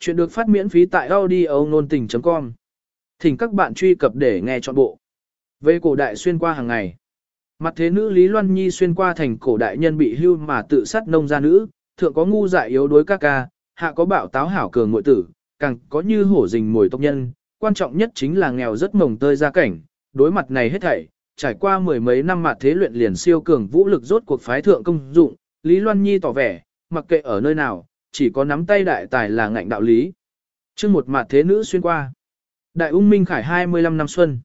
Chuyện được phát miễn phí tại audio nôn tình.com. Thỉnh các bạn truy cập để nghe trọn bộ. Về cổ đại xuyên qua hàng ngày. Mặt thế nữ Lý Loan Nhi xuyên qua thành cổ đại nhân bị hưu mà tự sát nông gia nữ, thượng có ngu dại yếu đuối các ca, hạ có bạo táo hảo cường ngội tử, càng có như hổ rình mồi tộc nhân, quan trọng nhất chính là nghèo rất mồng tơi gia cảnh, đối mặt này hết thảy, trải qua mười mấy năm mặt thế luyện liền siêu cường vũ lực rốt cuộc phái thượng công dụng, Lý Loan Nhi tỏ vẻ, mặc kệ ở nơi nào, chỉ có nắm tay đại tài là ngạnh đạo lý. trước một mặt thế nữ xuyên qua. Đại ung minh khải 25 năm xuân.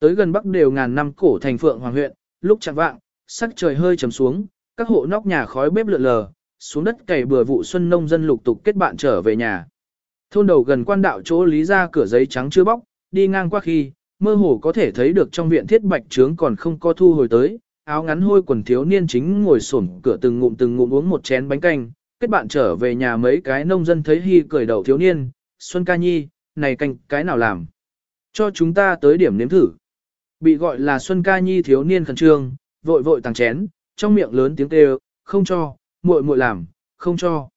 Tới gần bắc đều ngàn năm cổ thành phượng hoàng huyện, lúc chẳng vạng, sắc trời hơi trầm xuống, các hộ nóc nhà khói bếp lượn lờ, xuống đất cày bừa vụ xuân nông dân lục tục kết bạn trở về nhà. Thôn đầu gần quan đạo chỗ lý ra cửa giấy trắng chưa bóc, đi ngang qua khi, mơ hồ có thể thấy được trong viện thiết bạch trướng còn không có thu hồi tới, áo ngắn hôi quần thiếu niên chính ngồi xổm cửa từng ngụm từng ngụm uống một chén bánh canh, kết bạn trở về nhà mấy cái nông dân thấy hy cười đầu thiếu niên, Xuân ca nhi, này canh cái nào làm? Cho chúng ta tới điểm nếm thử. Bị gọi là Xuân ca nhi thiếu niên khẩn trương, vội vội tàng chén, trong miệng lớn tiếng kêu, không cho, muội muội làm, không cho.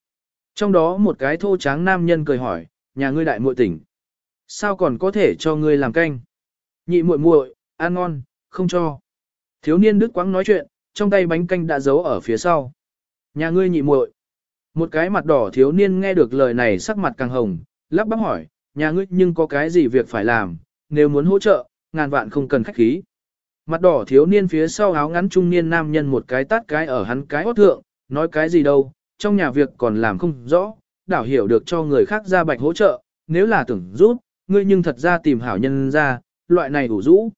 Trong đó một cái thô tráng nam nhân cười hỏi, nhà ngươi đại muội tỉnh. Sao còn có thể cho ngươi làm canh? Nhị muội muội, ăn ngon, không cho. Thiếu niên đức quáng nói chuyện, trong tay bánh canh đã giấu ở phía sau. Nhà ngươi nhị muội. Một cái mặt đỏ thiếu niên nghe được lời này sắc mặt càng hồng, lắp bắp hỏi, nhà ngươi nhưng có cái gì việc phải làm, nếu muốn hỗ trợ, ngàn vạn không cần khách khí. Mặt đỏ thiếu niên phía sau áo ngắn trung niên nam nhân một cái tát cái ở hắn cái hót thượng, nói cái gì đâu, trong nhà việc còn làm không rõ, đảo hiểu được cho người khác ra bạch hỗ trợ, nếu là tưởng giúp, ngươi nhưng thật ra tìm hảo nhân ra, loại này đủ rũ.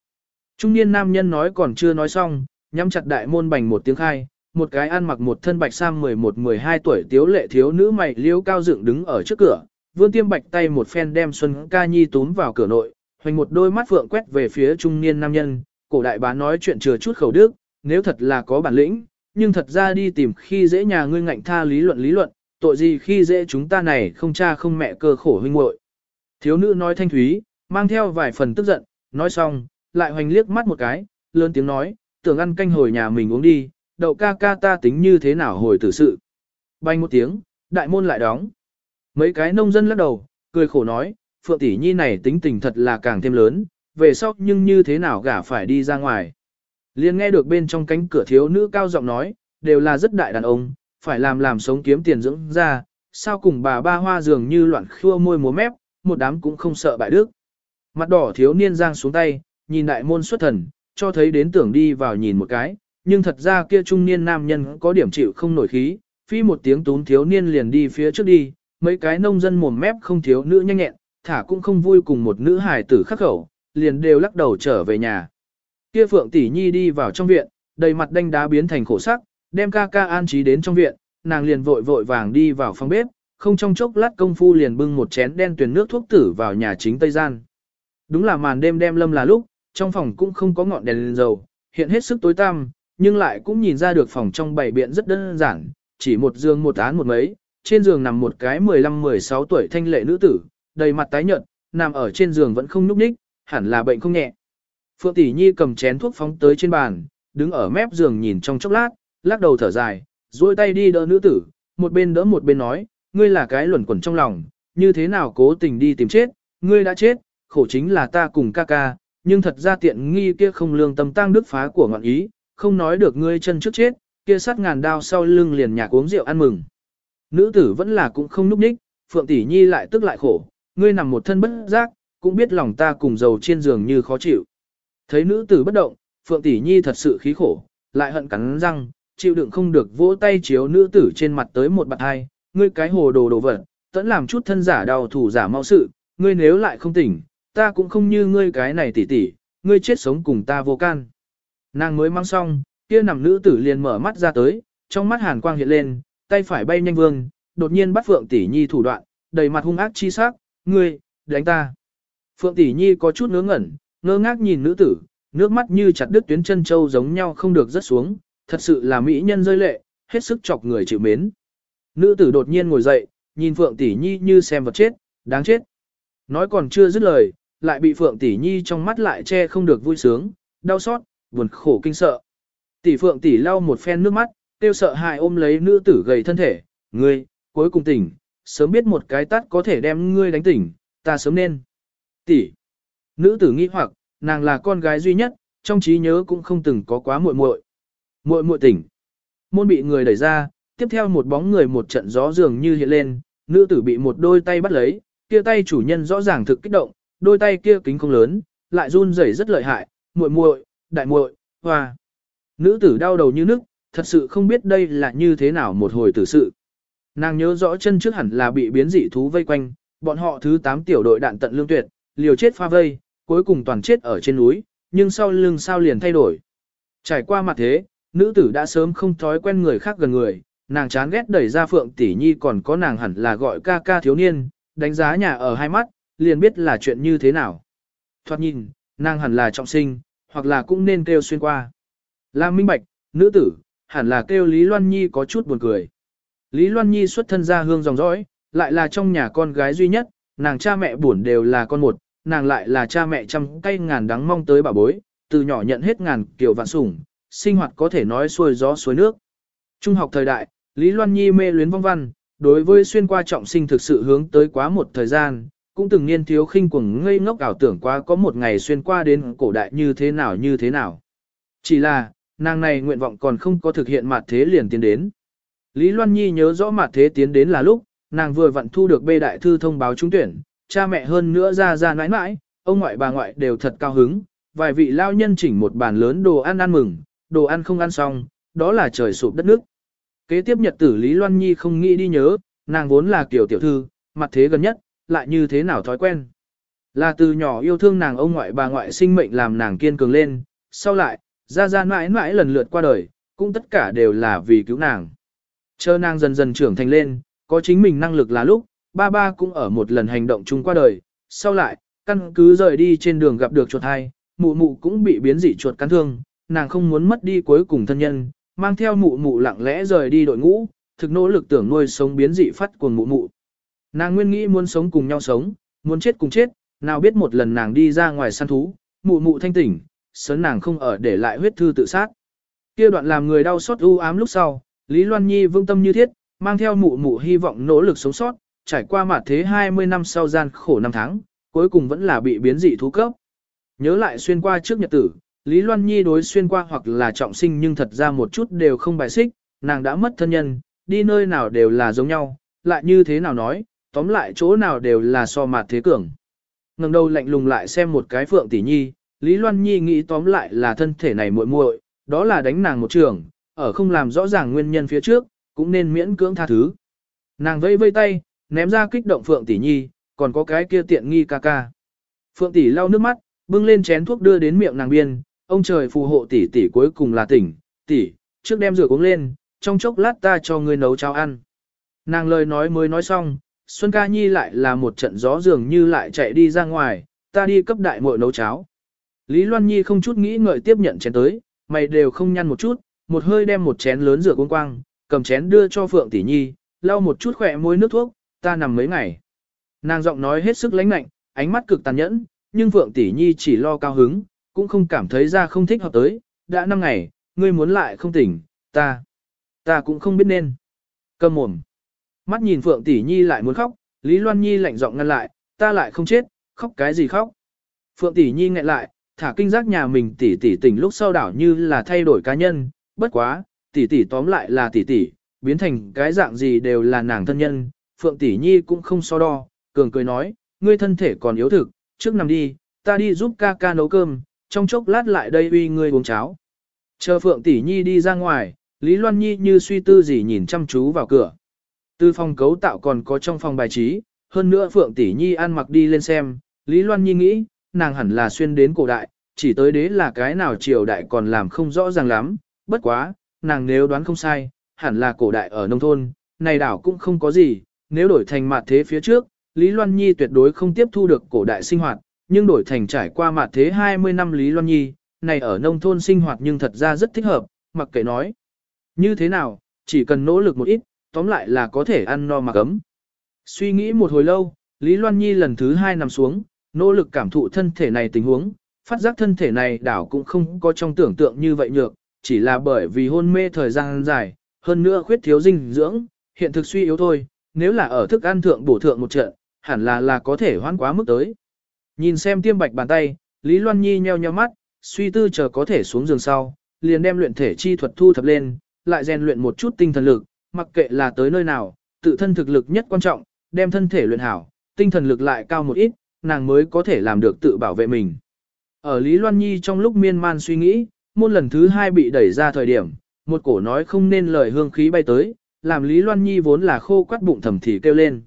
Trung niên nam nhân nói còn chưa nói xong, nhắm chặt đại môn bành một tiếng khai, một cái ăn mặc một thân bạch sam 11-12 tuổi tiếu lệ thiếu nữ mày liêu cao dựng đứng ở trước cửa, vươn tiêm bạch tay một phen đem Xuân Ca Nhi túm vào cửa nội, hoành một đôi mắt phượng quét về phía trung niên nam nhân, cổ đại bá nói chuyện chừa chút khẩu đức, nếu thật là có bản lĩnh, nhưng thật ra đi tìm khi dễ nhà ngươi ngạnh tha lý luận lý luận, tội gì khi dễ chúng ta này không cha không mẹ cơ khổ huynh muội. Thiếu nữ nói thanh thúy, mang theo vài phần tức giận, nói xong, lại hoành liếc mắt một cái, lớn tiếng nói, tưởng ăn canh hồi nhà mình uống đi, đậu ca ca ta tính như thế nào hồi tử sự. Bay một tiếng, đại môn lại đóng. Mấy cái nông dân lắc đầu, cười khổ nói, Phượng tỷ nhi này tính tình thật là càng thêm lớn, về sau nhưng như thế nào gả phải đi ra ngoài. Liên nghe được bên trong cánh cửa thiếu nữ cao giọng nói, đều là rất đại đàn ông, phải làm làm sống kiếm tiền dưỡng ra, sao cùng bà ba hoa dường như loạn khua môi múa mép, một đám cũng không sợ bại đức. Mặt đỏ thiếu niên giang xuống tay, nhìn đại môn xuất thần, cho thấy đến tưởng đi vào nhìn một cái, nhưng thật ra kia trung niên nam nhân có điểm chịu không nổi khí, phi một tiếng tún thiếu niên liền đi phía trước đi, mấy cái nông dân mồm mép không thiếu nữ nhanh nhẹn, thả cũng không vui cùng một nữ hài tử khắc khẩu, liền đều lắc đầu trở về nhà. Kia Phượng tỷ nhi đi vào trong viện, đầy mặt đanh đá biến thành khổ sắc, đem ca ca an trí đến trong viện, nàng liền vội vội vàng đi vào phòng bếp, không trong chốc lát công phu liền bưng một chén đen tuyển nước thuốc tử vào nhà chính Tây Gian. Đúng là màn đêm đêm lâm là lúc, trong phòng cũng không có ngọn đèn lên dầu, hiện hết sức tối tăm, nhưng lại cũng nhìn ra được phòng trong bảy biện rất đơn giản, chỉ một giường một án một mấy, trên giường nằm một cái 15-16 tuổi thanh lệ nữ tử, đầy mặt tái nhợt, nằm ở trên giường vẫn không nhúc nhích, hẳn là bệnh không nhẹ. Phượng Tỷ Nhi cầm chén thuốc phóng tới trên bàn, đứng ở mép giường nhìn trong chốc lát, lắc đầu thở dài, duỗi tay đi đỡ nữ tử, một bên đỡ một bên nói, ngươi là cái luẩn quẩn trong lòng, như thế nào cố tình đi tìm chết, ngươi đã chết, khổ chính là ta cùng ca ca, nhưng thật ra tiện nghi kia không lương tâm tang đức phá của ngọn ý, không nói được ngươi chân trước chết, kia sát ngàn đao sau lưng liền nhạc uống rượu ăn mừng. Nữ tử vẫn là cũng không núp ních, Phượng Tỷ Nhi lại tức lại khổ, ngươi nằm một thân bất giác, cũng biết lòng ta cùng dầu trên giường như khó chịu. Thấy nữ tử bất động, Phượng Tỷ Nhi thật sự khí khổ, lại hận cắn răng, chịu đựng không được vỗ tay chiếu nữ tử trên mặt tới một bạt hai, ngươi cái hồ đồ đồ vật, tẫn làm chút thân giả đau thủ giả mau sự, ngươi nếu lại không tỉnh, ta cũng không như ngươi cái này tỷ tỷ, ngươi chết sống cùng ta vô can. Nàng mới mang xong, kia nằm nữ tử liền mở mắt ra tới, trong mắt hàn quang hiện lên, tay phải bay nhanh vương, đột nhiên bắt Phượng tỷ nhi thủ đoạn, đầy mặt hung ác chi sắc, ngươi, đánh ta. Phượng tỷ nhi có chút ngớ ngẩn, ngơ ngác nhìn nữ tử, nước mắt như chặt đứt tuyến chân châu giống nhau không được rớt xuống, thật sự là mỹ nhân rơi lệ, hết sức chọc người chịu mến. Nữ tử đột nhiên ngồi dậy, nhìn Phượng tỷ nhi như xem vật chết, đáng chết. Nói còn chưa dứt lời, lại bị Phượng tỷ nhi trong mắt lại che không được vui sướng, đau xót, buồn khổ kinh sợ. Tỷ Phượng tỷ lau một phen nước mắt, tiêu sợ hại ôm lấy nữ tử gầy thân thể, ngươi, cuối cùng tỉnh, sớm biết một cái tắt có thể đem ngươi đánh tỉnh, ta sớm nên. Tỷ. Nữ tử nghĩ hoặc, nàng là con gái duy nhất, trong trí nhớ cũng không từng có quá muội muội. Muội muội tỉnh. Môn bị người đẩy ra, tiếp theo một bóng người một trận gió dường như hiện lên, nữ tử bị một đôi tay bắt lấy, kia tay chủ nhân rõ ràng thực kích động, đôi tay kia kính không lớn, lại run rẩy rất lợi hại, muội muội, đại muội, hoa. Nữ tử đau đầu như nức, thật sự không biết đây là như thế nào một hồi tử sự. Nàng nhớ rõ chân trước hẳn là bị biến dị thú vây quanh, bọn họ thứ 8 tiểu đội đạn tận lương tuyệt, liều chết pha vây, cuối cùng toàn chết ở trên núi, nhưng sau lưng sao liền thay đổi. Trải qua mặt thế, nữ tử đã sớm không thói quen người khác gần người, nàng chán ghét đẩy ra Phượng Tỷ Nhi còn có nàng hẳn là gọi ca ca thiếu niên, đánh giá nhà ở hai mắt, liền biết là chuyện như thế nào. Thoát nhìn, nàng hẳn là trọng sinh, hoặc là cũng nên kêu xuyên qua. Là minh bạch, nữ tử, hẳn là kêu Lý Loan Nhi có chút buồn cười. Lý Loan Nhi xuất thân ra hương dòng dõi, lại là trong nhà con gái duy nhất, nàng cha mẹ buồn đều là con một, nàng lại là cha mẹ trăm cây ngàn đắng mong tới bà bối, từ nhỏ nhận hết ngàn kiểu vạn sủng, sinh hoạt có thể nói xuôi gió suối nước. Trung học thời đại, Lý Loan Nhi mê luyến vong văn, đối với xuyên qua trọng sinh thực sự hướng tới quá một thời gian, cũng từng niên thiếu khinh cuồng ngây ngốc ảo tưởng quá có một ngày xuyên qua đến cổ đại như thế nào như thế nào. Chỉ là, nàng này nguyện vọng còn không có thực hiện mặt thế liền tiến đến. Lý Loan Nhi nhớ rõ mặt thế tiến đến là lúc, nàng vừa vặn thu được bê đại thư thông báo trúng tuyển, cha mẹ hơn nữa ra ra nãi nãi, ông ngoại bà ngoại đều thật cao hứng, vài vị lao nhân chỉnh một bàn lớn đồ ăn ăn mừng, đồ ăn không ăn xong, đó là trời sụp đất nước. Kế tiếp nhật tử Lý Loan Nhi không nghĩ đi nhớ, nàng vốn là kiểu tiểu thư, mặt thế gần nhất, lại như thế nào thói quen. Là từ nhỏ yêu thương nàng ông ngoại bà ngoại sinh mệnh làm nàng kiên cường lên, sau lại, ra ra mãi mãi lần lượt qua đời, cũng tất cả đều là vì cứu nàng. Chờ nàng dần dần trưởng thành lên, có chính mình năng lực là lúc, ba ba cũng ở một lần hành động chung qua đời, sau lại, căn cứ rời đi trên đường gặp được chuột hai, mụ mụ cũng bị biến dị chuột cắn thương, nàng không muốn mất đi cuối cùng thân nhân, mang theo mụ mụ lặng lẽ rời đi đội ngũ, thực nỗ lực tưởng nuôi sống biến dị phát cuồng mụ mụ. Nàng nguyên nghĩ muốn sống cùng nhau sống, muốn chết cùng chết, nào biết một lần nàng đi ra ngoài săn thú, mụ mụ thanh tỉnh, sớn nàng không ở để lại huyết thư tự sát. Kia đoạn làm người đau xót u ám lúc sau, Lý Loan Nhi vương tâm như thiết, mang theo mụ mụ hy vọng nỗ lực sống sót, trải qua mặt thế 20 năm sau gian khổ năm tháng, cuối cùng vẫn là bị biến dị thú cấp. Nhớ lại xuyên qua trước nhật tử, Lý Loan Nhi đối xuyên qua hoặc là trọng sinh nhưng thật ra một chút đều không bài xích, nàng đã mất thân nhân, đi nơi nào đều là giống nhau, lại như thế nào nói, tóm lại chỗ nào đều là so mặt thế cường. ngẩng đầu lạnh lùng lại xem một cái Phượng Tỷ Nhi, Lý Loan Nhi nghĩ tóm lại là thân thể này muội muội, đó là đánh nàng một trường, ở không làm rõ ràng nguyên nhân phía trước, cũng nên miễn cưỡng tha thứ. Nàng vẫy vây tay, ném ra kích động Phượng Tỷ Nhi, còn có cái kia tiện nghi ca ca. Phượng Tỷ lau nước mắt, bưng lên chén thuốc đưa đến miệng nàng biên, ông trời phù hộ tỷ tỷ cuối cùng là tỉnh, tỷ, trước đem rửa uống lên, trong chốc lát ta cho ngươi nấu cháo ăn. Nàng lời nói mới nói xong, Xuân ca nhi lại là một trận gió dường như lại chạy đi ra ngoài, ta đi cấp đại muội nấu cháo. Lý Loan Nhi không chút nghĩ ngợi tiếp nhận chén tới, mày đều không nhăn một chút, một hơi đem một chén lớn rửa uống quang, cầm chén đưa cho Phượng tỷ nhi, lau một chút khỏe môi nước thuốc, ta nằm mấy ngày. Nàng giọng nói hết sức lãnh lạnh, ánh mắt cực tàn nhẫn, nhưng Phượng tỷ nhi chỉ lo cao hứng, cũng không cảm thấy ra không thích hợp tới, đã năm ngày, ngươi muốn lại không tỉnh, ta, ta cũng không biết nên. Cầm mồm. Mắt nhìn Phượng tỷ nhi lại muốn khóc, Lý Loan Nhi lạnh giọng ngăn lại, ta lại không chết, khóc cái gì khóc. Phượng tỷ nhi nghẹn lại, thả kinh giác nhà mình tỷ tỷ tỉnh lúc sau đảo như là thay đổi cá nhân, bất quá, tỷ tỷ tóm lại là tỷ tỷ, biến thành cái dạng gì đều là nàng thân nhân, Phượng tỷ nhi cũng không so đo, cường cười nói, ngươi thân thể còn yếu thực, trước nằm đi, ta đi giúp ca ca nấu cơm, trong chốc lát lại đây uy ngươi uống cháo. Chờ Phượng tỷ nhi đi ra ngoài, Lý Loan Nhi như suy tư gì nhìn chăm chú vào cửa. Từ phòng cấu tạo còn có trong phòng bài trí, hơn nữa Phượng tỷ nhi ăn mặc đi lên xem, Lý Loan Nhi nghĩ, nàng hẳn là xuyên đến cổ đại, chỉ tới đế là cái nào triều đại còn làm không rõ ràng lắm, bất quá, nàng nếu đoán không sai, hẳn là cổ đại ở nông thôn, này đảo cũng không có gì, nếu đổi thành mặt thế phía trước, Lý Loan Nhi tuyệt đối không tiếp thu được cổ đại sinh hoạt, nhưng đổi thành trải qua mặt thế 20 năm Lý Loan Nhi, này ở nông thôn sinh hoạt nhưng thật ra rất thích hợp, mặc kệ nói. Như thế nào, chỉ cần nỗ lực một ít, tóm lại là có thể ăn no mà cấm. Suy nghĩ một hồi lâu, Lý Loan Nhi lần thứ hai nằm xuống, nỗ lực cảm thụ thân thể này tình huống, phát giác thân thể này đảo cũng không có trong tưởng tượng như vậy nhược, chỉ là bởi vì hôn mê thời gian dài, hơn nữa khuyết thiếu dinh dưỡng, hiện thực suy yếu thôi, nếu là ở thức ăn thượng bổ thượng một trận, hẳn là là có thể hoãn quá mức tới. Nhìn xem tiêm bạch bàn tay, Lý Loan Nhi nheo nheo mắt, suy tư chờ có thể xuống giường sau, liền đem luyện thể chi thuật thu thập lên, lại rèn luyện một chút tinh thần lực, mặc kệ là tới nơi nào, tự thân thực lực nhất quan trọng, đem thân thể luyện hảo, tinh thần lực lại cao một ít, nàng mới có thể làm được tự bảo vệ mình. Ở Lý Loan Nhi trong lúc miên man suy nghĩ, môn lần thứ hai bị đẩy ra thời điểm, một cổ nói không nên lời hương khí bay tới, làm Lý Loan Nhi vốn là khô quắt bụng thầm thì kêu lên.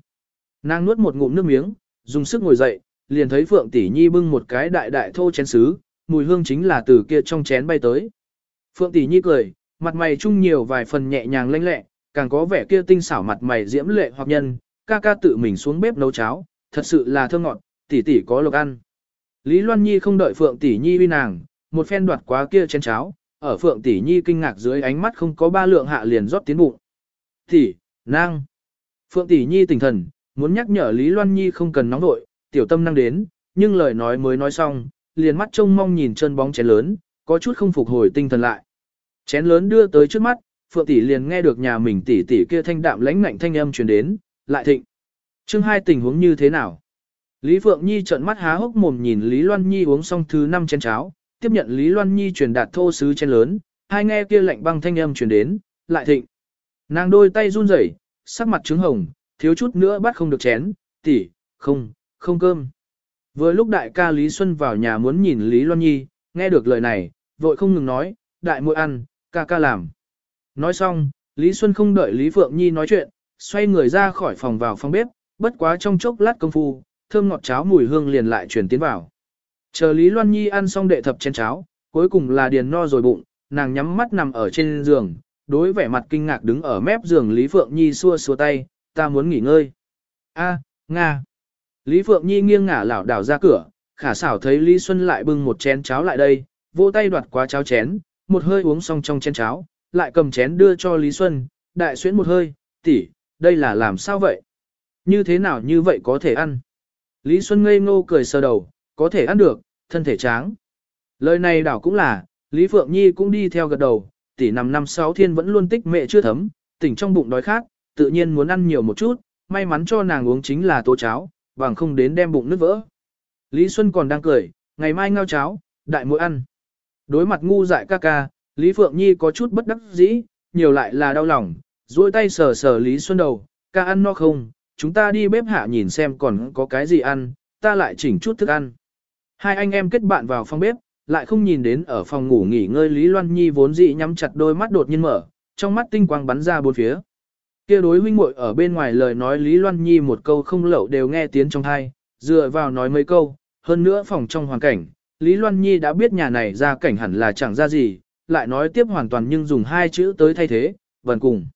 Nàng nuốt một ngụm nước miếng, dùng sức ngồi dậy, liền thấy Phượng Tỷ Nhi bưng một cái đại đại thô chén sứ, mùi hương chính là từ kia trong chén bay tới. Phượng Tỷ Nhi cười, mặt mày chung nhiều vài phần nhẹ nhàng lanh lẹ, càng có vẻ kia tinh xảo mặt mày diễm lệ hoặc nhân, ca ca tự mình xuống bếp nấu cháo, thật sự là thơ ngọt, tỷ tỷ có lộc ăn. Lý Loan Nhi không đợi Phượng Tỷ Nhi uy nàng, một phen đoạt quá kia chén cháo, ở Phượng Tỷ Nhi kinh ngạc dưới ánh mắt không có ba lượng hạ liền rót tiến bụng. Tỷ, nang. Phượng Tỷ Nhi tỉnh thần, muốn nhắc nhở Lý Loan Nhi không cần nóng nội, tiểu tâm năng đến, nhưng lời nói mới nói xong, liền mắt trông mong nhìn chân bóng chén lớn, có chút không phục hồi tinh thần lại. Chén lớn đưa tới trước mắt, Phượng tỷ liền nghe được nhà mình tỷ tỷ kia thanh đạm lãnh ngạnh thanh âm truyền đến, lại thịnh. Chương hai tình huống như thế nào? Lý Phượng Nhi trợn mắt há hốc mồm nhìn Lý Loan Nhi uống xong thứ năm chén cháo, tiếp nhận Lý Loan Nhi truyền đạt thô sứ chén lớn, hai nghe kia lạnh băng thanh âm truyền đến, lại thịnh. Nàng đôi tay run rẩy, sắc mặt trứng hồng, thiếu chút nữa bắt không được chén, tỷ, không, không cơm. Vừa lúc đại ca Lý Xuân vào nhà muốn nhìn Lý Loan Nhi, nghe được lời này, vội không ngừng nói, đại muội ăn, ca ca làm. Nói xong, Lý Xuân không đợi Lý Phượng Nhi nói chuyện, xoay người ra khỏi phòng vào phòng bếp, bất quá trong chốc lát công phu, thơm ngọt cháo mùi hương liền lại truyền tiến vào. Chờ Lý Loan Nhi ăn xong đệ thập chén cháo, cuối cùng là điền no rồi bụng, nàng nhắm mắt nằm ở trên giường, đối vẻ mặt kinh ngạc đứng ở mép giường Lý Phượng Nhi xua xua tay, ta muốn nghỉ ngơi. A, Nga. Lý Phượng Nhi nghiêng ngả lảo đảo ra cửa, khả xảo thấy Lý Xuân lại bưng một chén cháo lại đây, vỗ tay đoạt quá cháo chén, một hơi uống xong trong chén cháo, lại cầm chén đưa cho Lý Xuân, đại xuyến một hơi, tỷ, đây là làm sao vậy? Như thế nào như vậy có thể ăn? Lý Xuân ngây ngô cười sờ đầu, có thể ăn được, thân thể tráng. Lời này đảo cũng là, Lý Phượng Nhi cũng đi theo gật đầu, tỷ năm năm sáu thiên vẫn luôn tích mẹ chưa thấm, tỉnh trong bụng đói khát, tự nhiên muốn ăn nhiều một chút, may mắn cho nàng uống chính là tô cháo, bằng không đến đem bụng nứt vỡ. Lý Xuân còn đang cười, ngày mai ngao cháo, đại muội ăn. Đối mặt ngu dại ca ca, Lý Phượng Nhi có chút bất đắc dĩ, nhiều lại là đau lòng, duỗi tay sờ sờ Lý Xuân đầu, ca ăn no không, chúng ta đi bếp hạ nhìn xem còn có cái gì ăn, ta lại chỉnh chút thức ăn. Hai anh em kết bạn vào phòng bếp, lại không nhìn đến ở phòng ngủ nghỉ ngơi Lý Loan Nhi vốn dị nhắm chặt đôi mắt đột nhiên mở, trong mắt tinh quang bắn ra bốn phía. Kia đối huynh muội ở bên ngoài lời nói Lý Loan Nhi một câu không lậu đều nghe tiếng trong hai, dựa vào nói mấy câu, hơn nữa phòng trong hoàn cảnh, Lý Loan Nhi đã biết nhà này ra cảnh hẳn là chẳng ra gì, lại nói tiếp hoàn toàn nhưng dùng hai chữ tới thay thế, vần cùng.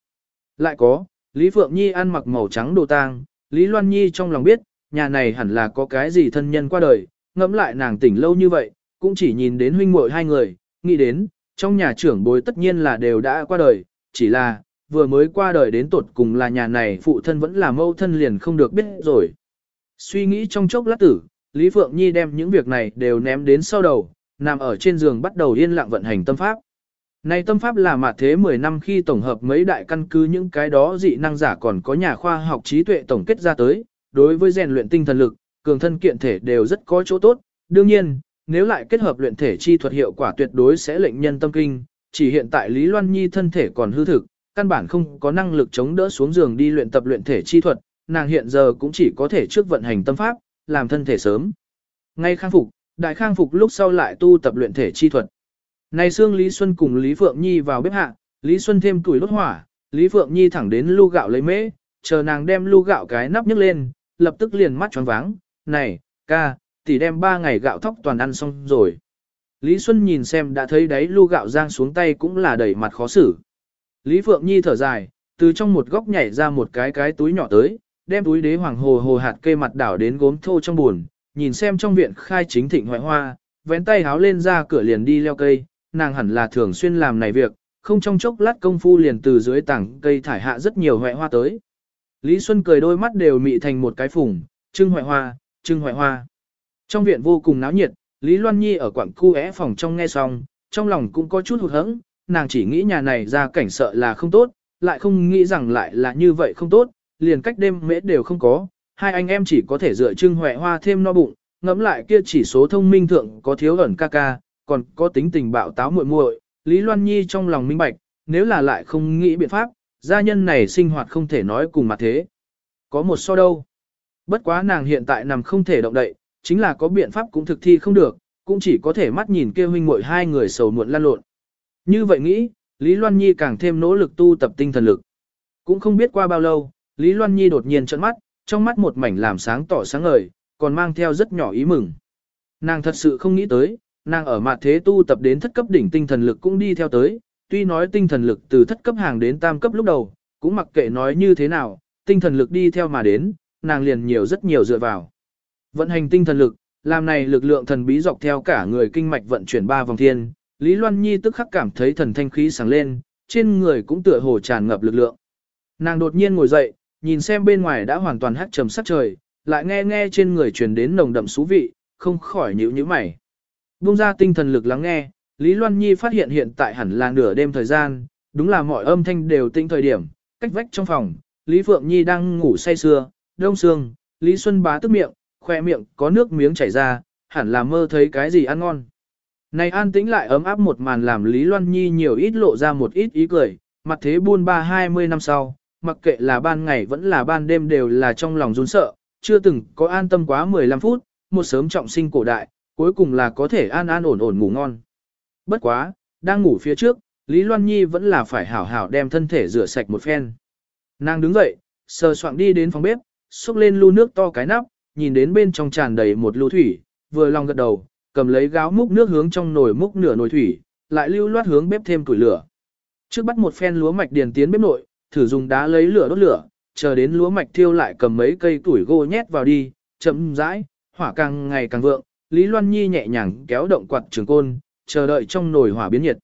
Lại có, Lý Phượng Nhi ăn mặc màu trắng đồ tang, Lý Loan Nhi trong lòng biết, nhà này hẳn là có cái gì thân nhân qua đời, ngẫm lại nàng tỉnh lâu như vậy, cũng chỉ nhìn đến huynh muội hai người, nghĩ đến, trong nhà trưởng bối tất nhiên là đều đã qua đời, chỉ là, vừa mới qua đời đến tột cùng là nhà này phụ thân vẫn là mâu thân liền không được biết rồi. Suy nghĩ trong chốc lát tử, Lý Phượng Nhi đem những việc này đều ném đến sau đầu, nằm ở trên giường bắt đầu yên lặng vận hành tâm pháp. Này tâm pháp là mạt thế 10 năm khi tổng hợp mấy đại căn cứ những cái đó dị năng giả còn có nhà khoa học trí tuệ tổng kết ra tới, đối với rèn luyện tinh thần lực, cường thân kiện thể đều rất có chỗ tốt. Đương nhiên, nếu lại kết hợp luyện thể chi thuật hiệu quả tuyệt đối sẽ lệnh nhân tâm kinh, chỉ hiện tại Lý Loan Nhi thân thể còn hư thực, căn bản không có năng lực chống đỡ xuống giường đi luyện tập luyện thể chi thuật, nàng hiện giờ cũng chỉ có thể trước vận hành tâm pháp, làm thân thể sớm. Ngay khang phục, đại khang phục lúc sau lại tu tập luyện thể chi thuật. Này xương Lý Xuân cùng Lý Phượng Nhi vào bếp hạ, Lý Xuân thêm tuổi đốt hỏa, Lý Phượng Nhi thẳng đến lu gạo lấy mễ, chờ nàng đem lu gạo cái nắp nhấc lên, lập tức liền mắt tròn váng, này, ca, tỷ đem ba ngày gạo thóc toàn ăn xong rồi. Lý Xuân nhìn xem đã thấy đấy lu gạo giang xuống tay cũng là đầy mặt khó xử. Lý Phượng Nhi thở dài, từ trong một góc nhảy ra một cái cái túi nhỏ tới, đem túi đế hoàng hồ hồ hạt cây mặt đảo đến gốm thô trong buồn, nhìn xem trong viện khai chính thịnh hoại hoa, vén tay háo lên ra cửa liền đi leo cây, nàng hẳn là thường xuyên làm này việc, không trong chốc lát công phu liền từ dưới tảng cây thải hạ rất nhiều hoại hoa tới. Lý Xuân cười đôi mắt đều mị thành một cái phùng, trưng hoại hoa, trưng hoại hoa. Trong viện vô cùng náo nhiệt, Lý Loan Nhi ở quảng khu é phòng trong nghe xong, trong lòng cũng có chút hụt hẫng, nàng chỉ nghĩ nhà này ra cảnh sợ là không tốt, lại không nghĩ rằng lại là như vậy không tốt, liền cách đêm mễ đều không có, hai anh em chỉ có thể dựa trưng huệ hoa thêm no bụng, ngẫm lại kia chỉ số thông minh thượng có thiếu ẩn ca ca, còn có tính tình bạo táo muội muội, Lý Loan Nhi trong lòng minh bạch, nếu là lại không nghĩ biện pháp, gia nhân này sinh hoạt không thể nói cùng mặt thế. Có một so đâu. Bất quá nàng hiện tại nằm không thể động đậy, chính là có biện pháp cũng thực thi không được, cũng chỉ có thể mắt nhìn kia huynh muội hai người sầu muộn lan lộn. Như vậy nghĩ, Lý Loan Nhi càng thêm nỗ lực tu tập tinh thần lực. Cũng không biết qua bao lâu, Lý Loan Nhi đột nhiên trợn mắt, trong mắt một mảnh làm sáng tỏ sáng ngời, còn mang theo rất nhỏ ý mừng. Nàng thật sự không nghĩ tới, nàng ở mặt thế tu tập đến thất cấp đỉnh tinh thần lực cũng đi theo tới, tuy nói tinh thần lực từ thất cấp hàng đến tam cấp lúc đầu, cũng mặc kệ nói như thế nào, tinh thần lực đi theo mà đến, nàng liền nhiều rất nhiều dựa vào. Vận hành tinh thần lực, làm này lực lượng thần bí dọc theo cả người kinh mạch vận chuyển ba vòng thiên, Lý Loan Nhi tức khắc cảm thấy thần thanh khí sáng lên, trên người cũng tựa hồ tràn ngập lực lượng. Nàng đột nhiên ngồi dậy, nhìn xem bên ngoài đã hoàn toàn hắt trầm sắc trời, lại nghe nghe trên người truyền đến nồng đậm xú vị, không khỏi nhíu nhíu mày. Bung ra tinh thần lực lắng nghe, Lý Loan Nhi phát hiện hiện tại hẳn là nửa đêm thời gian, đúng là mọi âm thanh đều tinh thời điểm, cách vách trong phòng, Lý Phượng Nhi đang ngủ say sưa, đông sương, Lý Xuân bá tức miệng, khoe miệng có nước miếng chảy ra, hẳn là mơ thấy cái gì ăn ngon. Này an tĩnh lại ấm áp một màn làm Lý Loan Nhi nhiều ít lộ ra một ít ý cười, mặt thế buôn ba hai mươi năm sau, mặc kệ là ban ngày vẫn là ban đêm đều là trong lòng run sợ, chưa từng có an tâm quá 15 phút, một sớm trọng sinh cổ đại, cuối cùng là có thể an an ổn ổn ngủ ngon. Bất quá, đang ngủ phía trước, Lý Loan Nhi vẫn là phải hảo hảo đem thân thể rửa sạch một phen. Nàng đứng dậy, sờ soạng đi đến phòng bếp, xúc lên lu nước to cái nắp, nhìn đến bên trong tràn đầy một lu thủy, vừa lòng gật đầu, cầm lấy gáo múc nước hướng trong nồi múc nửa nồi thủy, lại lưu loát hướng bếp thêm củi lửa. Trước bắt một phen lúa mạch điền tiến bếp nội, thử dùng đá lấy lửa đốt lửa, chờ đến lúa mạch thiêu lại cầm mấy cây củi gỗ nhét vào đi, chậm rãi, hỏa càng ngày càng vượng, Lý Loan Nhi nhẹ nhàng kéo động quạt trường côn, chờ đợi trong nồi hỏa biến nhiệt.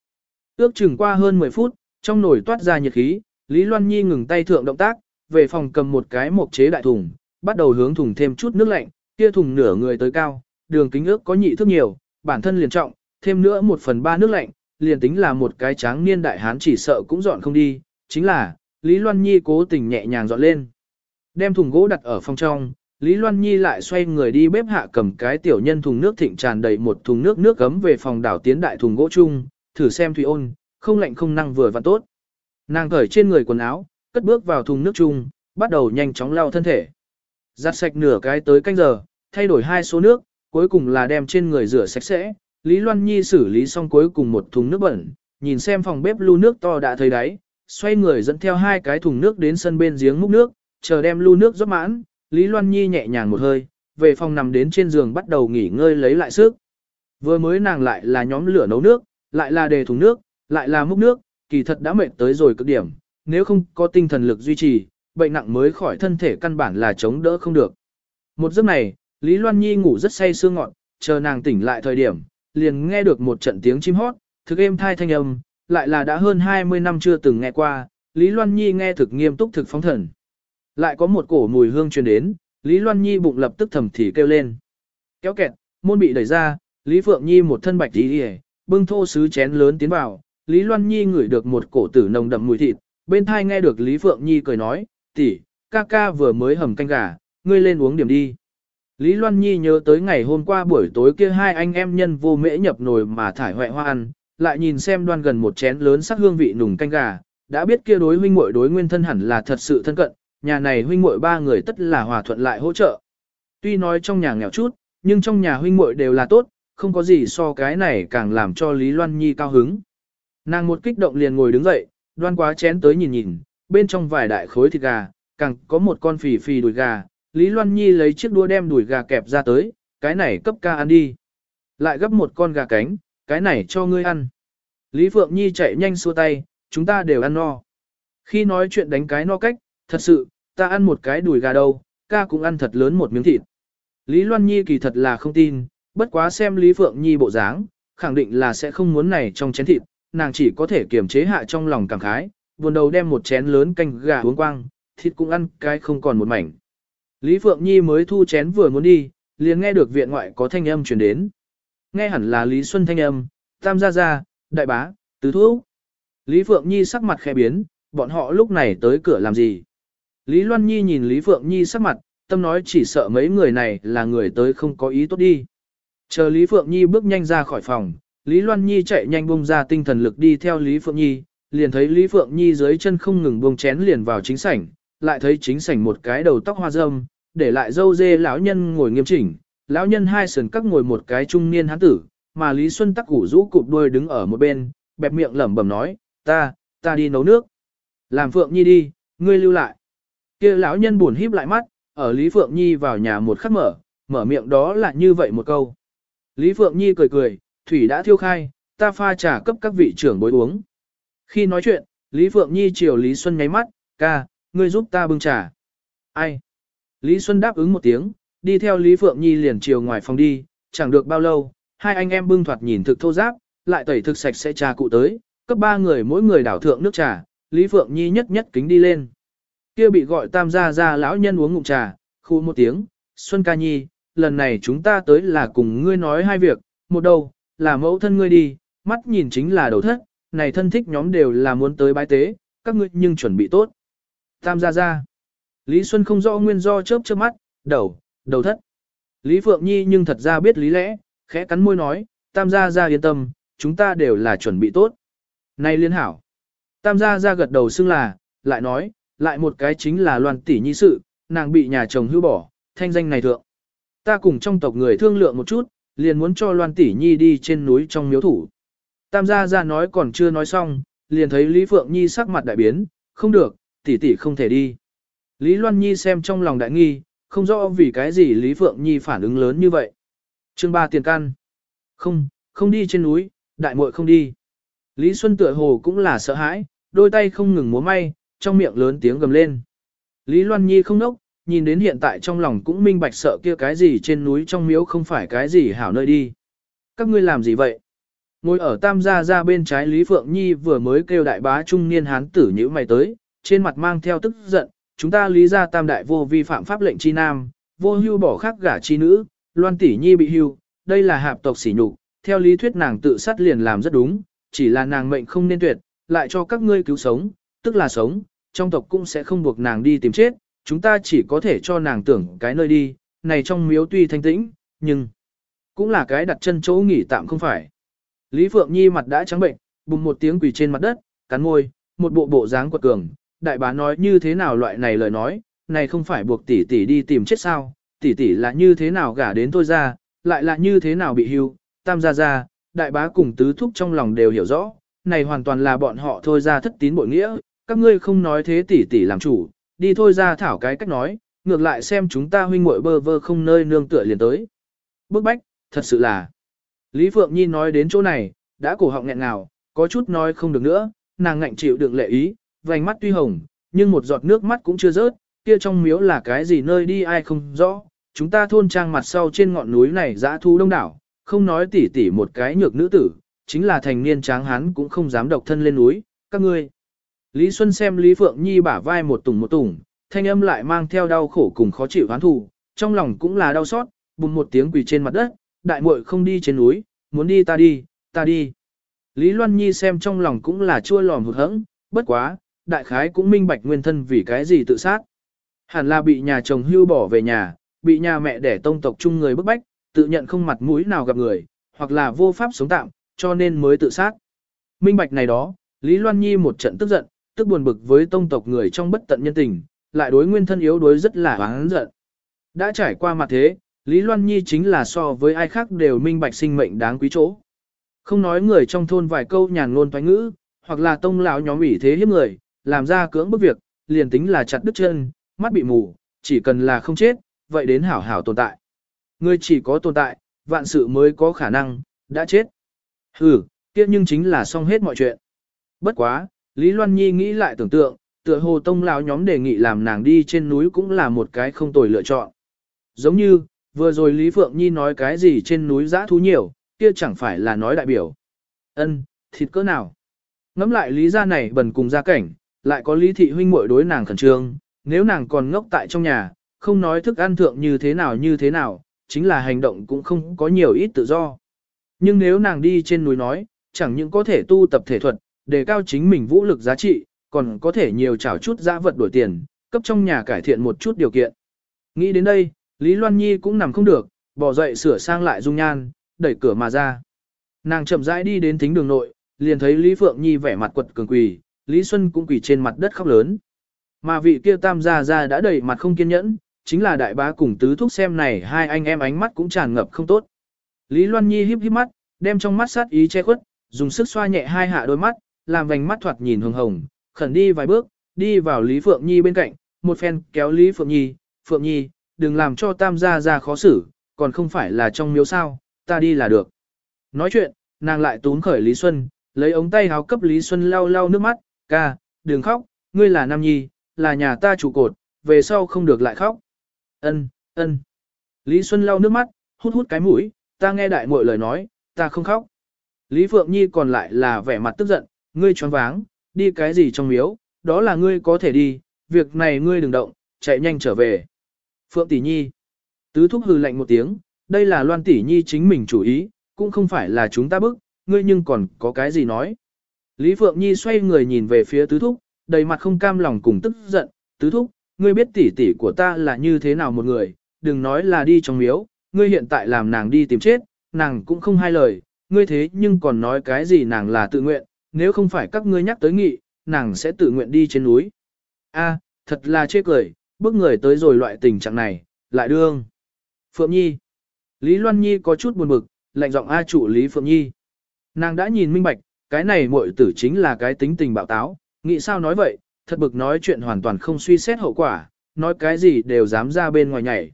Ước chừng qua hơn 10 phút, trong nồi toát ra nhiệt khí, Lý Loan Nhi ngừng tay thượng động tác, về phòng cầm một cái mộc chế đại thùng, bắt đầu hướng thùng thêm chút nước lạnh, kia thùng nửa người tới cao, đường kính ước có nhị thước nhiều, bản thân liền trọng, thêm nữa một phần ba nước lạnh, liền tính là một cái tráng niên đại hán chỉ sợ cũng dọn không đi, chính là, Lý Loan Nhi cố tình nhẹ nhàng dọn lên. Đem thùng gỗ đặt ở phòng trong, Lý Loan Nhi lại xoay người đi bếp hạ cầm cái tiểu nhân thùng nước thịnh tràn đầy một thùng nước nước cấm về phòng đảo tiến đại thùng gỗ chung, thử xem thủy ôn, không lạnh không năng vừa và tốt. Nàng cởi trên người quần áo, cất bước vào thùng nước chung, bắt đầu nhanh chóng lau thân thể. Giặt sạch nửa cái tới canh giờ, thay đổi hai số nước, cuối cùng là đem trên người rửa sạch sẽ. Lý Loan Nhi xử lý xong cuối cùng một thùng nước bẩn, nhìn xem phòng bếp lu nước to đã thấy đáy, xoay người dẫn theo hai cái thùng nước đến sân bên giếng múc nước, chờ đem lu nước rót mãn, Lý Loan Nhi nhẹ nhàng một hơi, về phòng nằm đến trên giường bắt đầu nghỉ ngơi lấy lại sức. Vừa mới nàng lại là nhóm lửa nấu nước, lại là đề thùng nước, lại là múc nước, kỳ thật đã mệt tới rồi cực điểm, nếu không có tinh thần lực duy trì, bệnh nặng mới khỏi thân thể căn bản là chống đỡ không được. Một giấc này, Lý Loan Nhi ngủ rất say sương ngọn, chờ nàng tỉnh lại thời điểm, liền nghe được một trận tiếng chim hót, thực êm thai thanh âm, lại là đã hơn 20 năm chưa từng nghe qua, Lý Loan Nhi nghe thực nghiêm túc thực phóng thần. Lại có một cổ mùi hương truyền đến, Lý Loan Nhi bụng lập tức thầm thì kêu lên. Kéo kẹt, môn bị đẩy ra, Lý Phượng Nhi một thân bạch đi hề, bưng thô sứ chén lớn tiến vào, Lý Loan Nhi ngửi được một cổ tử nồng đậm mùi thịt, bên thai nghe được Lý Phượng Nhi cười nói, tỷ, ca ca vừa mới hầm canh gà, ngươi lên uống điểm đi. Lý Loan Nhi nhớ tới ngày hôm qua buổi tối kia hai anh em nhân vô mễ nhập nồi mà thải hoại hoa ăn, lại nhìn xem đoan gần một chén lớn sắc hương vị nùng canh gà, đã biết kia đối huynh muội đối nguyên thân hẳn là thật sự thân cận, nhà này huynh muội ba người tất là hòa thuận lại hỗ trợ. Tuy nói trong nhà nghèo chút, nhưng trong nhà huynh muội đều là tốt, không có gì so cái này càng làm cho Lý Loan Nhi cao hứng. Nàng một kích động liền ngồi đứng dậy, đoan quá chén tới nhìn nhìn, bên trong vài đại khối thịt gà, càng có một con phì phì đùi gà, Lý Loan Nhi lấy chiếc đũa đem đùi gà kẹp ra tới, cái này cấp ca ăn đi. Lại gấp một con gà cánh, cái này cho ngươi ăn. Lý Phượng Nhi chạy nhanh xua tay, chúng ta đều ăn no. Khi nói chuyện đánh cái no cách, thật sự, ta ăn một cái đùi gà đâu, ca cũng ăn thật lớn một miếng thịt. Lý Loan Nhi kỳ thật là không tin, bất quá xem Lý Phượng Nhi bộ dáng, khẳng định là sẽ không muốn này trong chén thịt, nàng chỉ có thể kiềm chế hạ trong lòng cảm khái, buồn đầu đem một chén lớn canh gà uống quang, thịt cũng ăn cái không còn một mảnh. Lý Phượng Nhi mới thu chén vừa muốn đi, liền nghe được viện ngoại có thanh âm truyền đến. Nghe hẳn là Lý Xuân thanh âm, tam gia gia, đại bá, tứ thuốc. Lý Phượng Nhi sắc mặt khẽ biến, bọn họ lúc này tới cửa làm gì? Lý Loan Nhi nhìn Lý Phượng Nhi sắc mặt, tâm nói chỉ sợ mấy người này là người tới không có ý tốt đi. Chờ Lý Phượng Nhi bước nhanh ra khỏi phòng, Lý Loan Nhi chạy nhanh bung ra tinh thần lực đi theo Lý Phượng Nhi, liền thấy Lý Phượng Nhi dưới chân không ngừng buông chén liền vào chính sảnh, lại thấy chính sảnh một cái đầu tóc hoa râm, để lại dâu dê lão nhân ngồi nghiêm chỉnh, lão nhân hai sườn các ngồi một cái trung niên hán tử, mà Lý Xuân tắc củ rũ cụp đuôi đứng ở một bên, bẹp miệng lẩm bẩm nói, ta, ta đi nấu nước. Làm Phượng Nhi đi, ngươi lưu lại. kia lão nhân buồn híp lại mắt, ở Lý Phượng Nhi vào nhà một khắc mở, mở miệng đó là như vậy một câu. Lý Phượng Nhi cười cười, thủy đã thiêu khai, ta pha trà cấp các vị trưởng bối uống. Khi nói chuyện, Lý Phượng Nhi chiều Lý Xuân nháy mắt, ca, ngươi giúp ta bưng trà. Ai? Lý Xuân đáp ứng một tiếng, đi theo Lý Phượng Nhi liền chiều ngoài phòng đi, chẳng được bao lâu, hai anh em bưng thoạt nhìn thực thô giáp, lại tẩy thực sạch sẽ trà cụ tới, cấp ba người mỗi người đảo thượng nước trà, Lý Phượng Nhi nhất nhất kính đi lên. Kia bị gọi tam gia Gia lão nhân uống ngụm trà, khu một tiếng, Xuân ca nhi, lần này chúng ta tới là cùng ngươi nói hai việc, một đầu, là mẫu thân ngươi đi, mắt nhìn chính là đầu thất, này thân thích nhóm đều là muốn tới bái tế, các ngươi nhưng chuẩn bị tốt. Tam gia Gia Lý Xuân không rõ nguyên do chớp chớp mắt, đầu, đầu thất. Lý Phượng Nhi nhưng thật ra biết lý lẽ, khẽ cắn môi nói, tam gia gia yên tâm, chúng ta đều là chuẩn bị tốt. Này liên hảo. Tam gia gia gật đầu xưng là, lại nói, lại một cái chính là loan tỷ nhi sự, nàng bị nhà chồng hưu bỏ, thanh danh này thượng. Ta cùng trong tộc người thương lượng một chút, liền muốn cho loan tỷ nhi đi trên núi trong miếu thủ. Tam gia gia nói còn chưa nói xong, liền thấy Lý Phượng Nhi sắc mặt đại biến, không được, tỷ tỷ không thể đi. Lý Loan Nhi xem trong lòng đại nghi, không rõ vì cái gì Lý Phượng Nhi phản ứng lớn như vậy. Chương ba tiền căn. Không, không đi trên núi, đại muội không đi. Lý Xuân tựa hồ cũng là sợ hãi, đôi tay không ngừng múa may, trong miệng lớn tiếng gầm lên. Lý Loan Nhi không nốc, nhìn đến hiện tại trong lòng cũng minh bạch sợ kia cái gì trên núi trong miếu không phải cái gì hảo nơi đi. Các ngươi làm gì vậy? Ngồi ở tam gia ra bên trái Lý Phượng Nhi vừa mới kêu đại bá trung niên hán tử nhữ mày tới, trên mặt mang theo tức giận, chúng ta lý ra tam đại vô vi phạm pháp lệnh chi nam, vô hưu bỏ khác gả chi nữ, loan tỷ nhi bị hưu, đây là hạp tộc sỉ nhục, theo lý thuyết nàng tự sát liền làm rất đúng, chỉ là nàng mệnh không nên tuyệt, lại cho các ngươi cứu sống, tức là sống, trong tộc cũng sẽ không buộc nàng đi tìm chết, chúng ta chỉ có thể cho nàng tưởng cái nơi đi, này trong miếu tuy thanh tĩnh, nhưng cũng là cái đặt chân chỗ nghỉ tạm không phải. Lý Phượng Nhi mặt đã trắng bệnh, bùng một tiếng quỳ trên mặt đất, cắn môi, một bộ bộ dáng quật cường, đại bá nói như thế nào loại này lời nói, này không phải buộc tỷ tỷ đi tìm chết sao, tỷ tỷ là như thế nào gả đến tôi ra, lại là như thế nào bị hưu, tam gia gia, đại bá cùng tứ thúc trong lòng đều hiểu rõ, này hoàn toàn là bọn họ thôi ra thất tín bội nghĩa, các ngươi không nói thế tỷ tỷ làm chủ, đi thôi ra thảo cái cách nói, ngược lại xem chúng ta huynh muội bơ vơ không nơi nương tựa liền tới. Bức bách, thật sự là. Lý Phượng Nhi nói đến chỗ này, đã cổ họng nghẹn ngào, có chút nói không được nữa, nàng ngạnh chịu đựng lệ ý, vành mắt tuy hồng, nhưng một giọt nước mắt cũng chưa rớt, kia trong miếu là cái gì nơi đi ai không rõ. Chúng ta thôn trang mặt sau trên ngọn núi này dã thu đông đảo, không nói tỉ tỉ một cái nhược nữ tử, chính là thành niên tráng hán cũng không dám độc thân lên núi, các ngươi. Lý Xuân xem Lý Phượng Nhi bả vai một tùng một tùng, thanh âm lại mang theo đau khổ cùng khó chịu hán thù, trong lòng cũng là đau xót, bùng một tiếng quỳ trên mặt đất, đại muội không đi trên núi, muốn đi ta đi, ta đi. Lý Loan Nhi xem trong lòng cũng là chua lòm hụt hẫng, bất quá, đại khái cũng minh bạch nguyên thân vì cái gì tự sát. Hẳn là bị nhà chồng hưu bỏ về nhà, bị nhà mẹ đẻ tông tộc chung người bức bách, tự nhận không mặt mũi nào gặp người, hoặc là vô pháp sống tạm, cho nên mới tự sát. Minh bạch này đó, Lý Loan Nhi một trận tức giận, tức buồn bực với tông tộc người trong bất tận nhân tình, lại đối nguyên thân yếu đối rất là oán giận. Đã trải qua mặt thế, Lý Loan Nhi chính là so với ai khác đều minh bạch sinh mệnh đáng quý chỗ. Không nói người trong thôn vài câu nhàn ngôn toán ngữ, hoặc là tông lão nhóm ủy thế hiếp người, làm ra cưỡng bức việc, liền tính là chặt đứt chân, mắt bị mù, chỉ cần là không chết, vậy đến hảo hảo tồn tại. ngươi chỉ có tồn tại, vạn sự mới có khả năng, đã chết. Hừ, kia nhưng chính là xong hết mọi chuyện. Bất quá, Lý Loan Nhi nghĩ lại tưởng tượng, tựa hồ tông lão nhóm đề nghị làm nàng đi trên núi cũng là một cái không tồi lựa chọn. Giống như, vừa rồi Lý Phượng Nhi nói cái gì trên núi giã thú nhiều, kia chẳng phải là nói đại biểu. Ân, thịt cỡ nào? Ngắm lại lý gia này bần cùng gia cảnh, lại có lý thị huynh muội đối nàng khẩn trương, nếu nàng còn ngốc tại trong nhà, không nói thức ăn thượng như thế nào như thế nào, chính là hành động cũng không có nhiều ít tự do. Nhưng nếu nàng đi trên núi nói, chẳng những có thể tu tập thể thuật, đề cao chính mình vũ lực giá trị, còn có thể nhiều trảo chút giã vật đổi tiền, cấp trong nhà cải thiện một chút điều kiện. Nghĩ đến đây, Lý Loan Nhi cũng nằm không được, bỏ dậy sửa sang lại dung nhan, đẩy cửa mà ra. Nàng chậm rãi đi đến thính đường nội, liền thấy Lý Phượng Nhi vẻ mặt quật cường quỳ, Lý Xuân cũng quỳ trên mặt đất khóc lớn. Mà vị kia tam gia gia đã đầy mặt không kiên nhẫn, chính là đại bá cùng tứ thúc xem này hai anh em ánh mắt cũng tràn ngập không tốt. Lý Loan Nhi híp híp mắt, đem trong mắt sát ý che khuất, dùng sức xoa nhẹ hai hạ đôi mắt, làm vành mắt thoạt nhìn hồng hồng, khẩn đi vài bước, đi vào Lý Phượng Nhi bên cạnh, một phen kéo Lý Phượng Nhi, Phượng Nhi, đừng làm cho tam gia gia khó xử, còn không phải là trong miếu sao, ta đi là được. Nói chuyện, nàng lại tún khởi Lý Xuân, lấy ống tay háo cấp Lý Xuân lau lau nước mắt, ca, đừng khóc, ngươi là nam nhi, là nhà ta trụ cột, về sau không được lại khóc. Ân, ân. Lý Xuân lau nước mắt, hút hút cái mũi, ta nghe đại muội lời nói, ta không khóc. Lý Phượng Nhi còn lại là vẻ mặt tức giận, ngươi choáng váng, đi cái gì trong miếu, đó là ngươi có thể đi, việc này ngươi đừng động, chạy nhanh trở về. Phượng Tỷ Nhi. Tứ thúc hừ lạnh một tiếng, đây là Loan Tỷ Nhi chính mình chủ ý, cũng không phải là chúng ta bức, ngươi nhưng còn có cái gì nói. Lý Phượng Nhi xoay người nhìn về phía tứ thúc, đầy mặt không cam lòng cùng tức giận, tứ thúc, ngươi biết tỷ tỷ của ta là như thế nào một người, đừng nói là đi trong miếu, ngươi hiện tại làm nàng đi tìm chết, nàng cũng không hai lời, ngươi thế nhưng còn nói cái gì nàng là tự nguyện, nếu không phải các ngươi nhắc tới nghị, nàng sẽ tự nguyện đi trên núi. A, thật là chê cười, bước người tới rồi loại tình trạng này, lại đương. Phượng Nhi. Lý Loan Nhi có chút buồn bực, lạnh giọng A chủ Lý Phượng Nhi. Nàng đã nhìn minh bạch, cái này muội tử chính là cái tính tình bạo táo, nghĩ sao nói vậy, thật bực nói chuyện hoàn toàn không suy xét hậu quả, nói cái gì đều dám ra bên ngoài nhảy.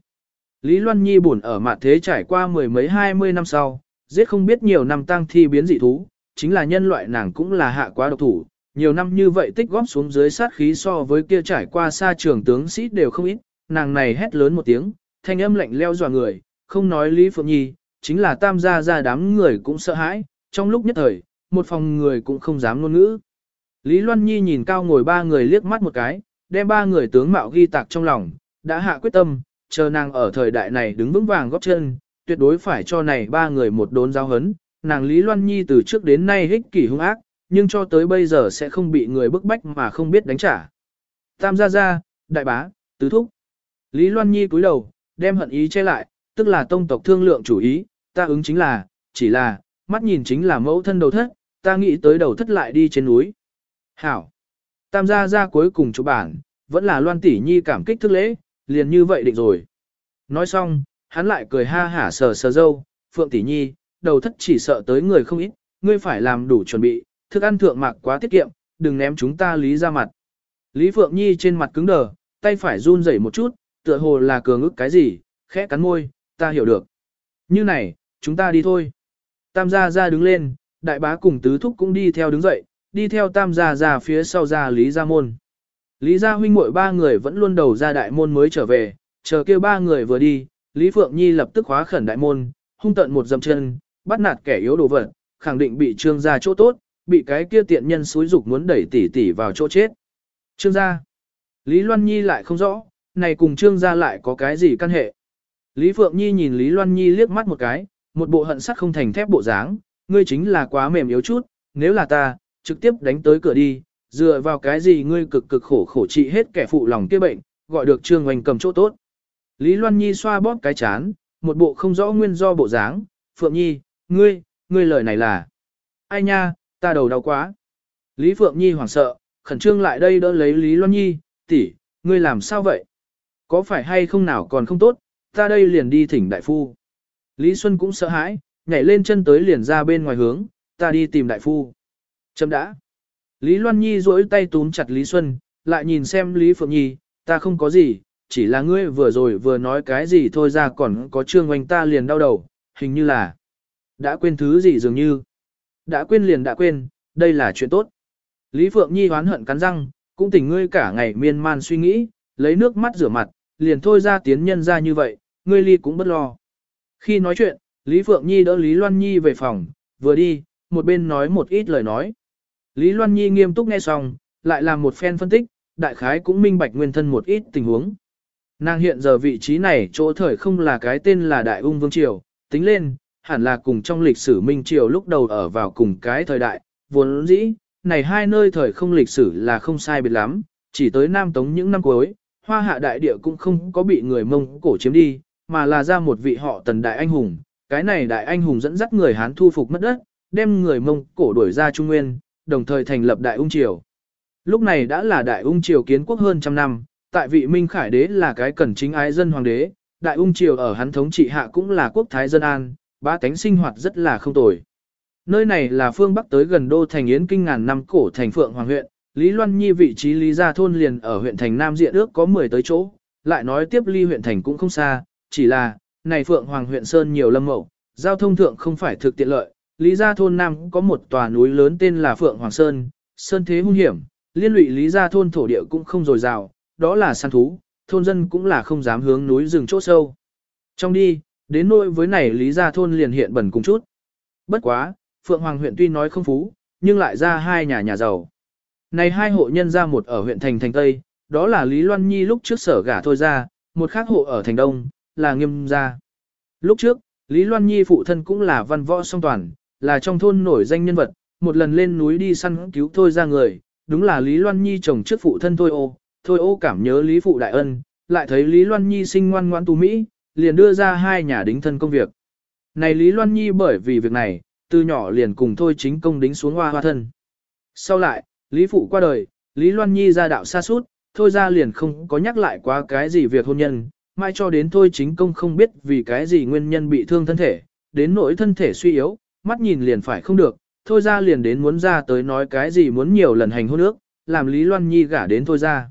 Lý Loan Nhi buồn ở mặt thế trải qua mười mấy hai mươi năm sau, giết không biết nhiều năm tăng thi biến dị thú, chính là nhân loại nàng cũng là hạ quá độc thủ, nhiều năm như vậy tích góp xuống dưới sát khí so với kia trải qua xa trường tướng sĩ đều không ít, nàng này hét lớn một tiếng, thanh âm lạnh leo dọa người, không nói Lý Phượng Nhi, chính là tam gia gia đám người cũng sợ hãi, trong lúc nhất thời, một phòng người cũng không dám ngôn ngữ. Lý Loan Nhi nhìn cao ngồi ba người liếc mắt một cái, đem ba người tướng mạo ghi tạc trong lòng, đã hạ quyết tâm, chờ nàng ở thời đại này đứng vững vàng góp chân, tuyệt đối phải cho này ba người một đốn giao hấn. Nàng Lý Loan Nhi từ trước đến nay hích kỷ hung ác, nhưng cho tới bây giờ sẽ không bị người bức bách mà không biết đánh trả. Tam gia gia, đại bá, tứ thúc. Lý Loan Nhi cúi đầu, đem hận ý che lại, tức là tông tộc thương lượng chủ ý, ta ứng chính là, chỉ là, mắt nhìn chính là mẫu thân đầu thất, ta nghĩ tới đầu thất lại đi trên núi. Hảo. Tam gia gia cuối cùng chủ bản, vẫn là Loan tỷ nhi cảm kích thức lễ, liền như vậy định rồi. Nói xong, hắn lại cười ha hả sờ sờ dâu, Phượng tỷ nhi, đầu thất chỉ sợ tới người không ít, ngươi phải làm đủ chuẩn bị, thức ăn thượng mạc quá tiết kiệm, đừng ném chúng ta lý ra mặt. Lý Phượng Nhi trên mặt cứng đờ, tay phải run rẩy một chút, tựa hồ là cường ức cái gì, khẽ cắn môi, ta hiểu được. Như này, chúng ta đi thôi. Tam gia ra đứng lên, đại bá cùng tứ thúc cũng đi theo đứng dậy, đi theo tam gia ra phía sau ra Lý Gia Môn. Lý Gia huynh muội ba người vẫn luôn đầu ra đại môn mới trở về, chờ kêu ba người vừa đi, Lý Phượng Nhi lập tức khóa khẩn đại môn, hung tận một dầm chân, bắt nạt kẻ yếu đồ vật, khẳng định bị trương gia chỗ tốt, bị cái kia tiện nhân xúi dục muốn đẩy tỷ tỷ vào chỗ chết. Trương gia. Lý Loan Nhi lại không rõ, này cùng trương gia lại có cái gì căn hệ. Lý Phượng Nhi nhìn Lý Loan Nhi liếc mắt một cái, một bộ hận sắt không thành thép bộ dáng, ngươi chính là quá mềm yếu chút, nếu là ta, trực tiếp đánh tới cửa đi, dựa vào cái gì ngươi cực cực khổ khổ trị hết kẻ phụ lòng kia bệnh, gọi được Trương Hoành cầm chỗ tốt. Lý Loan Nhi xoa bóp cái chán, một bộ không rõ nguyên do bộ dáng, Phượng Nhi, ngươi, ngươi lời này là, ai nha, ta đầu đau quá. Lý Phượng Nhi hoảng sợ, khẩn trương lại đây đỡ lấy Lý Loan Nhi, tỷ, ngươi làm sao vậy? Có phải hay không nào còn không tốt, ta đây liền đi thỉnh đại phu. Lý Xuân cũng sợ hãi, nhảy lên chân tới liền ra bên ngoài hướng, ta đi tìm đại phu. Chấm đã. Lý Loan Nhi duỗi tay túm chặt Lý Xuân, lại nhìn xem Lý Phượng Nhi, ta không có gì, chỉ là ngươi vừa rồi vừa nói cái gì thôi ra còn có trương oanh ta liền đau đầu, hình như là đã quên thứ gì dường như. Đã quên liền đã quên, đây là chuyện tốt. Lý Phượng Nhi hoán hận cắn răng, cũng tỉnh ngươi cả ngày miên man suy nghĩ, lấy nước mắt rửa mặt, liền thôi ra tiến nhân ra như vậy, ngươi ly cũng bất lo. Khi nói chuyện, Lý Phượng Nhi đỡ Lý Loan Nhi về phòng, vừa đi, một bên nói một ít lời nói. Lý Loan Nhi nghiêm túc nghe xong, lại làm một phen phân tích, đại khái cũng minh bạch nguyên thân một ít tình huống. Nàng hiện giờ vị trí này chỗ thời không là cái tên là Đại Ung Vương Triều, tính lên, hẳn là cùng trong lịch sử Minh Triều lúc đầu ở vào cùng cái thời đại, vốn dĩ, này hai nơi thời không lịch sử là không sai biệt lắm, chỉ tới Nam Tống những năm cuối, hoa hạ đại địa cũng không có bị người Mông Cổ chiếm đi, mà là ra một vị họ tần đại anh hùng. Cái này đại anh hùng dẫn dắt người Hán thu phục mất đất, đem người Mông Cổ đuổi ra Trung Nguyên, đồng thời thành lập đại ung triều. Lúc này đã là đại ung triều kiến quốc hơn trăm năm, tại vị Minh Khải đế là cái cần chính ái dân hoàng đế, đại ung triều ở hắn thống trị hạ cũng là quốc thái dân an, ba tánh sinh hoạt rất là không tồi. Nơi này là phương Bắc tới gần đô thành Yến Kinh ngàn năm cổ thành Phượng Hoàng huyện, Lý Loan Nhi vị trí Lý Gia Thôn liền ở huyện thành Nam Diện ước có 10 tới chỗ, lại nói tiếp ly huyện thành cũng không xa, chỉ là, này Phượng Hoàng huyện Sơn nhiều lâm mậu, giao thông thượng không phải thực tiện lợi, Lý Gia Thôn Nam có một tòa núi lớn tên là Phượng Hoàng Sơn, Sơn thế hung hiểm, liên lụy Lý Gia Thôn thổ địa cũng không dồi dào, đó là săn thú, thôn dân cũng là không dám hướng núi rừng chỗ sâu. Trong đi, đến nỗi với này Lý Gia Thôn liền hiện bẩn cùng chút. Bất quá, Phượng Hoàng huyện tuy nói không phú, nhưng lại ra hai nhà nhà giàu. Này hai hộ nhân ra một ở huyện Thành Thành Tây, đó là Lý Loan Nhi lúc trước sở gả thôi ra, một khác hộ ở Thành Đông, là Nghiêm gia. Lúc trước, Lý Loan Nhi phụ thân cũng là văn võ song toàn, là trong thôn nổi danh nhân vật, một lần lên núi đi săn cứu thôi ra người, đúng là Lý Loan Nhi chồng trước phụ thân thôi ô, thôi ô cảm nhớ Lý phụ đại ân, lại thấy Lý Loan Nhi sinh ngoan ngoan tu Mỹ, liền đưa ra hai nhà đính thân công việc. Này Lý Loan Nhi bởi vì việc này, từ nhỏ liền cùng thôi chính công đính xuống hoa hoa thân. Sau lại, Lý Phụ qua đời, Lý Loan Nhi ra đạo xa suốt, thôi ra liền không có nhắc lại quá cái gì việc hôn nhân, mai cho đến thôi chính công không biết vì cái gì nguyên nhân bị thương thân thể, đến nỗi thân thể suy yếu, mắt nhìn liền phải không được, thôi ra liền đến muốn ra tới nói cái gì muốn nhiều lần hành hôn ước, làm Lý Loan Nhi gả đến thôi ra.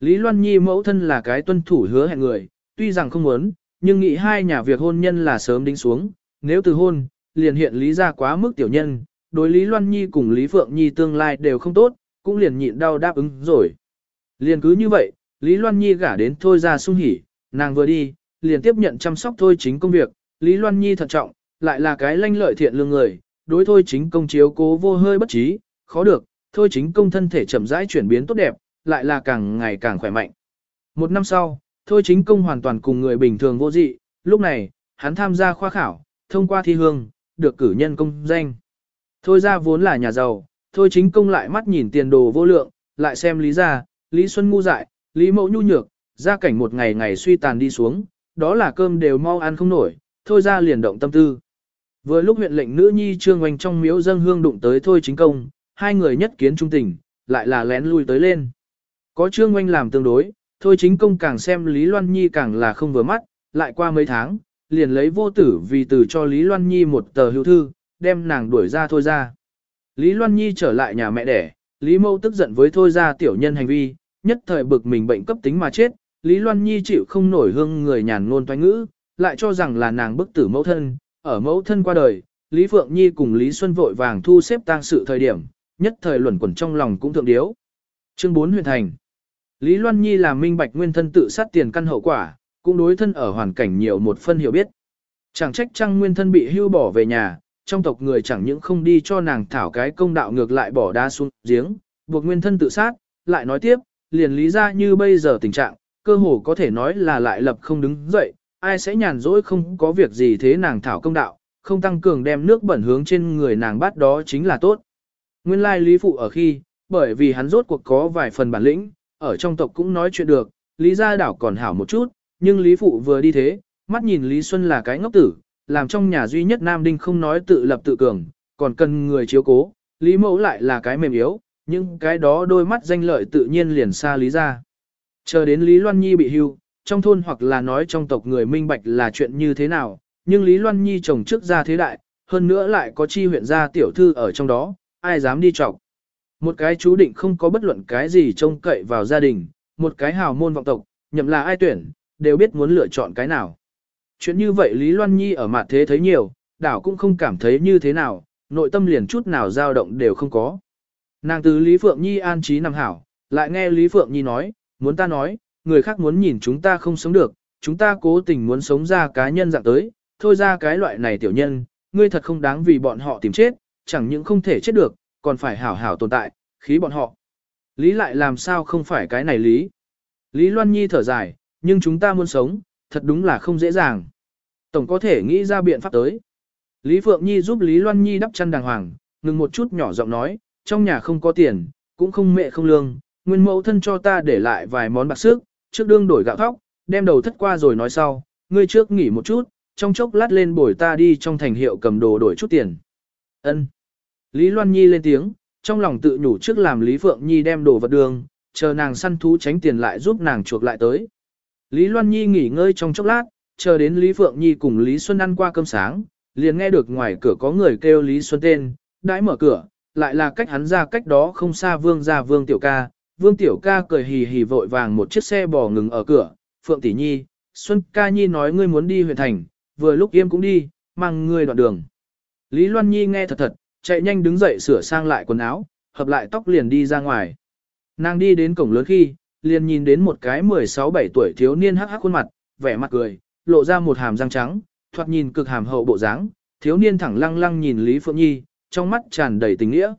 Lý Loan Nhi mẫu thân là cái tuân thủ hứa hẹn người, tuy rằng không muốn, nhưng nghĩ hai nhà việc hôn nhân là sớm đính xuống, nếu từ hôn, liền hiện lý ra quá mức tiểu nhân, đối Lý Loan Nhi cùng Lý Phượng Nhi tương lai đều không tốt, cũng liền nhịn đau đáp ứng rồi. Liền cứ như vậy, Lý Loan Nhi gả đến thôi ra sung hỉ, nàng vừa đi, liền tiếp nhận chăm sóc thôi chính công việc, Lý Loan Nhi thận trọng, lại là cái lanh lợi thiện lương người, đối thôi chính công chiếu cố vô hơi bất trí, khó được, thôi chính công thân thể chậm rãi chuyển biến tốt đẹp, lại là càng ngày càng khỏe mạnh. Một năm sau, thôi chính công hoàn toàn cùng người bình thường vô dị, lúc này, hắn tham gia khoa khảo, thông qua thi hương, được cử nhân công danh. Thôi ra vốn là nhà giàu, thôi chính công lại mắt nhìn tiền đồ vô lượng, lại xem lý gia, lý xuân ngu dại, lý mẫu nhu nhược, gia cảnh một ngày ngày suy tàn đi xuống, đó là cơm đều mau ăn không nổi, thôi ra liền động tâm tư. Vừa lúc huyện lệnh nữ nhi trương oanh trong miếu dâng hương đụng tới thôi chính công, hai người nhất kiến trung tình, lại là lén lui tới lên. Có trương oanh làm tương đối, thôi chính công càng xem Lý Loan Nhi càng là không vừa mắt, lại qua mấy tháng, liền lấy vô tử vì từ cho Lý Loan Nhi một tờ hữu thư, đem nàng đuổi ra thôi ra. Lý Loan Nhi trở lại nhà mẹ đẻ, Lý Mâu tức giận với thôi ra tiểu nhân hành vi, nhất thời bực mình bệnh cấp tính mà chết, Lý Loan Nhi chịu không nổi hương người nhàn ngôn toanh ngữ, lại cho rằng là nàng bức tử mẫu thân, ở mẫu thân qua đời, Lý Phượng Nhi cùng Lý Xuân vội vàng thu xếp tang sự thời điểm, nhất thời luẩn quẩn trong lòng cũng thượng điếu. Chương 4 huyền thành Lý Loan Nhi là minh bạch nguyên thân tự sát tiền căn hậu quả, cũng đối thân ở hoàn cảnh nhiều một phân hiểu biết. Chẳng trách trăng nguyên thân bị hưu bỏ về nhà, trong tộc người chẳng những không đi cho nàng thảo cái công đạo ngược lại bỏ đá xuống giếng, buộc nguyên thân tự sát, lại nói tiếp, liền lý ra như bây giờ tình trạng, cơ hồ có thể nói là lại lập không đứng dậy, ai sẽ nhàn rỗi không có việc gì thế nàng thảo công đạo, không tăng cường đem nước bẩn hướng trên người nàng bắt đó chính là tốt. Nguyên lai lý phụ ở khi, bởi vì hắn rốt cuộc có vài phần bản lĩnh, ở trong tộc cũng nói chuyện được, lý gia đảo còn hảo một chút, nhưng lý phụ vừa đi thế, mắt nhìn lý xuân là cái ngốc tử, làm trong nhà duy nhất nam đinh không nói tự lập tự cường, còn cần người chiếu cố, lý mẫu lại là cái mềm yếu, nhưng cái đó đôi mắt danh lợi tự nhiên liền xa lý ra. Chờ đến Lý Loan Nhi bị hưu, trong thôn hoặc là nói trong tộc người minh bạch là chuyện như thế nào, nhưng Lý Loan Nhi chồng trước ra thế đại, hơn nữa lại có chi huyện gia tiểu thư ở trong đó, ai dám đi chọc. Một cái chú định không có bất luận cái gì trông cậy vào gia đình, một cái hào môn vọng tộc, nhậm là ai tuyển, đều biết muốn lựa chọn cái nào. Chuyện như vậy Lý Loan Nhi ở mặt thế thấy nhiều, đảo cũng không cảm thấy như thế nào, nội tâm liền chút nào dao động đều không có. Nàng từ Lý Phượng Nhi an trí nằm hảo, lại nghe Lý Phượng Nhi nói, muốn ta nói, người khác muốn nhìn chúng ta không sống được, chúng ta cố tình muốn sống ra cá nhân dạng tới, thôi ra cái loại này tiểu nhân, ngươi thật không đáng vì bọn họ tìm chết, chẳng những không thể chết được, còn phải hảo hảo tồn tại, khí bọn họ. Lý lại làm sao không phải cái này lý. Lý Loan Nhi thở dài, nhưng chúng ta muốn sống, thật đúng là không dễ dàng. Tổng có thể nghĩ ra biện pháp tới. Lý Phượng Nhi giúp Lý Loan Nhi đắp chăn đàng hoàng, ngừng một chút nhỏ giọng nói, trong nhà không có tiền, cũng không mẹ không lương, nguyên mẫu thân cho ta để lại vài món bạc sức, trước đương đổi gạo thóc, đem đầu thất qua rồi nói sau, ngươi trước nghỉ một chút, trong chốc lát lên bồi ta đi trong thành hiệu cầm đồ đổi chút tiền. Ân. Lý Loan Nhi lên tiếng, trong lòng tự nhủ trước làm Lý Phượng Nhi đem đồ vật đường, chờ nàng săn thú tránh tiền lại giúp nàng chuộc lại tới. Lý Loan Nhi nghỉ ngơi trong chốc lát, chờ đến Lý Phượng Nhi cùng Lý Xuân ăn qua cơm sáng, liền nghe được ngoài cửa có người kêu Lý Xuân tên, đãi mở cửa, lại là cách hắn ra cách đó không xa vương ra vương tiểu ca. Vương tiểu ca cười hì hì vội vàng một chiếc xe bò ngừng ở cửa, Phượng tỷ nhi, Xuân ca nhi nói ngươi muốn đi huyện thành, vừa lúc yêm cũng đi, mang ngươi đoạn đường. Lý Loan Nhi nghe thật thật, chạy nhanh đứng dậy sửa sang lại quần áo, hợp lại tóc liền đi ra ngoài. Nàng đi đến cổng lớn khi, liền nhìn đến một cái 16-17 tuổi thiếu niên hắc hắc khuôn mặt, vẻ mặt cười, lộ ra một hàm răng trắng, thoạt nhìn cực hàm hậu bộ dáng, thiếu niên thẳng lăng lăng nhìn Lý Phượng Nhi, trong mắt tràn đầy tình nghĩa.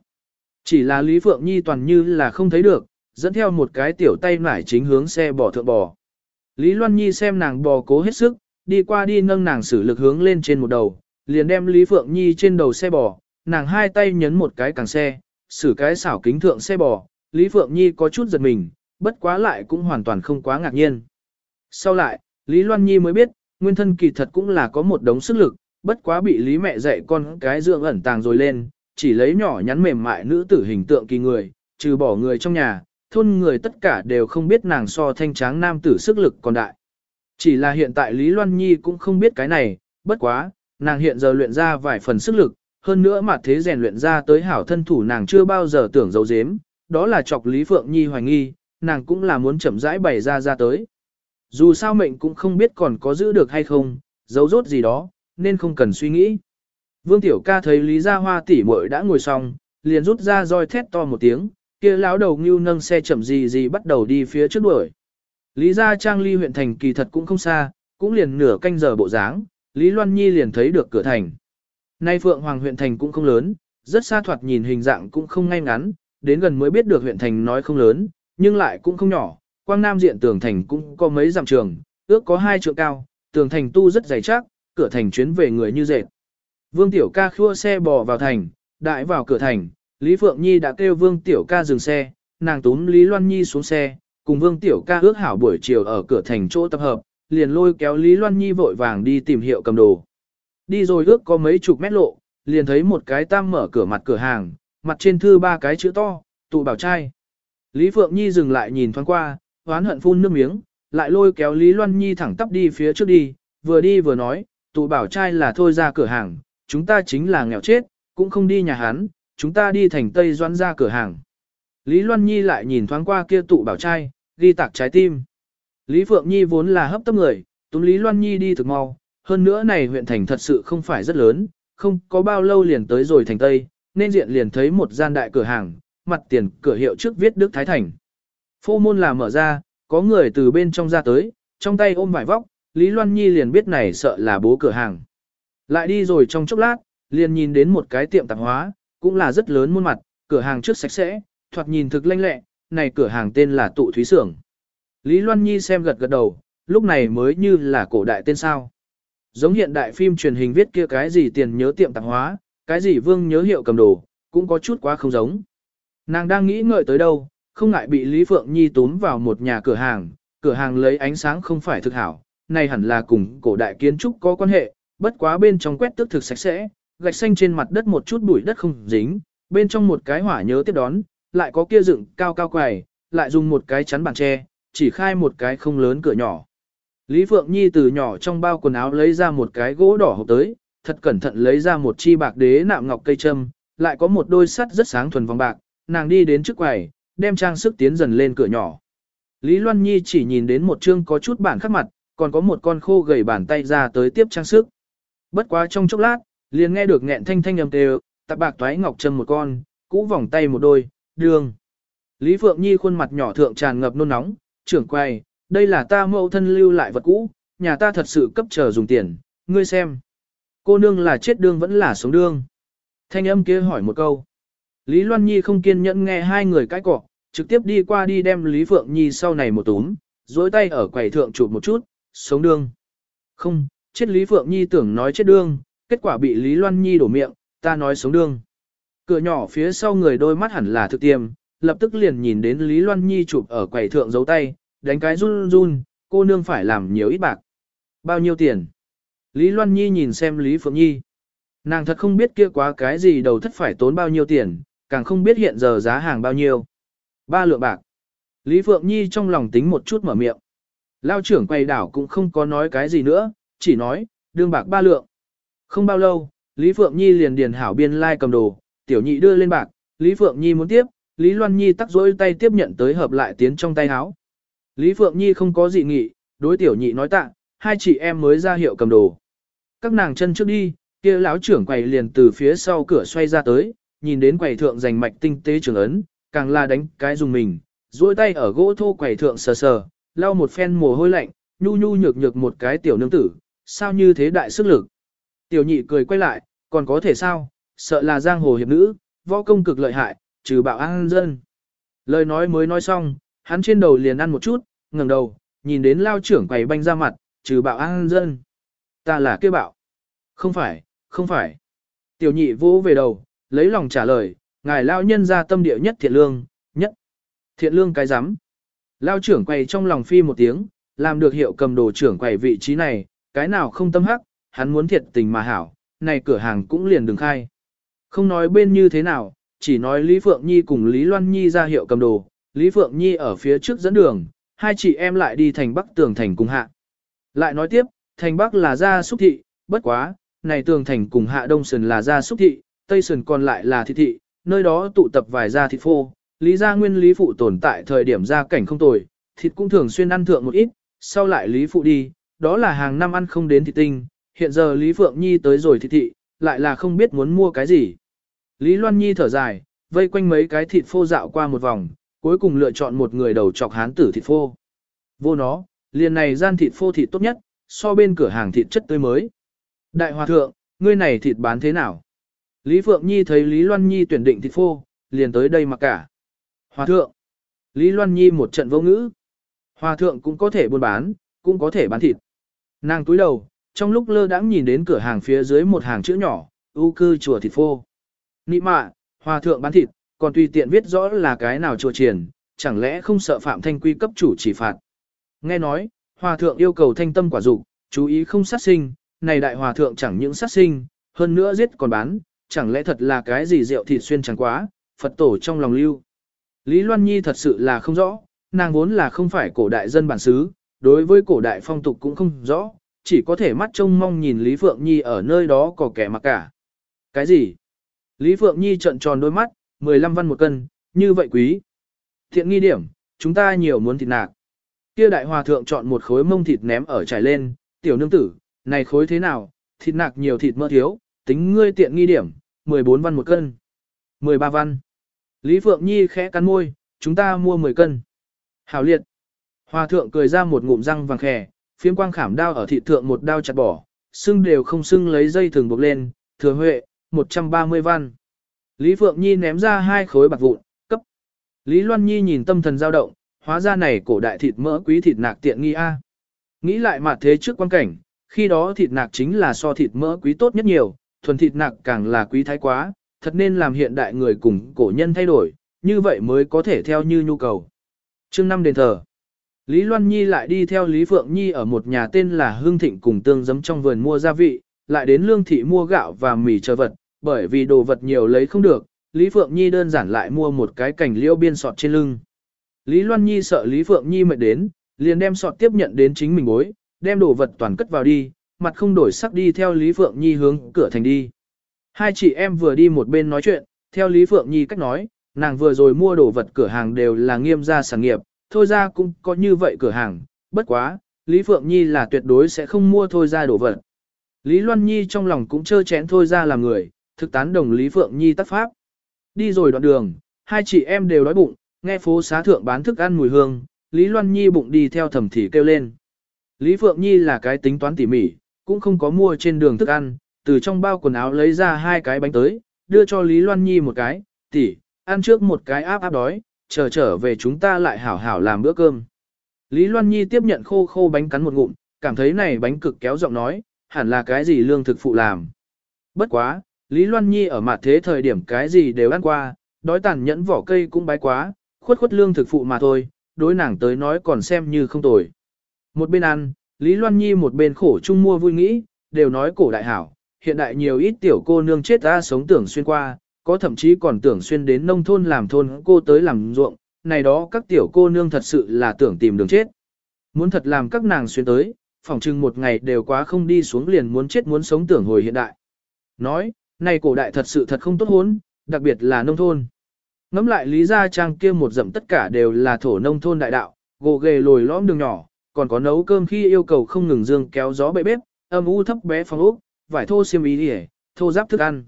Chỉ là Lý Phượng Nhi toàn như là không thấy được, dẫn theo một cái tiểu tay nải chính hướng xe bò thượng bò. Lý Loan Nhi xem nàng bò cố hết sức, đi qua đi nâng nàng sử lực hướng lên trên một đầu, liền đem Lý Phượng Nhi trên đầu xe bò, nàng hai tay nhấn một cái càng xe, sử cái xảo kính thượng xe bò, Lý Phượng Nhi có chút giật mình, bất quá lại cũng hoàn toàn không quá ngạc nhiên. Sau lại, Lý Loan Nhi mới biết, nguyên thân kỳ thật cũng là có một đống sức lực, bất quá bị Lý mẹ dạy con cái dưỡng ẩn tàng rồi lên, chỉ lấy nhỏ nhắn mềm mại nữ tử hình tượng kỳ người, trừ bỏ người trong nhà, thôn người tất cả đều không biết nàng so thanh tráng nam tử sức lực còn đại. Chỉ là hiện tại Lý Loan Nhi cũng không biết cái này, bất quá, nàng hiện giờ luyện ra vài phần sức lực, hơn nữa mà thế rèn luyện ra tới hảo thân thủ nàng chưa bao giờ tưởng giấu dếm, đó là chọc Lý Phượng Nhi hoài nghi, nàng cũng là muốn chậm rãi bày ra ra tới. Dù sao mệnh cũng không biết còn có giữ được hay không, giấu rốt gì đó, nên không cần suy nghĩ. Vương Tiểu ca thấy Lý Gia Hoa tỷ muội đã ngồi xong, liền rút ra roi thét to một tiếng, kia lão đầu ngưu nâng xe chậm gì gì bắt đầu đi phía trước đuổi. Lý Gia Trang ly huyện thành kỳ thật cũng không xa, cũng liền nửa canh giờ bộ dáng, Lý Loan Nhi liền thấy được cửa thành. Nay Phượng Hoàng huyện thành cũng không lớn, rất xa thoạt nhìn hình dạng cũng không ngay ngắn, đến gần mới biết được huyện thành nói không lớn, nhưng lại cũng không nhỏ, quang nam diện tường thành cũng có mấy dặm trường, ước có hai trượng cao, tường thành tu rất dày chắc, cửa thành chuyến về người như dệt. Vương Tiểu ca khua xe bò vào thành, đại vào cửa thành, Lý Phượng Nhi đã kêu Vương Tiểu ca dừng xe, nàng túm Lý Loan Nhi xuống xe, cùng Vương Tiểu ca ước hảo buổi chiều ở cửa thành chỗ tập hợp, liền lôi kéo Lý Loan Nhi vội vàng đi tìm hiệu cầm đồ. Đi rồi ước có mấy chục mét lộ, liền thấy một cái tam mở cửa mặt cửa hàng, mặt trên thư ba cái chữ to, tụ bảo trai. Lý Phượng Nhi dừng lại nhìn thoáng qua, hoán hận phun nước miếng, lại lôi kéo Lý Loan Nhi thẳng tắp đi phía trước đi, vừa đi vừa nói, tụ bảo trai là thôi ra cửa hàng, chúng ta chính là nghèo chết, cũng không đi nhà hắn, chúng ta đi thành Tây Doan ra cửa hàng. Lý Loan Nhi lại nhìn thoáng qua kia tụ bảo trai, ghi tạc trái tim. Lý Phượng Nhi vốn là hấp tấp người, túm Lý Loan Nhi đi thực mau, hơn nữa này huyện thành thật sự không phải rất lớn, không có bao lâu liền tới rồi thành Tây, nên diện liền thấy một gian đại cửa hàng, mặt tiền cửa hiệu trước viết Đức Thái Thành. Phô môn là mở ra, có người từ bên trong ra tới, trong tay ôm vải vóc, Lý Loan Nhi liền biết này sợ là bố cửa hàng. Lại đi rồi trong chốc lát, liền nhìn đến một cái tiệm tạp hóa, cũng là rất lớn muôn mặt, cửa hàng trước sạch sẽ, thoạt nhìn thực lanh lẹ, này cửa hàng tên là tụ thúy Sưởng. Lý Loan Nhi xem gật gật đầu, lúc này mới như là cổ đại tên sao. Giống hiện đại phim truyền hình viết kia cái gì tiền nhớ tiệm tạp hóa, cái gì vương nhớ hiệu cầm đồ, cũng có chút quá không giống. Nàng đang nghĩ ngợi tới đâu, không ngại bị Lý Phượng Nhi túm vào một nhà cửa hàng, cửa hàng lấy ánh sáng không phải thực hảo, này hẳn là cùng cổ đại kiến trúc có quan hệ, bất quá bên trong quét tước thực sạch sẽ, gạch xanh trên mặt đất một chút bụi đất không dính, bên trong một cái hỏa nhớ tiếp đón, lại có kia dựng cao cao quầy, lại dùng một cái chắn bàn tre, chỉ khai một cái không lớn cửa nhỏ. Lý Phượng Nhi từ nhỏ trong bao quần áo lấy ra một cái gỗ đỏ hộp tới, thật cẩn thận lấy ra một chi bạc đế nạm ngọc cây châm, lại có một đôi sắt rất sáng thuần vòng bạc, nàng đi đến trước quầy, đem trang sức tiến dần lên cửa nhỏ. Lý Loan Nhi chỉ nhìn đến một chương có chút bản khắc mặt, còn có một con khô gầy bàn tay ra tới tiếp trang sức. Bất quá trong chốc lát, liền nghe được nghẹn thanh thanh âm tê tạp bạc toái ngọc châm một con, cũ vòng tay một đôi, đường. Lý Phượng Nhi khuôn mặt nhỏ thượng tràn ngập nôn nóng, trưởng quay, đây là ta mẫu thân lưu lại vật cũ, nhà ta thật sự cấp chờ dùng tiền, ngươi xem. Cô nương là chết đương vẫn là sống đương. Thanh âm kia hỏi một câu. Lý Loan Nhi không kiên nhẫn nghe hai người cãi cọ, trực tiếp đi qua đi đem Lý Phượng Nhi sau này một túm, dối tay ở quầy thượng chụp một chút, sống đương. Không, chết Lý Phượng Nhi tưởng nói chết đương, kết quả bị Lý Loan Nhi đổ miệng, ta nói sống đương. Cửa nhỏ phía sau người đôi mắt hẳn là thực tiêm, lập tức liền nhìn đến Lý Loan Nhi chụp ở quầy thượng dấu tay, đánh cái run run, cô nương phải làm nhiều ít bạc. Bao nhiêu tiền? Lý Loan Nhi nhìn xem Lý Phượng Nhi. Nàng thật không biết kia quá cái gì đầu thất phải tốn bao nhiêu tiền, càng không biết hiện giờ giá hàng bao nhiêu. Ba lượng bạc. Lý Phượng Nhi trong lòng tính một chút mở miệng. Lao trưởng quay đảo cũng không có nói cái gì nữa, chỉ nói, đương bạc ba lượng. Không bao lâu, Lý Phượng Nhi liền điền hảo biên lai like cầm đồ, tiểu nhị đưa lên bạc, Lý Phượng Nhi muốn tiếp, Lý Loan Nhi tắc rối tay tiếp nhận tới hợp lại tiến trong tay áo. Lý Phượng Nhi không có gì nghị, đối tiểu nhị nói tạ, hai chị em mới ra hiệu cầm đồ. Các nàng chân trước đi, kia lão trưởng quầy liền từ phía sau cửa xoay ra tới, nhìn đến quầy thượng giành mạch tinh tế trường ấn, càng là đánh cái dùng mình, duỗi tay ở gỗ thô quầy thượng sờ sờ, lau một phen mồ hôi lạnh, nhu nhu nhược nhược một cái tiểu nương tử, sao như thế đại sức lực. Tiểu nhị cười quay lại, còn có thể sao, sợ là giang hồ hiệp nữ, võ công cực lợi hại, trừ bạo an dân. Lời nói mới nói xong, hắn trên đầu liền ăn một chút, ngẩng đầu, nhìn đến lao trưởng quầy banh ra mặt, trừ bạo an dân. Ta là kia bạo. Không phải, không phải. Tiểu nhị vỗ về đầu, lấy lòng trả lời, ngài lao nhân ra tâm địa nhất thiện lương, nhất. Thiện lương cái rắm Lao trưởng quầy trong lòng phi một tiếng, làm được hiệu cầm đồ trưởng quầy vị trí này, cái nào không tâm hắc, hắn muốn thiệt tình mà hảo, này cửa hàng cũng liền đừng khai. Không nói bên như thế nào, chỉ nói Lý Phượng Nhi cùng Lý Loan Nhi ra hiệu cầm đồ, Lý Phượng Nhi ở phía trước dẫn đường, hai chị em lại đi thành Bắc tường thành cùng hạ. Lại nói tiếp, thành Bắc là gia xúc thị, bất quá, này tường thành cùng hạ đông sườn là gia xúc thị, tây sườn còn lại là thị thị, nơi đó tụ tập vài gia thịt phô, Lý gia nguyên Lý Phụ tồn tại thời điểm gia cảnh không tồi, thịt cũng thường xuyên ăn thượng một ít, sau lại Lý Phụ đi, đó là hàng năm ăn không đến thịt tinh, hiện giờ Lý Phượng Nhi tới rồi thị thị, lại là không biết muốn mua cái gì. Lý Loan Nhi thở dài, vây quanh mấy cái thịt phô dạo qua một vòng, cuối cùng lựa chọn một người đầu chọc hán tử thịt phô. Vô nó, liền này gian thịt phô thịt tốt nhất, so bên cửa hàng thịt chất tươi mới. Đại hòa thượng, ngươi này thịt bán thế nào? Lý Phượng Nhi thấy Lý Loan Nhi tuyển định thịt phô, liền tới đây mặc cả. Hòa thượng. Lý Loan Nhi một trận vô ngữ. Hòa thượng cũng có thể buôn bán, cũng có thể bán thịt. Nàng túi đầu, trong lúc lơ đãng nhìn đến cửa hàng phía dưới một hàng chữ nhỏ, ưu cư chùa thịt phô. Nị mạ, hòa thượng bán thịt, còn tùy tiện viết rõ là cái nào chùa triển, chẳng lẽ không sợ phạm thanh quy cấp chủ chỉ phạt. Nghe nói, hòa thượng yêu cầu thanh tâm quả dục, chú ý không sát sinh, này đại hòa thượng chẳng những sát sinh, hơn nữa giết còn bán, chẳng lẽ thật là cái gì rượu thịt xuyên chẳng quá, Phật tổ trong lòng lưu. Lý Loan Nhi thật sự là không rõ, nàng vốn là không phải cổ đại dân bản xứ, đối với cổ đại phong tục cũng không rõ, chỉ có thể mắt trông mong nhìn Lý Phượng Nhi ở nơi đó có kẻ mặc cả. Cái gì? Lý Phượng Nhi trợn tròn đôi mắt, 15 văn một cân, như vậy quý. Thiện nghi điểm, chúng ta nhiều muốn thịt nạc. Kia đại hòa thượng chọn một khối mông thịt ném ở trải lên, tiểu nương tử, này khối thế nào, thịt nạc nhiều thịt mỡ thiếu, tính ngươi tiện nghi điểm, 14 văn một cân. 13 văn. Lý Phượng Nhi khẽ cắn môi, chúng ta mua 10 cân. Hảo liệt. Hòa thượng cười ra một ngụm răng vàng khè, phiếm quang khảm đao ở thị thượng một đao chặt bỏ, xưng đều không xưng lấy dây thường buộc lên, thừa huệ, 130 văn. Lý Phượng Nhi ném ra hai khối bạc vụn, cấp. Lý Loan Nhi nhìn tâm thần dao động, hóa ra này cổ đại thịt mỡ quý thịt nạc tiện nghi a. Nghĩ lại mà thế trước quan cảnh, khi đó thịt nạc chính là so thịt mỡ quý tốt nhất nhiều, thuần thịt nạc càng là quý thái quá, thật nên làm hiện đại người cùng cổ nhân thay đổi, như vậy mới có thể theo như nhu cầu. chương năm đền thờ. Lý Loan Nhi lại đi theo Lý Phượng Nhi ở một nhà tên là Hương Thịnh cùng tương giấm trong vườn mua gia vị, lại đến lương thị mua gạo và mì chờ vật, bởi vì đồ vật nhiều lấy không được, Lý Phượng Nhi đơn giản lại mua một cái cảnh liễu biên sọt trên lưng. Lý Loan Nhi sợ Lý Phượng Nhi mệt đến, liền đem sọt tiếp nhận đến chính mình bối, đem đồ vật toàn cất vào đi, mặt không đổi sắc đi theo Lý Phượng Nhi hướng cửa thành đi. Hai chị em vừa đi một bên nói chuyện, theo Lý Phượng Nhi cách nói, nàng vừa rồi mua đồ vật cửa hàng đều là nghiêm gia sản nghiệp, thôi ra cũng có như vậy cửa hàng, bất quá, Lý Phượng Nhi là tuyệt đối sẽ không mua thôi ra đồ vật. Lý Loan Nhi trong lòng cũng chơ chén thôi ra làm người, thực tán đồng Lý Phượng Nhi tác pháp. Đi rồi đoạn đường, hai chị em đều đói bụng, nghe phố xá thượng bán thức ăn mùi hương, Lý Loan Nhi bụng đi theo thầm thì kêu lên. Lý Phượng Nhi là cái tính toán tỉ mỉ, cũng không có mua trên đường thức ăn, từ trong bao quần áo lấy ra hai cái bánh tới, đưa cho Lý Loan Nhi một cái, tỉ, ăn trước một cái áp áp đói, chờ trở về chúng ta lại hảo hảo làm bữa cơm. Lý Loan Nhi tiếp nhận khô khô bánh cắn một ngụm, cảm thấy này bánh cực kéo giọng nói, hẳn là cái gì lương thực phụ làm. Bất quá, Lý Loan Nhi ở mặt thế thời điểm cái gì đều ăn qua, đói tàn nhẫn vỏ cây cũng bái quá, khuất khuất lương thực phụ mà thôi, đối nàng tới nói còn xem như không tồi. Một bên ăn, Lý Loan Nhi một bên khổ chung mua vui nghĩ, đều nói cổ đại hảo, hiện đại nhiều ít tiểu cô nương chết ta sống tưởng xuyên qua, có thậm chí còn tưởng xuyên đến nông thôn làm thôn cô tới làm ruộng, này đó các tiểu cô nương thật sự là tưởng tìm đường chết. Muốn thật làm các nàng xuyên tới, phỏng chừng một ngày đều quá không đi xuống liền muốn chết muốn sống tưởng hồi hiện đại. Nói, này cổ đại thật sự thật không tốt hốn, đặc biệt là nông thôn. Ngắm lại Lý Gia Trang kia một dặm tất cả đều là thổ nông thôn đại đạo, gồ ghề lồi lõm đường nhỏ, còn có nấu cơm khi yêu cầu không ngừng dương kéo gió bệ bếp, âm u thấp bé phòng ốc, vải thô xiêm y đi thô giáp thức ăn.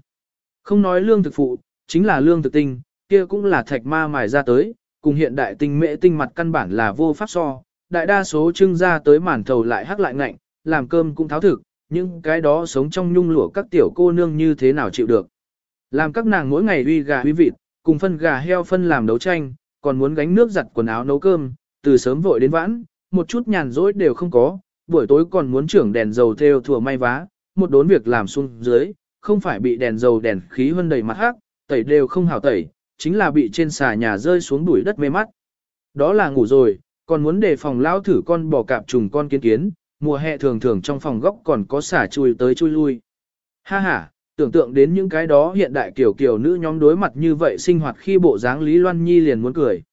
Không nói lương thực phụ, chính là lương thực tinh, kia cũng là thạch ma mài ra tới, cùng hiện đại tinh mễ tinh mặt căn bản là vô pháp so, đại đa số trưng ra tới màn thầu lại hắc lại ngạnh, làm cơm cũng tháo thực, nhưng cái đó sống trong nhung lụa các tiểu cô nương như thế nào chịu được. Làm các nàng mỗi ngày uy gà uy vịt, cùng phân gà heo phân làm đấu tranh, còn muốn gánh nước giặt quần áo nấu cơm, từ sớm vội đến vãn, một chút nhàn rỗi đều không có, buổi tối còn muốn trưởng đèn dầu theo thừa may vá, một đốn việc làm xuống dưới, không phải bị đèn dầu đèn khí hơn đầy mặt hắc, tẩy đều không hảo tẩy, chính là bị trên xà nhà rơi xuống đuổi đất mê mắt. Đó là ngủ rồi, còn muốn đề phòng lao thử con bò cạp trùng con kiến kiến, mùa hè thường thường trong phòng góc còn có xả chui tới chui lui. Ha ha, tưởng tượng đến những cái đó hiện đại kiểu kiểu nữ nhóm đối mặt như vậy sinh hoạt khi bộ dáng Lý Loan Nhi liền muốn cười.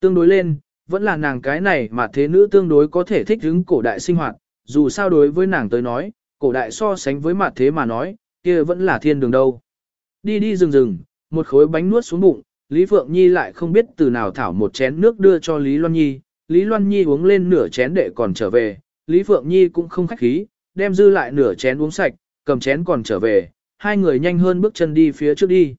Tương đối lên, vẫn là nàng cái này mà thế nữ tương đối có thể thích ứng cổ đại sinh hoạt, dù sao đối với nàng tới nói, cổ đại so sánh với mặt thế mà nói, kia vẫn là thiên đường đâu. Đi đi rừng rừng, một khối bánh nuốt xuống bụng, Lý Phượng Nhi lại không biết từ nào thảo một chén nước đưa cho Lý Loan Nhi, Lý Loan Nhi uống lên nửa chén để còn trở về, Lý Phượng Nhi cũng không khách khí, đem dư lại nửa chén uống sạch, cầm chén còn trở về, hai người nhanh hơn bước chân đi phía trước đi.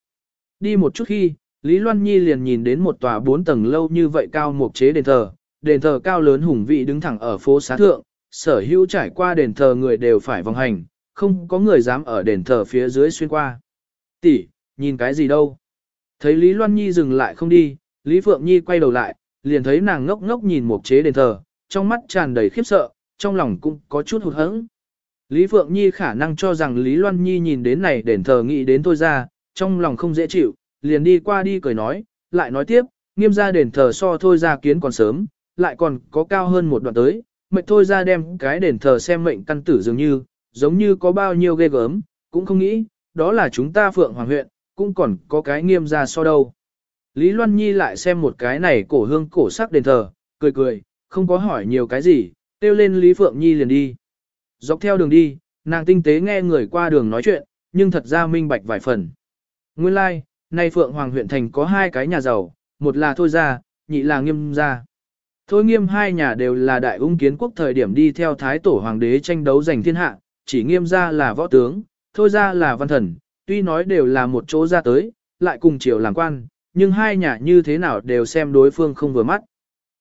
Đi một chút khi, Lý Loan Nhi liền nhìn đến một tòa bốn tầng lâu như vậy cao một chế đền thờ, đền thờ cao lớn hùng vị đứng thẳng ở phố xá thượng, sở hữu trải qua đền thờ người đều phải vòng hành, không có người dám ở đền thờ phía dưới xuyên qua. Tỷ, nhìn cái gì đâu? Thấy Lý Loan Nhi dừng lại không đi, Lý Phượng Nhi quay đầu lại, liền thấy nàng ngốc ngốc nhìn một chế đền thờ, trong mắt tràn đầy khiếp sợ, trong lòng cũng có chút hụt hẫng. Lý Phượng Nhi khả năng cho rằng Lý Loan Nhi nhìn đến này đền thờ nghĩ đến tôi ra, trong lòng không dễ chịu, liền đi qua đi cười nói, lại nói tiếp, nghiêm ra đền thờ so thôi ra kiến còn sớm, lại còn có cao hơn một đoạn tới, mệnh thôi ra đem cái đền thờ xem mệnh căn tử dường như, giống như có bao nhiêu ghê gớm, cũng không nghĩ, đó là chúng ta Phượng Hoàng huyện, cũng còn có cái nghiêm ra so đâu. Lý Loan Nhi lại xem một cái này cổ hương cổ sắc đền thờ, cười cười, không có hỏi nhiều cái gì, kêu lên Lý Phượng Nhi liền đi. Dọc theo đường đi, nàng tinh tế nghe người qua đường nói chuyện, nhưng thật ra minh bạch vài phần. Nguyên lai, like, nay Phượng Hoàng huyện thành có hai cái nhà giàu, một là Thôi Gia, nhị là Nghiêm Gia. Thôi Nghiêm hai nhà đều là đại ung kiến quốc thời điểm đi theo Thái Tổ Hoàng đế tranh đấu giành thiên hạ, chỉ Nghiêm Gia là võ tướng, Thôi ra là văn thần, tuy nói đều là một chỗ ra tới, lại cùng triều làm quan, nhưng hai nhà như thế nào đều xem đối phương không vừa mắt.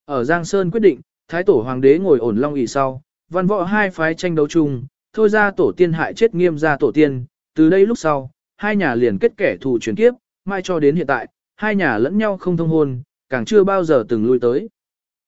Ở Giang Sơn quyết định, Thái Tổ Hoàng đế ngồi ổn long ỷ sau, văn võ hai phái tranh đấu chung, thôi ra tổ tiên hại chết nghiêm ra tổ tiên, từ đây lúc sau, hai nhà liền kết kẻ thù chuyển kiếp, mai cho đến hiện tại, hai nhà lẫn nhau không thông hôn, càng chưa bao giờ từng lui tới.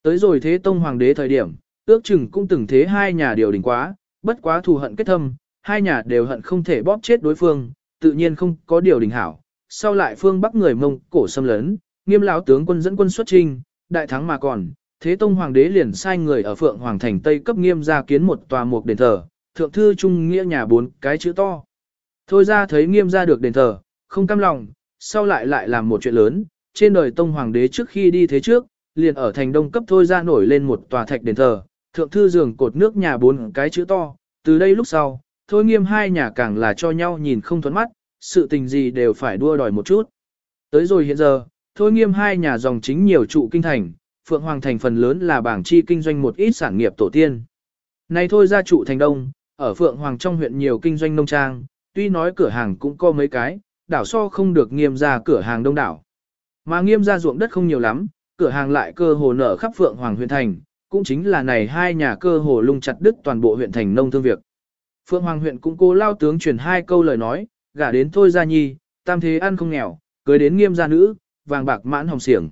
Tới rồi thế tông hoàng đế thời điểm, ước chừng cũng từng thế hai nhà điều đình quá, bất quá thù hận kết thâm, hai nhà đều hận không thể bóp chết đối phương, tự nhiên không có điều đình hảo. Sau lại phương bắc người mông cổ xâm lấn, nghiêm lão tướng quân dẫn quân xuất trinh, đại thắng mà còn, Thế Tông Hoàng đế liền sai người ở Phượng Hoàng Thành Tây cấp nghiêm ra kiến một tòa mục đền thờ, thượng thư trung nghĩa nhà bốn cái chữ to. Thôi ra thấy nghiêm ra được đền thờ, không cam lòng, sau lại lại làm một chuyện lớn, trên đời Tông Hoàng đế trước khi đi thế trước, liền ở thành đông cấp thôi ra nổi lên một tòa thạch đền thờ, thượng thư giường cột nước nhà bốn cái chữ to, từ đây lúc sau, thôi nghiêm hai nhà càng là cho nhau nhìn không thuẫn mắt, sự tình gì đều phải đua đòi một chút. Tới rồi hiện giờ, thôi nghiêm hai nhà dòng chính nhiều trụ kinh thành, Phượng Hoàng thành phần lớn là bảng chi kinh doanh một ít sản nghiệp tổ tiên. Này thôi ra trụ thành đông, ở Phượng Hoàng trong huyện nhiều kinh doanh nông trang, tuy nói cửa hàng cũng có mấy cái, đảo so không được nghiêm ra cửa hàng đông đảo. Mà nghiêm ra ruộng đất không nhiều lắm, cửa hàng lại cơ hồ nở khắp Phượng Hoàng huyện thành, cũng chính là này hai nhà cơ hồ lung chặt đứt toàn bộ huyện thành nông thương việc. Phượng Hoàng huyện cũng cố lao tướng truyền hai câu lời nói, gả đến thôi gia nhi, tam thế ăn không nghèo, cưới đến nghiêm gia nữ, vàng bạc mãn hồng xiềng.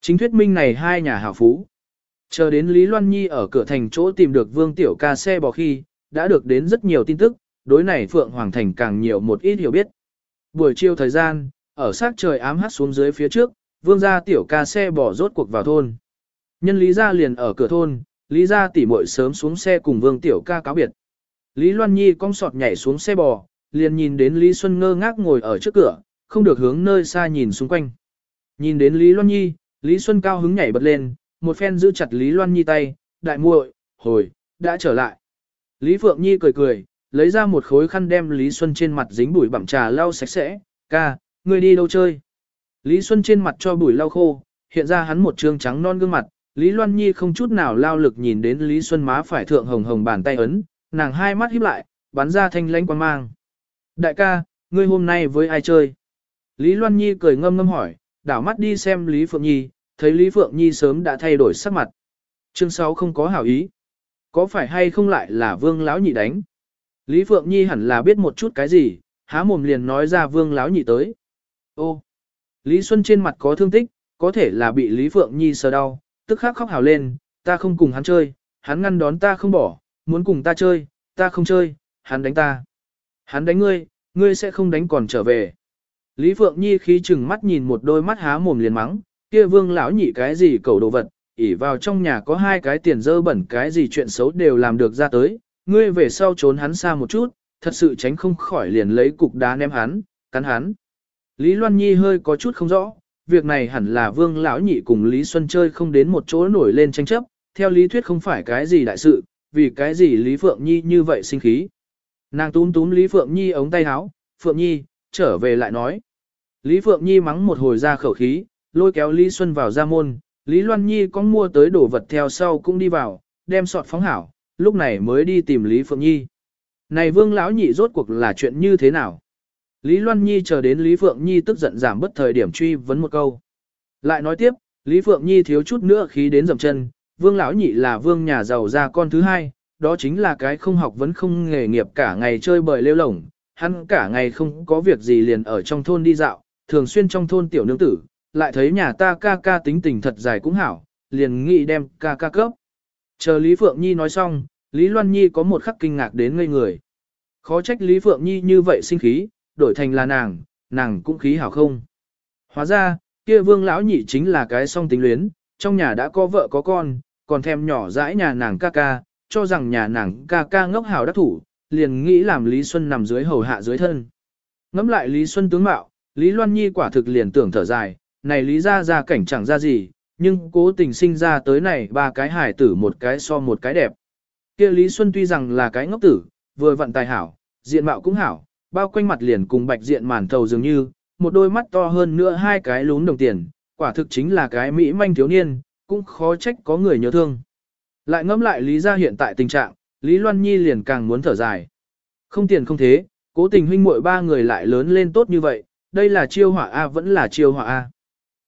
Chính thuyết minh này hai nhà hảo phú. Chờ đến Lý Loan Nhi ở cửa thành chỗ tìm được Vương Tiểu ca xe bò khi, đã được đến rất nhiều tin tức, đối này Phượng Hoàng Thành càng nhiều một ít hiểu biết. Buổi chiều thời gian, ở sát trời ám hát xuống dưới phía trước, Vương gia Tiểu ca xe bò rốt cuộc vào thôn. Nhân Lý Gia liền ở cửa thôn, Lý Gia tỉ muội sớm xuống xe cùng Vương Tiểu ca cáo biệt. Lý Loan Nhi cong sọt nhảy xuống xe bò, liền nhìn đến Lý Xuân ngơ ngác ngồi ở trước cửa, không được hướng nơi xa nhìn xung quanh. Nhìn đến Lý Loan Nhi, Lý Xuân cao hứng nhảy bật lên, một phen giữ chặt Lý Loan Nhi tay, đại muội, hồi, đã trở lại. Lý Phượng Nhi cười cười, lấy ra một khối khăn đem Lý Xuân trên mặt dính bụi bặm trà lau sạch sẽ, ca, ngươi đi đâu chơi. Lý Xuân trên mặt cho bụi lau khô, hiện ra hắn một trương trắng non gương mặt, Lý Loan Nhi không chút nào lao lực nhìn đến Lý Xuân má phải thượng hồng hồng bàn tay ấn, nàng hai mắt híp lại, bắn ra thanh lãnh quan mang. Đại ca, ngươi hôm nay với ai chơi? Lý Loan Nhi cười ngâm ngâm hỏi, đảo mắt đi xem Lý Phượng Nhi, thấy Lý Phượng Nhi sớm đã thay đổi sắc mặt. Chương 6 không có hảo ý. Có phải hay không lại là vương lão nhị đánh? Lý Phượng Nhi hẳn là biết một chút cái gì, há mồm liền nói ra vương lão nhị tới. Ô, Lý Xuân trên mặt có thương tích, có thể là bị Lý Phượng Nhi sờ đau, tức khắc khóc hào lên, ta không cùng hắn chơi, hắn ngăn đón ta không bỏ, muốn cùng ta chơi, ta không chơi, hắn đánh ta. Hắn đánh ngươi, ngươi sẽ không đánh còn trở về. Lý Phượng Nhi khí chừng mắt nhìn một đôi mắt há mồm liền mắng, kia vương lão nhị cái gì cầu đồ vật, ỉ vào trong nhà có hai cái tiền dơ bẩn cái gì chuyện xấu đều làm được ra tới, ngươi về sau trốn hắn xa một chút, thật sự tránh không khỏi liền lấy cục đá ném hắn, cắn hắn. Lý Loan Nhi hơi có chút không rõ, việc này hẳn là vương lão nhị cùng Lý Xuân chơi không đến một chỗ nổi lên tranh chấp, theo lý thuyết không phải cái gì đại sự, vì cái gì Lý Phượng Nhi như vậy sinh khí. Nàng túm túm Lý Phượng Nhi ống tay áo, Phượng Nhi, trở về lại nói. Lý Phượng Nhi mắng một hồi ra khẩu khí, lôi kéo Lý Xuân vào ra môn, Lý Loan Nhi có mua tới đồ vật theo sau cũng đi vào, đem sọt phóng hảo, lúc này mới đi tìm Lý Phượng Nhi. Này vương lão nhị rốt cuộc là chuyện như thế nào? Lý Loan Nhi chờ đến Lý Phượng Nhi tức giận giảm bất thời điểm truy vấn một câu. Lại nói tiếp, Lý Phượng Nhi thiếu chút nữa khí đến dầm chân, vương lão nhị là vương nhà giàu ra con thứ hai, đó chính là cái không học vẫn không nghề nghiệp cả ngày chơi bời lêu lổng, hắn cả ngày không có việc gì liền ở trong thôn đi dạo, thường xuyên trong thôn tiểu nương tử, lại thấy nhà ta ca ca tính tình thật dài cũng hảo, liền nghĩ đem ca ca cấp. Chờ Lý Phượng Nhi nói xong, Lý Loan Nhi có một khắc kinh ngạc đến ngây người. Khó trách Lý Phượng Nhi như vậy sinh khí, đổi thành là nàng, nàng cũng khí hảo không. Hóa ra, kia vương lão nhị chính là cái song tính luyến, trong nhà đã có vợ có con, còn thèm nhỏ dãi nhà nàng ca ca, cho rằng nhà nàng ca ca ngốc hảo đắc thủ, liền nghĩ làm Lý Xuân nằm dưới hầu hạ dưới thân. Ngắm lại Lý Xuân tướng mạo, Lý Loan Nhi quả thực liền tưởng thở dài, này Lý ra ra cảnh chẳng ra gì, nhưng cố tình sinh ra tới này ba cái hải tử một cái so một cái đẹp. kia Lý Xuân tuy rằng là cái ngốc tử, vừa vận tài hảo, diện mạo cũng hảo, bao quanh mặt liền cùng bạch diện màn thầu dường như, một đôi mắt to hơn nữa hai cái lún đồng tiền, quả thực chính là cái mỹ manh thiếu niên, cũng khó trách có người nhớ thương. Lại ngẫm lại Lý ra hiện tại tình trạng, Lý Loan Nhi liền càng muốn thở dài. Không tiền không thế, cố tình huynh muội ba người lại lớn lên tốt như vậy, đây là chiêu hỏa A vẫn là chiêu hỏa A.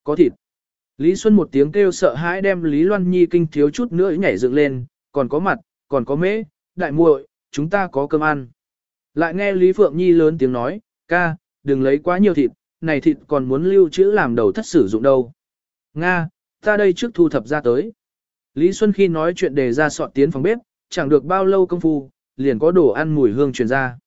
Có thịt. Lý Xuân một tiếng kêu sợ hãi đem Lý Loan Nhi kinh thiếu chút nữa nhảy dựng lên, còn có mặt, còn có mễ, đại muội, chúng ta có cơm ăn. Lại nghe Lý Phượng Nhi lớn tiếng nói, ca, đừng lấy quá nhiều thịt, này thịt còn muốn lưu trữ làm đầu thất sử dụng đâu. Nga, ta đây trước thu thập ra tới. Lý Xuân khi nói chuyện đề ra sọt tiến phòng bếp, chẳng được bao lâu công phu, liền có đồ ăn mùi hương truyền ra.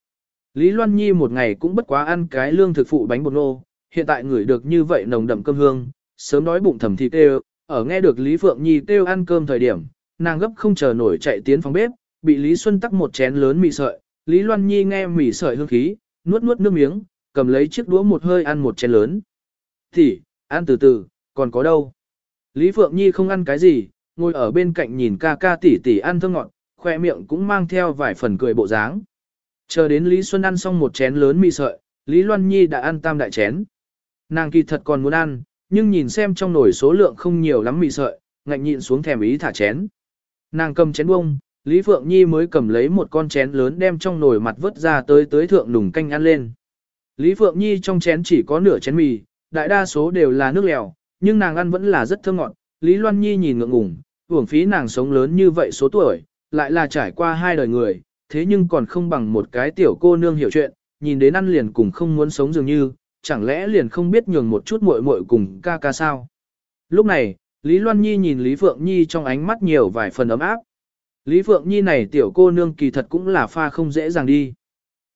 Lý Loan Nhi một ngày cũng bất quá ăn cái lương thực phụ bánh bột nô, hiện tại ngửi được như vậy nồng đậm cơm hương, sớm đói bụng thầm thịt kêu, ở nghe được Lý Phượng Nhi kêu ăn cơm thời điểm, nàng gấp không chờ nổi chạy tiến phòng bếp, bị Lý Xuân tắc một chén lớn mì sợi, Lý Loan Nhi nghe mì sợi hương khí, nuốt nuốt nước miếng, cầm lấy chiếc đũa một hơi ăn một chén lớn. Thì, ăn từ từ, còn có đâu? Lý Phượng Nhi không ăn cái gì, ngồi ở bên cạnh nhìn ca ca tỷ tỷ ăn thơm ngọt, khoe miệng cũng mang theo vài phần cười bộ dáng. Chờ đến Lý Xuân ăn xong một chén lớn mì sợi, Lý Loan Nhi đã ăn tam đại chén. Nàng kỳ thật còn muốn ăn, nhưng nhìn xem trong nồi số lượng không nhiều lắm mì sợi, ngạnh nhịn xuống thèm ý thả chén. Nàng cầm chén bông, Lý Phượng Nhi mới cầm lấy một con chén lớn đem trong nồi mặt vớt ra tới tới thượng nùng canh ăn lên. Lý Phượng Nhi trong chén chỉ có nửa chén mì, đại đa số đều là nước lèo, nhưng nàng ăn vẫn là rất thơm ngọt. Lý Loan Nhi nhìn ngượng ngùng, uổng phí nàng sống lớn như vậy số tuổi, lại là trải qua hai đời người, thế nhưng còn không bằng một cái tiểu cô nương hiểu chuyện, nhìn đến ăn liền cùng không muốn sống dường như, chẳng lẽ liền không biết nhường một chút muội muội cùng ca ca sao. Lúc này, Lý Loan Nhi nhìn Lý Phượng Nhi trong ánh mắt nhiều vài phần ấm áp. Lý Phượng Nhi này tiểu cô nương kỳ thật cũng là pha không dễ dàng đi.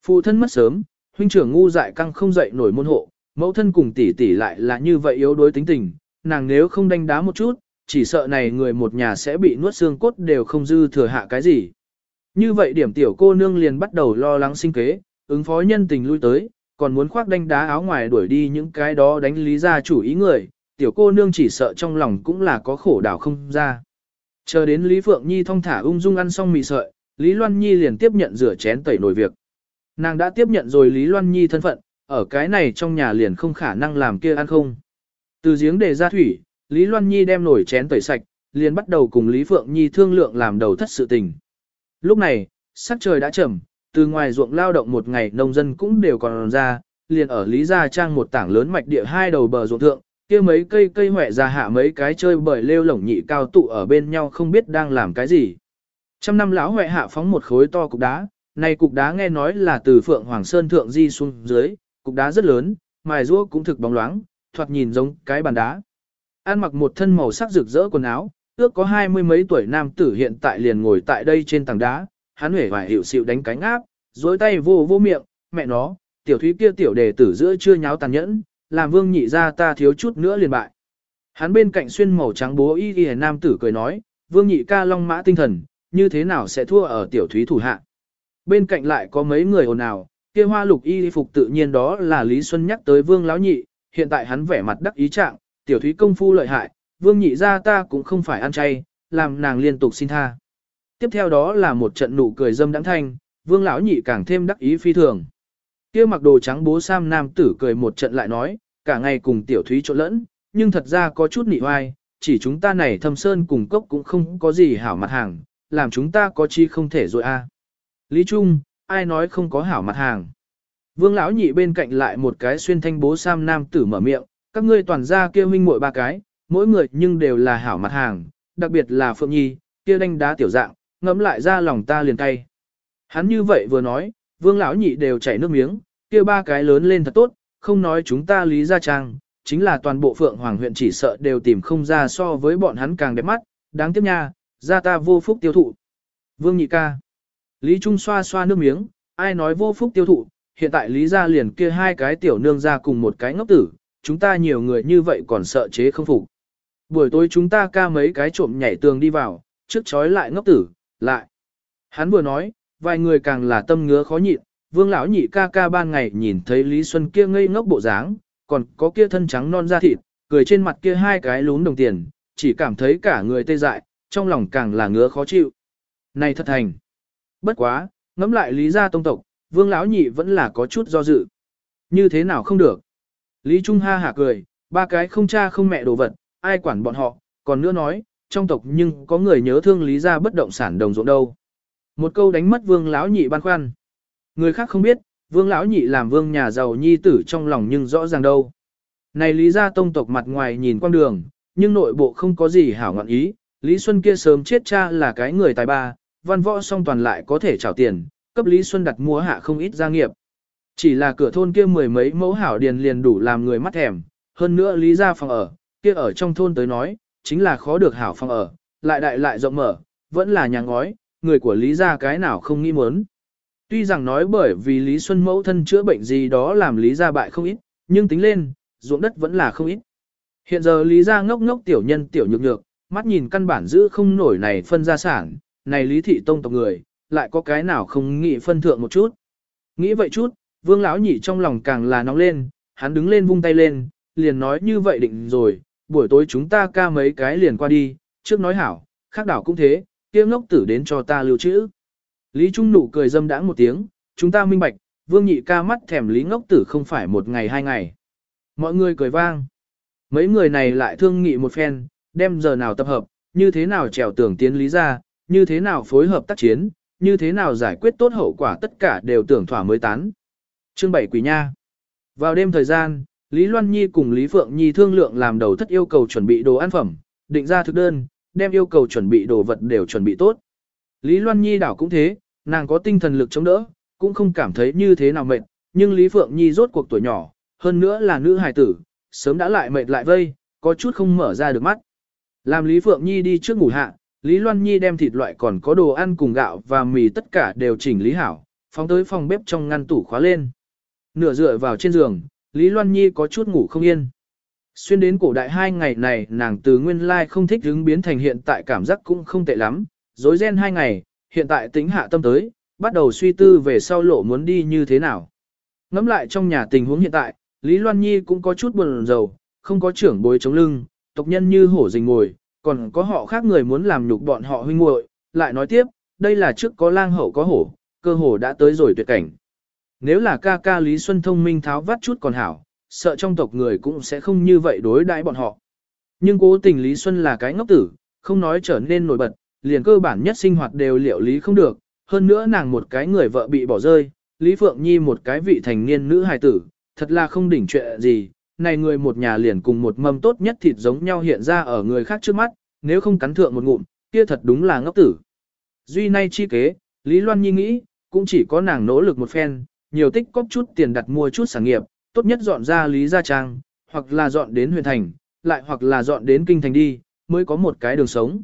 Phụ thân mất sớm, huynh trưởng ngu dại căng không dậy nổi môn hộ, mẫu thân cùng tỷ tỷ lại là như vậy yếu đuối tính tình, nàng nếu không đánh đá một chút, chỉ sợ này người một nhà sẽ bị nuốt xương cốt đều không dư thừa hạ cái gì. Như vậy điểm tiểu cô nương liền bắt đầu lo lắng sinh kế, ứng phó nhân tình lui tới, còn muốn khoác đánh đá áo ngoài đuổi đi những cái đó đánh lý ra chủ ý người, tiểu cô nương chỉ sợ trong lòng cũng là có khổ đảo không ra. Chờ đến Lý Phượng Nhi thong thả ung dung ăn xong mì sợi, Lý Loan Nhi liền tiếp nhận rửa chén tẩy nồi việc. Nàng đã tiếp nhận rồi Lý Loan Nhi thân phận, ở cái này trong nhà liền không khả năng làm kia ăn không. Từ giếng để ra thủy, Lý Loan Nhi đem nồi chén tẩy sạch, liền bắt đầu cùng Lý Phượng Nhi thương lượng làm đầu thất sự tình. Lúc này, sắc trời đã trầm, từ ngoài ruộng lao động một ngày nông dân cũng đều còn ra, liền ở Lý Gia Trang một tảng lớn mạch địa hai đầu bờ ruộng thượng, kia mấy cây cây hỏe ra hạ mấy cái chơi bởi lêu lổng nhị cao tụ ở bên nhau không biết đang làm cái gì. Trăm năm lão hỏe hạ phóng một khối to cục đá, này cục đá nghe nói là từ Phượng Hoàng Sơn thượng di xuống dưới, cục đá rất lớn, mài rũa cũng thực bóng loáng, thoạt nhìn giống cái bàn đá. An mặc một thân màu sắc rực rỡ quần áo, ước có hai mươi mấy tuổi nam tử hiện tại liền ngồi tại đây trên tảng đá, hắn huệ vài hiệu xịu đánh cánh áp, dối tay vô vô miệng, mẹ nó, tiểu thúy kia tiểu đề tử giữa chưa nháo tàn nhẫn, làm vương nhị ra ta thiếu chút nữa liền bại. Hắn bên cạnh xuyên màu trắng bố y y nam tử cười nói, vương nhị ca long mã tinh thần, như thế nào sẽ thua ở tiểu thúy thủ hạ. Bên cạnh lại có mấy người ồn ào, kia hoa lục y phục tự nhiên đó là Lý Xuân nhắc tới vương lão nhị, hiện tại hắn vẻ mặt đắc ý trạng, tiểu thúy công phu lợi hại, vương nhị ra ta cũng không phải ăn chay, làm nàng liên tục xin tha. Tiếp theo đó là một trận nụ cười dâm đãng thanh, vương lão nhị càng thêm đắc ý phi thường. Kia mặc đồ trắng bố sam nam tử cười một trận lại nói, cả ngày cùng tiểu thúy trộn lẫn, nhưng thật ra có chút nị oai, chỉ chúng ta này thâm sơn cùng cốc cũng không có gì hảo mặt hàng, làm chúng ta có chi không thể rồi a. Lý Trung, ai nói không có hảo mặt hàng. Vương lão nhị bên cạnh lại một cái xuyên thanh bố sam nam tử mở miệng, các ngươi toàn ra kêu huynh muội ba cái, mỗi người nhưng đều là hảo mặt hàng, đặc biệt là Phượng Nhi, kia đánh đá tiểu dạng, ngẫm lại ra lòng ta liền cay. Hắn như vậy vừa nói, vương lão nhị đều chảy nước miếng, kia ba cái lớn lên thật tốt, không nói chúng ta lý gia trang, chính là toàn bộ Phượng Hoàng huyện chỉ sợ đều tìm không ra so với bọn hắn càng đẹp mắt, đáng tiếc nha, ra ta vô phúc tiêu thụ. Vương nhị ca. Lý Trung xoa xoa nước miếng, ai nói vô phúc tiêu thụ, hiện tại Lý gia liền kia hai cái tiểu nương ra cùng một cái ngốc tử, chúng ta nhiều người như vậy còn sợ chế không phục. Buổi tối chúng ta ca mấy cái trộm nhảy tường đi vào, trước chói lại ngốc tử, lại. Hắn vừa nói, vài người càng là tâm ngứa khó nhịn, vương lão nhị ca ca ban ngày nhìn thấy Lý Xuân kia ngây ngốc bộ dáng, còn có kia thân trắng non da thịt, cười trên mặt kia hai cái lún đồng tiền, chỉ cảm thấy cả người tê dại, trong lòng càng là ngứa khó chịu. Này thật thành. Bất quá, ngẫm lại Lý gia tông tộc, vương lão nhị vẫn là có chút do dự. Như thế nào không được. Lý Trung ha hả cười, ba cái không cha không mẹ đồ vật, ai quản bọn họ, còn nữa nói, trong tộc nhưng có người nhớ thương Lý gia bất động sản đồng ruộng đâu. Một câu đánh mất vương lão nhị băn khoăn. Người khác không biết, vương lão nhị làm vương nhà giàu nhi tử trong lòng nhưng rõ ràng đâu. Này Lý gia tông tộc mặt ngoài nhìn quang đường, nhưng nội bộ không có gì hảo ngọn ý, Lý Xuân kia sớm chết cha là cái người tài ba, văn võ song toàn lại có thể trả tiền, cấp Lý Xuân đặt mua hạ không ít gia nghiệp. Chỉ là cửa thôn kia mười mấy mẫu hảo điền liền đủ làm người mắt thèm, hơn nữa Lý gia phòng ở, kia ở trong thôn tới nói, chính là khó được hảo phòng ở, lại đại lại rộng mở, vẫn là nhà ngói, người của Lý gia cái nào không nghĩ muốn. Tuy rằng nói bởi vì Lý Xuân mẫu thân chữa bệnh gì đó làm Lý gia bại không ít, nhưng tính lên, ruộng đất vẫn là không ít. Hiện giờ Lý gia ngốc ngốc tiểu nhân tiểu nhược nhược, mắt nhìn căn bản giữ không nổi này phân gia sản, này Lý thị tông tộc người, lại có cái nào không nghĩ phân thượng một chút. Nghĩ vậy chút, Vương lão nhị trong lòng càng là nóng lên, hắn đứng lên vung tay lên, liền nói như vậy định rồi, buổi tối chúng ta ca mấy cái liền qua đi, trước nói hảo, khác đảo cũng thế, kia ngốc tử đến cho ta lưu trữ. Lý Trung nụ cười dâm đãng một tiếng, chúng ta minh bạch, vương nhị ca mắt thèm lý ngốc tử không phải một ngày hai ngày. Mọi người cười vang. Mấy người này lại thương nghị một phen, đem giờ nào tập hợp, như thế nào trèo tưởng tiến lý ra, như thế nào phối hợp tác chiến, như thế nào giải quyết tốt hậu quả tất cả đều tưởng thỏa mới tán. Chương 7 Quỷ Nha Vào đêm thời gian, Lý Loan Nhi cùng Lý Phượng Nhi thương lượng làm đầu thất yêu cầu chuẩn bị đồ ăn phẩm, định ra thực đơn, đem yêu cầu chuẩn bị đồ vật đều chuẩn bị tốt. Lý Loan Nhi đảo cũng thế, nàng có tinh thần lực chống đỡ, cũng không cảm thấy như thế nào mệt, nhưng Lý Phượng Nhi rốt cuộc tuổi nhỏ, hơn nữa là nữ hài tử, sớm đã lại mệt lại vây, có chút không mở ra được mắt. Làm Lý Phượng Nhi đi trước ngủ hạ, Lý Loan Nhi đem thịt loại còn có đồ ăn cùng gạo và mì tất cả đều chỉnh lý hảo, phóng tới phòng bếp trong ngăn tủ khóa lên. Nửa dựa vào trên giường, Lý Loan Nhi có chút ngủ không yên. Xuyên đến cổ đại hai ngày này nàng từ nguyên lai không thích hứng biến thành hiện tại cảm giác cũng không tệ lắm, dối ren hai ngày, hiện tại tính hạ tâm tới, bắt đầu suy tư về sau lộ muốn đi như thế nào. Ngắm lại trong nhà tình huống hiện tại, Lý Loan Nhi cũng có chút buồn rầu, không có trưởng bối chống lưng, tộc nhân như hổ rình ngồi, còn có họ khác người muốn làm nhục bọn họ huynh muội, lại nói tiếp, đây là trước có lang hậu có hổ, cơ hồ đã tới rồi tuyệt cảnh. Nếu là ca ca Lý Xuân thông minh tháo vắt chút còn hảo, sợ trong tộc người cũng sẽ không như vậy đối đãi bọn họ. Nhưng cố tình Lý Xuân là cái ngốc tử, không nói trở nên nổi bật, liền cơ bản nhất sinh hoạt đều liệu lý không được, hơn nữa nàng một cái người vợ bị bỏ rơi, Lý Phượng Nhi một cái vị thành niên nữ hài tử, thật là không đỉnh chuyện gì, này người một nhà liền cùng một mâm tốt nhất thịt giống nhau hiện ra ở người khác trước mắt, nếu không cắn thượng một ngụm, kia thật đúng là ngốc tử. Duy nay chi kế, Lý Loan Nhi nghĩ, cũng chỉ có nàng nỗ lực một phen, nhiều tích cóp chút tiền đặt mua chút sản nghiệp, tốt nhất dọn ra Lý Gia Trang, hoặc là dọn đến huyện thành, lại hoặc là dọn đến kinh thành đi, mới có một cái đường sống.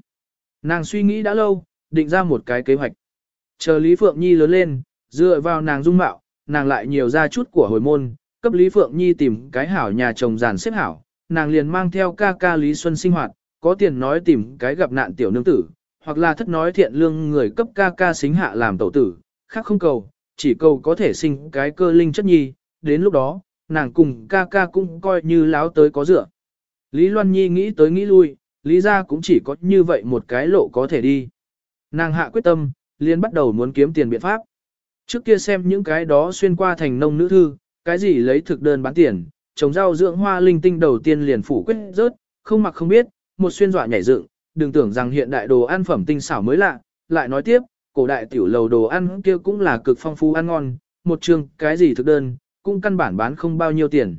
Nàng suy nghĩ đã lâu, định ra một cái kế hoạch. Chờ Lý Phượng Nhi lớn lên, dựa vào nàng dung mạo, nàng lại nhiều ra chút của hồi môn, cấp Lý Phượng Nhi tìm cái hảo nhà chồng giàn xếp hảo, nàng liền mang theo ca ca Lý Xuân sinh hoạt, có tiền nói tìm cái gặp nạn tiểu nương tử, hoặc là thất nói thiện lương người cấp ca ca xính hạ làm tẩu tử, khác không cầu, chỉ cầu có thể sinh cái cơ linh chất nhi, đến lúc đó, nàng cùng ca ca cũng coi như láo tới có dựa. Lý Loan Nhi nghĩ tới nghĩ lui, lý ra cũng chỉ có như vậy một cái lộ có thể đi. Nàng hạ quyết tâm, liền bắt đầu muốn kiếm tiền biện pháp. Trước kia xem những cái đó xuyên qua thành nông nữ thư, cái gì lấy thực đơn bán tiền, trồng rau dưỡng hoa linh tinh đầu tiên liền phủ quyết rớt, không mặc không biết, một xuyên dọa nhảy dựng, đừng tưởng rằng hiện đại đồ ăn phẩm tinh xảo mới lạ, lại nói tiếp, cổ đại tiểu lầu đồ ăn kia cũng là cực phong phú ăn ngon, một trường cái gì thực đơn, cũng căn bản bán không bao nhiêu tiền.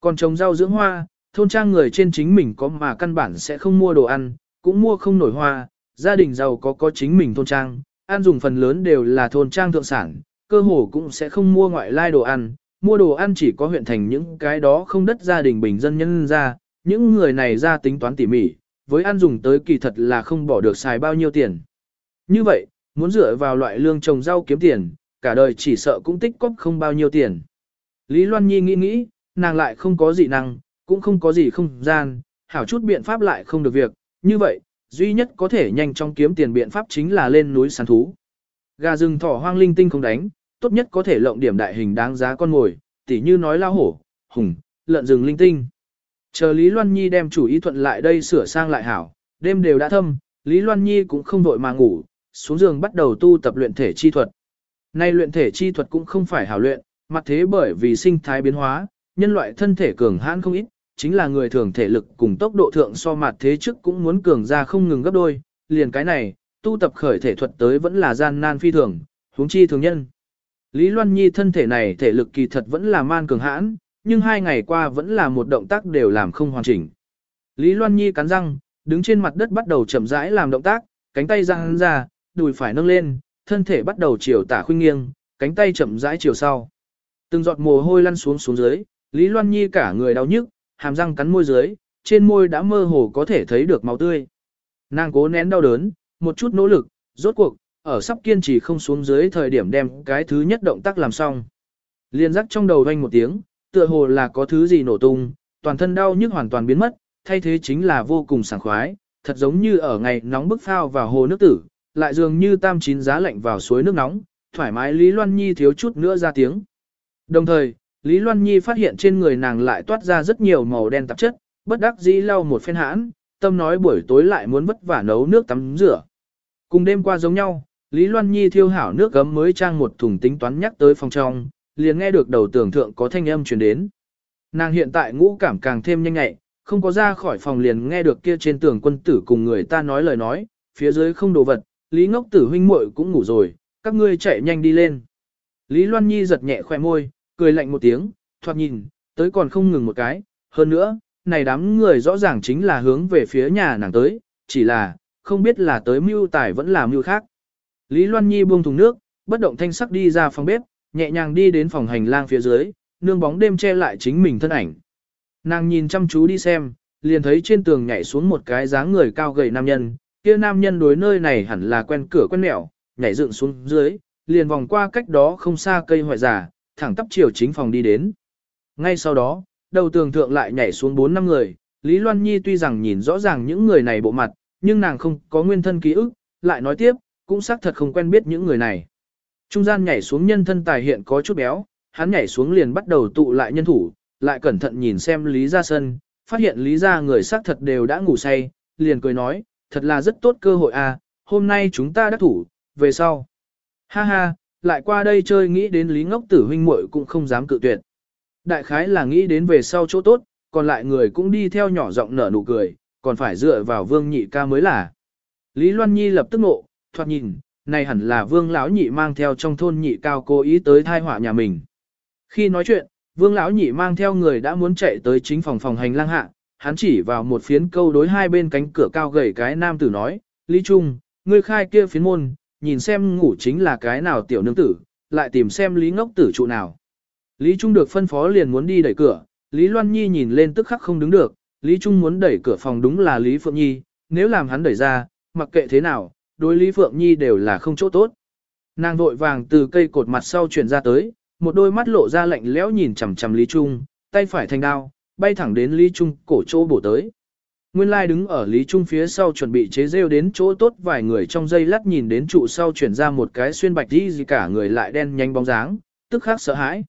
Còn trồng rau dưỡng hoa, thôn trang người trên chính mình có mà căn bản sẽ không mua đồ ăn, cũng mua không nổi hoa, gia đình giàu có có chính mình thôn trang, ăn dùng phần lớn đều là thôn trang thượng sản, cơ hồ cũng sẽ không mua ngoại lai đồ ăn, mua đồ ăn chỉ có huyện thành những cái đó không đất gia đình bình dân nhân ra, những người này ra tính toán tỉ mỉ, với ăn dùng tới kỳ thật là không bỏ được xài bao nhiêu tiền. Như vậy, muốn dựa vào loại lương trồng rau kiếm tiền, cả đời chỉ sợ cũng tích cóp không bao nhiêu tiền. Lý Loan Nhi nghĩ nghĩ, nàng lại không có gì năng, cũng không có gì không gian, hảo chút biện pháp lại không được việc, như vậy, duy nhất có thể nhanh chóng kiếm tiền biện pháp chính là lên núi săn thú. Gà rừng thỏ hoang linh tinh không đánh, tốt nhất có thể lộng điểm đại hình đáng giá con ngồi, tỉ như nói lao hổ, hùng, lợn rừng linh tinh. Chờ Lý Loan Nhi đem chủ ý thuận lại đây sửa sang lại hảo, đêm đều đã thâm, Lý Loan Nhi cũng không vội mà ngủ, xuống giường bắt đầu tu tập luyện thể chi thuật. Nay luyện thể chi thuật cũng không phải hảo luyện, mặt thế bởi vì sinh thái biến hóa, nhân loại thân thể cường hãn không ít, chính là người thường thể lực cùng tốc độ thượng so mặt thế trước cũng muốn cường ra không ngừng gấp đôi, liền cái này, tu tập khởi thể thuật tới vẫn là gian nan phi thường, huống chi thường nhân. Lý Loan Nhi thân thể này thể lực kỳ thật vẫn là man cường hãn, nhưng hai ngày qua vẫn là một động tác đều làm không hoàn chỉnh. Lý Loan Nhi cắn răng, đứng trên mặt đất bắt đầu chậm rãi làm động tác, cánh tay giang ra, đùi phải nâng lên, thân thể bắt đầu chiều tả khuynh nghiêng, cánh tay chậm rãi chiều sau. Từng giọt mồ hôi lăn xuống xuống dưới, Lý Loan Nhi cả người đau nhức, hàm răng cắn môi dưới, trên môi đã mơ hồ có thể thấy được máu tươi. Nàng cố nén đau đớn, một chút nỗ lực, rốt cuộc, ở sắp kiên trì không xuống dưới thời điểm đem cái thứ nhất động tác làm xong. Liên giác trong đầu vang một tiếng, tựa hồ là có thứ gì nổ tung, toàn thân đau nhức hoàn toàn biến mất, thay thế chính là vô cùng sảng khoái, thật giống như ở ngày nóng bức phao vào hồ nước tử, lại dường như tam chín giá lạnh vào suối nước nóng, thoải mái Lý Loan Nhi thiếu chút nữa ra tiếng. Đồng thời, Lý Loan Nhi phát hiện trên người nàng lại toát ra rất nhiều màu đen tạp chất, bất đắc dĩ lau một phen hãn, tâm nói buổi tối lại muốn vất vả nấu nước tắm rửa. Cùng đêm qua giống nhau, Lý Loan Nhi thiêu hảo nước gấm mới trang một thùng tính toán nhắc tới phòng trong, liền nghe được đầu tưởng thượng có thanh âm truyền đến. Nàng hiện tại ngũ cảm càng thêm nhanh nhạy, không có ra khỏi phòng liền nghe được kia trên tường quân tử cùng người ta nói lời nói, phía dưới không đồ vật, Lý Ngốc Tử huynh muội cũng ngủ rồi, các ngươi chạy nhanh đi lên. Lý Loan Nhi giật nhẹ khoe môi, cười lạnh một tiếng, thoạt nhìn, tới còn không ngừng một cái, hơn nữa, này đám người rõ ràng chính là hướng về phía nhà nàng tới, chỉ là, không biết là tới mưu tài vẫn là mưu khác. Lý Loan Nhi buông thùng nước, bất động thanh sắc đi ra phòng bếp, nhẹ nhàng đi đến phòng hành lang phía dưới, nương bóng đêm che lại chính mình thân ảnh. Nàng nhìn chăm chú đi xem, liền thấy trên tường nhảy xuống một cái dáng người cao gầy nam nhân, kia nam nhân đối nơi này hẳn là quen cửa quen mẹo, nhảy dựng xuống dưới, liền vòng qua cách đó không xa cây hoại giả, thẳng tắp chiều chính phòng đi đến. Ngay sau đó, đầu tường thượng lại nhảy xuống 4 năm người, Lý Loan Nhi tuy rằng nhìn rõ ràng những người này bộ mặt, nhưng nàng không có nguyên thân ký ức, lại nói tiếp, cũng xác thật không quen biết những người này. Trung gian nhảy xuống nhân thân tài hiện có chút béo, hắn nhảy xuống liền bắt đầu tụ lại nhân thủ, lại cẩn thận nhìn xem Lý Gia Sân, phát hiện Lý Gia người xác thật đều đã ngủ say, liền cười nói, thật là rất tốt cơ hội à, hôm nay chúng ta đã thủ, về sau. Ha ha, lại qua đây chơi nghĩ đến Lý Ngốc Tử huynh muội cũng không dám cự tuyệt. Đại khái là nghĩ đến về sau chỗ tốt, còn lại người cũng đi theo nhỏ giọng nở nụ cười, còn phải dựa vào Vương Nhị ca mới là. Lý Loan Nhi lập tức nộ, thoạt nhìn, này hẳn là Vương lão nhị mang theo trong thôn nhị cao cố ý tới thai họa nhà mình. Khi nói chuyện, Vương lão nhị mang theo người đã muốn chạy tới chính phòng phòng hành lang hạ, hắn chỉ vào một phiến câu đối hai bên cánh cửa cao gầy cái nam tử nói, Lý Trung, ngươi khai kia phiến môn, nhìn xem ngủ chính là cái nào tiểu nương tử, lại tìm xem Lý ngốc tử trụ nào. Lý Trung được phân phó liền muốn đi đẩy cửa, Lý Loan Nhi nhìn lên tức khắc không đứng được, Lý Trung muốn đẩy cửa phòng đúng là Lý Phượng Nhi, nếu làm hắn đẩy ra, mặc kệ thế nào, đối Lý Phượng Nhi đều là không chỗ tốt. Nàng vội vàng từ cây cột mặt sau chuyển ra tới, một đôi mắt lộ ra lạnh lẽo nhìn chằm chằm Lý Trung, tay phải thành đao, bay thẳng đến Lý Trung cổ chỗ bổ tới. Nguyên lai đứng ở Lý Trung phía sau chuẩn bị chế rêu đến chỗ tốt vài người trong dây lát nhìn đến trụ sau chuyển ra một cái xuyên bạch đi gì cả người lại đen nhanh bóng dáng, tức khắc sợ hãi.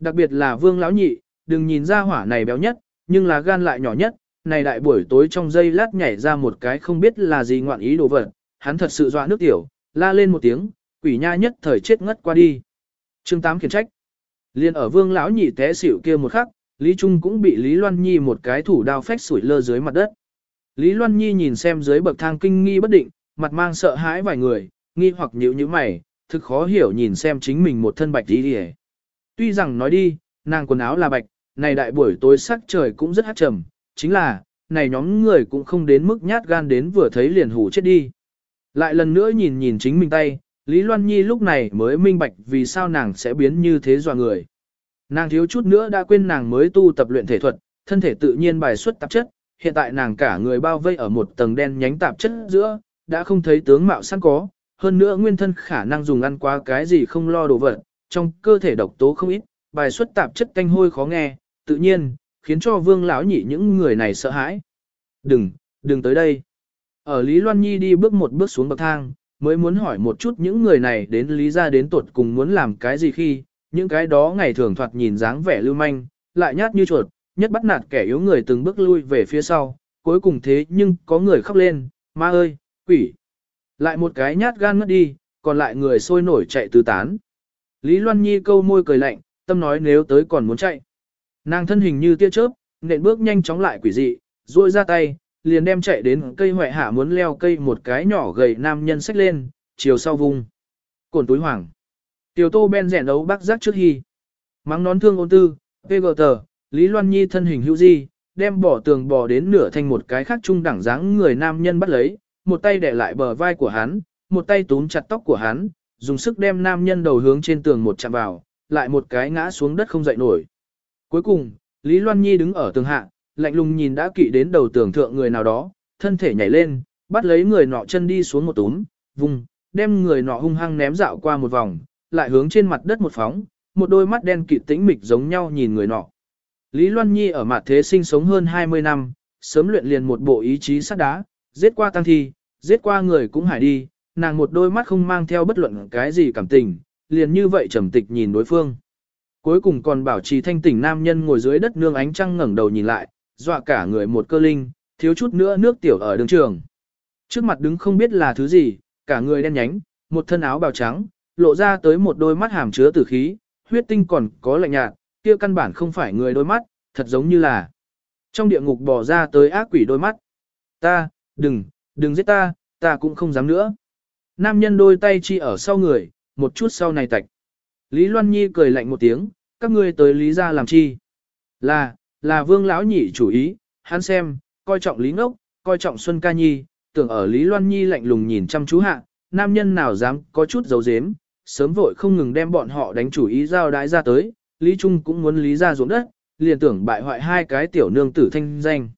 Đặc biệt là Vương lão nhị, đừng nhìn ra hỏa này béo nhất, nhưng là gan lại nhỏ nhất, này đại buổi tối trong dây lát nhảy ra một cái không biết là gì ngoạn ý đồ vật, hắn thật sự dọa nước tiểu, la lên một tiếng, quỷ nha nhất thời chết ngất qua đi. Chương 8 khiển trách. Liên ở Vương lão nhị té xỉu kia một khắc, Lý Trung cũng bị Lý Loan Nhi một cái thủ đao phách sủi lơ dưới mặt đất. Lý Loan Nhi nhìn xem dưới bậc thang kinh nghi bất định, mặt mang sợ hãi vài người, nghi hoặc nhíu như mày, thực khó hiểu nhìn xem chính mình một thân bạch đi đi Tuy rằng nói đi, nàng quần áo là bạch, này đại buổi tối sắc trời cũng rất hát trầm, chính là, này nhóm người cũng không đến mức nhát gan đến vừa thấy liền hủ chết đi. Lại lần nữa nhìn nhìn chính mình tay, Lý Loan Nhi lúc này mới minh bạch vì sao nàng sẽ biến như thế dọa người. Nàng thiếu chút nữa đã quên nàng mới tu tập luyện thể thuật, thân thể tự nhiên bài xuất tạp chất, hiện tại nàng cả người bao vây ở một tầng đen nhánh tạp chất giữa, đã không thấy tướng mạo sẵn có, hơn nữa nguyên thân khả năng dùng ăn qua cái gì không lo đồ vật, trong cơ thể độc tố không ít, bài xuất tạp chất tanh hôi khó nghe, tự nhiên, khiến cho vương lão nhị những người này sợ hãi. Đừng, đừng tới đây. Ở Lý Loan Nhi đi bước một bước xuống bậc thang, mới muốn hỏi một chút những người này đến Lý ra đến tuột cùng muốn làm cái gì khi, những cái đó ngày thường thoạt nhìn dáng vẻ lưu manh, lại nhát như chuột, nhất bắt nạt kẻ yếu người từng bước lui về phía sau, cuối cùng thế nhưng có người khóc lên, ma ơi, quỷ. Lại một cái nhát gan mất đi, còn lại người sôi nổi chạy tứ tán. Lý Loan Nhi câu môi cười lạnh, tâm nói nếu tới còn muốn chạy. Nàng thân hình như tia chớp, nện bước nhanh chóng lại quỷ dị, duỗi ra tay, liền đem chạy đến cây hoại hạ muốn leo cây một cái nhỏ gầy nam nhân xách lên, chiều sau vùng. Cồn túi hoàng. Tiểu tô ben rẻ đấu bác giác trước hy. Mắng nón thương ôn tư, PGT, Lý Loan Nhi thân hình hữu di, đem bỏ tường bò đến nửa thành một cái khác trung đẳng dáng người nam nhân bắt lấy, một tay để lại bờ vai của hắn, một tay túm chặt tóc của hắn, dùng sức đem nam nhân đầu hướng trên tường một chạm vào, lại một cái ngã xuống đất không dậy nổi. Cuối cùng, Lý Loan Nhi đứng ở tường hạ, lạnh lùng nhìn đã kỵ đến đầu tường thượng người nào đó, thân thể nhảy lên, bắt lấy người nọ chân đi xuống một túm, vùng, đem người nọ hung hăng ném dạo qua một vòng, lại hướng trên mặt đất một phóng, một đôi mắt đen kịt tĩnh mịch giống nhau nhìn người nọ. Lý Loan Nhi ở mặt thế sinh sống hơn 20 năm, sớm luyện liền một bộ ý chí sắt đá, giết qua tăng thi, giết qua người cũng hải đi, nàng một đôi mắt không mang theo bất luận cái gì cảm tình, liền như vậy trầm tịch nhìn đối phương. Cuối cùng còn bảo trì thanh tỉnh nam nhân ngồi dưới đất nương ánh trăng ngẩng đầu nhìn lại, dọa cả người một cơ linh, thiếu chút nữa nước tiểu ở đường trường. Trước mặt đứng không biết là thứ gì, cả người đen nhánh, một thân áo bào trắng, lộ ra tới một đôi mắt hàm chứa tử khí, huyết tinh còn có lạnh nhạt, kia căn bản không phải người đôi mắt, thật giống như là trong địa ngục bỏ ra tới ác quỷ đôi mắt. Ta, đừng, đừng giết ta, ta cũng không dám nữa. Nam nhân đôi tay chi ở sau người, một chút sau này tạch. Lý Loan Nhi cười lạnh một tiếng, các ngươi tới Lý ra làm chi? Là, là vương lão nhị chủ ý, hắn xem, coi trọng Lý Ngốc, coi trọng Xuân Ca Nhi, tưởng ở Lý Loan Nhi lạnh lùng nhìn chăm chú hạ, nam nhân nào dám có chút dấu dếm, sớm vội không ngừng đem bọn họ đánh chủ ý giao đái ra tới, Lý Trung cũng muốn Lý ra ruộng đất, liền tưởng bại hoại hai cái tiểu nương tử thanh danh.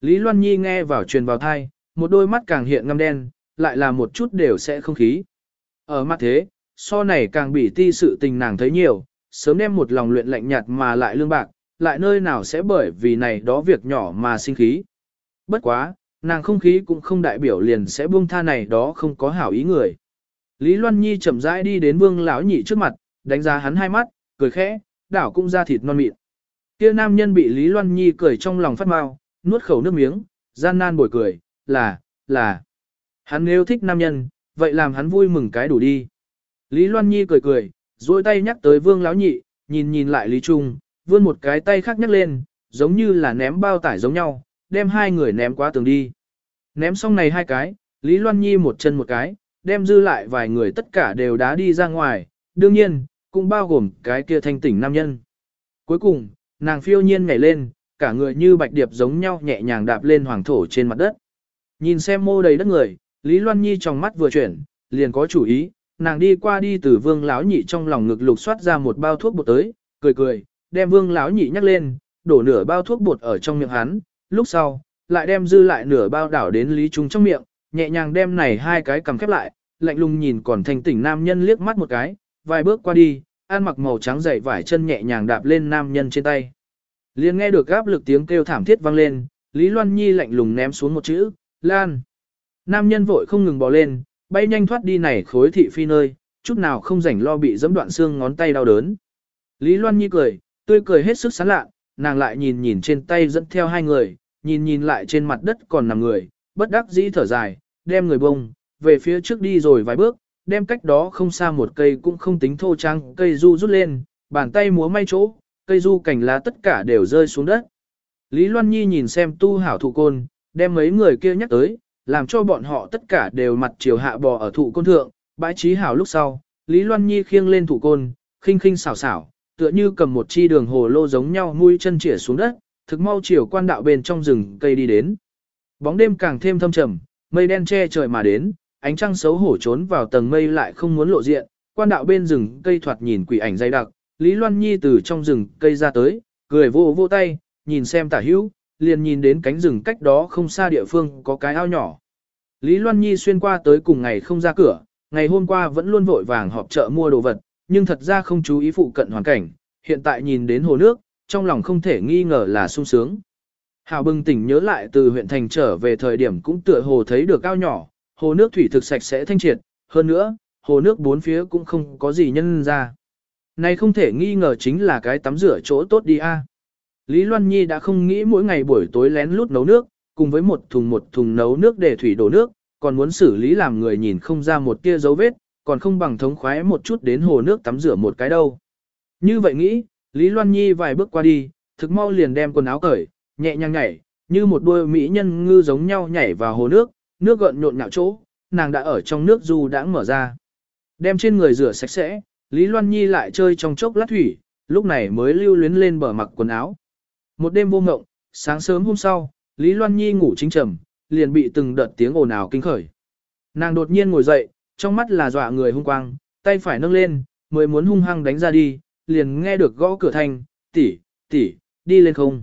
Lý Loan Nhi nghe vào truyền vào thai, một đôi mắt càng hiện ngăm đen, lại là một chút đều sẽ không khí. Ở mặt thế, so này càng bị ti sự tình nàng thấy nhiều, sớm đem một lòng luyện lạnh nhạt mà lại lương bạc, lại nơi nào sẽ bởi vì này đó việc nhỏ mà sinh khí. Bất quá, nàng không khí cũng không đại biểu liền sẽ buông tha này đó không có hảo ý người. Lý Loan Nhi chậm rãi đi đến vương lão nhị trước mặt, đánh giá hắn hai mắt, cười khẽ, đảo cũng ra thịt non mịn. Kia nam nhân bị Lý Loan Nhi cười trong lòng phát mau, nuốt khẩu nước miếng, gian nan bồi cười, là, là. Hắn nếu thích nam nhân, vậy làm hắn vui mừng cái đủ đi. Lý Loan Nhi cười cười, duỗi tay nhắc tới vương lão nhị, nhìn nhìn lại Lý Trung, vươn một cái tay khác nhắc lên, giống như là ném bao tải giống nhau, đem hai người ném qua tường đi. Ném xong này hai cái, Lý Loan Nhi một chân một cái, đem dư lại vài người tất cả đều đá đi ra ngoài, đương nhiên, cũng bao gồm cái kia thanh tỉnh nam nhân. Cuối cùng, nàng phiêu nhiên nhảy lên, cả người như bạch điệp giống nhau nhẹ nhàng đạp lên hoàng thổ trên mặt đất. Nhìn xem mô đầy đất người, Lý Loan Nhi trong mắt vừa chuyển, liền có chủ ý, nàng đi qua đi từ vương lão nhị trong lòng ngực lục soát ra một bao thuốc bột tới, cười cười, đem vương lão nhị nhắc lên, đổ nửa bao thuốc bột ở trong miệng hắn, lúc sau, lại đem dư lại nửa bao đảo đến Lý Trung trong miệng, nhẹ nhàng đem này hai cái cầm khép lại, lạnh lùng nhìn còn thanh tỉnh nam nhân liếc mắt một cái, vài bước qua đi, ăn mặc màu trắng dày vải chân nhẹ nhàng đạp lên nam nhân trên tay. Liền nghe được áp lực tiếng kêu thảm thiết vang lên, Lý Loan Nhi lạnh lùng ném xuống một chữ, Lan. Nam nhân vội không ngừng bò lên, bay nhanh thoát đi này khối thị phi nơi, chút nào không rảnh lo bị dẫm đoạn xương ngón tay đau đớn. Lý Loan Nhi cười, tươi cười hết sức sán lạ, nàng lại nhìn nhìn trên tay dẫn theo hai người, nhìn nhìn lại trên mặt đất còn nằm người, bất đắc dĩ thở dài, đem người bông, về phía trước đi rồi vài bước, đem cách đó không xa một cây cũng không tính thô trăng, cây du rút lên, bàn tay múa may chỗ, cây du cành lá tất cả đều rơi xuống đất. Lý Loan Nhi nhìn xem tu hảo thụ côn, đem mấy người kia nhắc tới, làm cho bọn họ tất cả đều mặt chiều hạ bò ở thụ côn thượng, bãi trí hảo lúc sau, Lý Loan Nhi khiêng lên thụ côn, khinh khinh xảo xảo, tựa như cầm một chi đường hồ lô giống nhau mũi chân chĩa xuống đất, thực mau chiều quan đạo bên trong rừng cây đi đến. Bóng đêm càng thêm thâm trầm, mây đen che trời mà đến, ánh trăng xấu hổ trốn vào tầng mây lại không muốn lộ diện, quan đạo bên rừng cây thoạt nhìn quỷ ảnh dày đặc, Lý Loan Nhi từ trong rừng cây ra tới, cười vô vô tay, nhìn xem tả hữu, liền nhìn đến cánh rừng cách đó không xa địa phương có cái ao nhỏ. Lý Loan Nhi xuyên qua tới cùng ngày không ra cửa, ngày hôm qua vẫn luôn vội vàng họp chợ mua đồ vật, nhưng thật ra không chú ý phụ cận hoàn cảnh, hiện tại nhìn đến hồ nước, trong lòng không thể nghi ngờ là sung sướng. Hào bừng tỉnh nhớ lại từ huyện thành trở về thời điểm cũng tựa hồ thấy được ao nhỏ, hồ nước thủy thực sạch sẽ thanh triệt, hơn nữa, hồ nước bốn phía cũng không có gì nhân ra. Này không thể nghi ngờ chính là cái tắm rửa chỗ tốt đi a. Lý Loan Nhi đã không nghĩ mỗi ngày buổi tối lén lút nấu nước, cùng với một thùng một thùng nấu nước để thủy đổ nước, còn muốn xử lý làm người nhìn không ra một tia dấu vết, còn không bằng thống khoái một chút đến hồ nước tắm rửa một cái đâu. Như vậy nghĩ, Lý Loan Nhi vài bước qua đi, thực mau liền đem quần áo cởi, nhẹ nhàng nhảy, như một đôi mỹ nhân ngư giống nhau nhảy vào hồ nước, nước gợn nhộn nhạo chỗ, nàng đã ở trong nước du đã mở ra. Đem trên người rửa sạch sẽ, Lý Loan Nhi lại chơi trong chốc lát thủy, lúc này mới lưu luyến lên bờ mặc quần áo. Một đêm vô ngộng, sáng sớm hôm sau, Lý Loan Nhi ngủ chính trầm, liền bị từng đợt tiếng ồn ào kinh khởi. Nàng đột nhiên ngồi dậy, trong mắt là dọa người hung quang, tay phải nâng lên, mới muốn hung hăng đánh ra đi, liền nghe được gõ cửa thanh, tỷ, tỷ, đi lên không.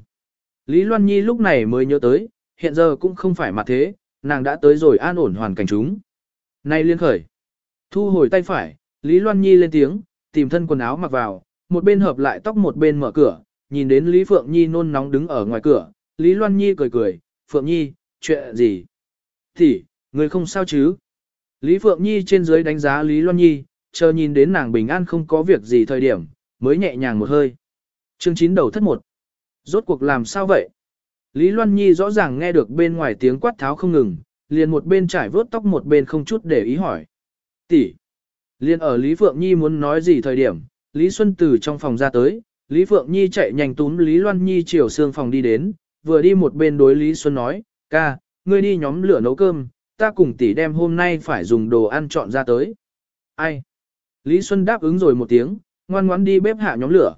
Lý Loan Nhi lúc này mới nhớ tới, hiện giờ cũng không phải mặt thế, nàng đã tới rồi an ổn hoàn cảnh chúng. Nay liên khởi. Thu hồi tay phải, Lý Loan Nhi lên tiếng, tìm thân quần áo mặc vào, một bên hợp lại tóc một bên mở cửa, nhìn đến Lý Phượng Nhi nôn nóng đứng ở ngoài cửa, Lý Loan Nhi cười cười, Phượng Nhi, chuyện gì? Thì, người không sao chứ? Lý Phượng Nhi trên dưới đánh giá Lý Loan Nhi, chờ nhìn đến nàng bình an không có việc gì thời điểm, mới nhẹ nhàng một hơi. Chương 9 đầu thất một. Rốt cuộc làm sao vậy? Lý Loan Nhi rõ ràng nghe được bên ngoài tiếng quát tháo không ngừng, liền một bên trải vớt tóc một bên không chút để ý hỏi. Tỷ. Liên ở Lý Phượng Nhi muốn nói gì thời điểm, Lý Xuân từ trong phòng ra tới, Lý Phượng Nhi chạy nhanh túm Lý Loan Nhi chiều xương phòng đi đến, vừa đi một bên đối Lý Xuân nói, ca, ngươi đi nhóm lửa nấu cơm, ta cùng tỷ đem hôm nay phải dùng đồ ăn chọn ra tới. Ai? Lý Xuân đáp ứng rồi một tiếng, ngoan ngoãn đi bếp hạ nhóm lửa.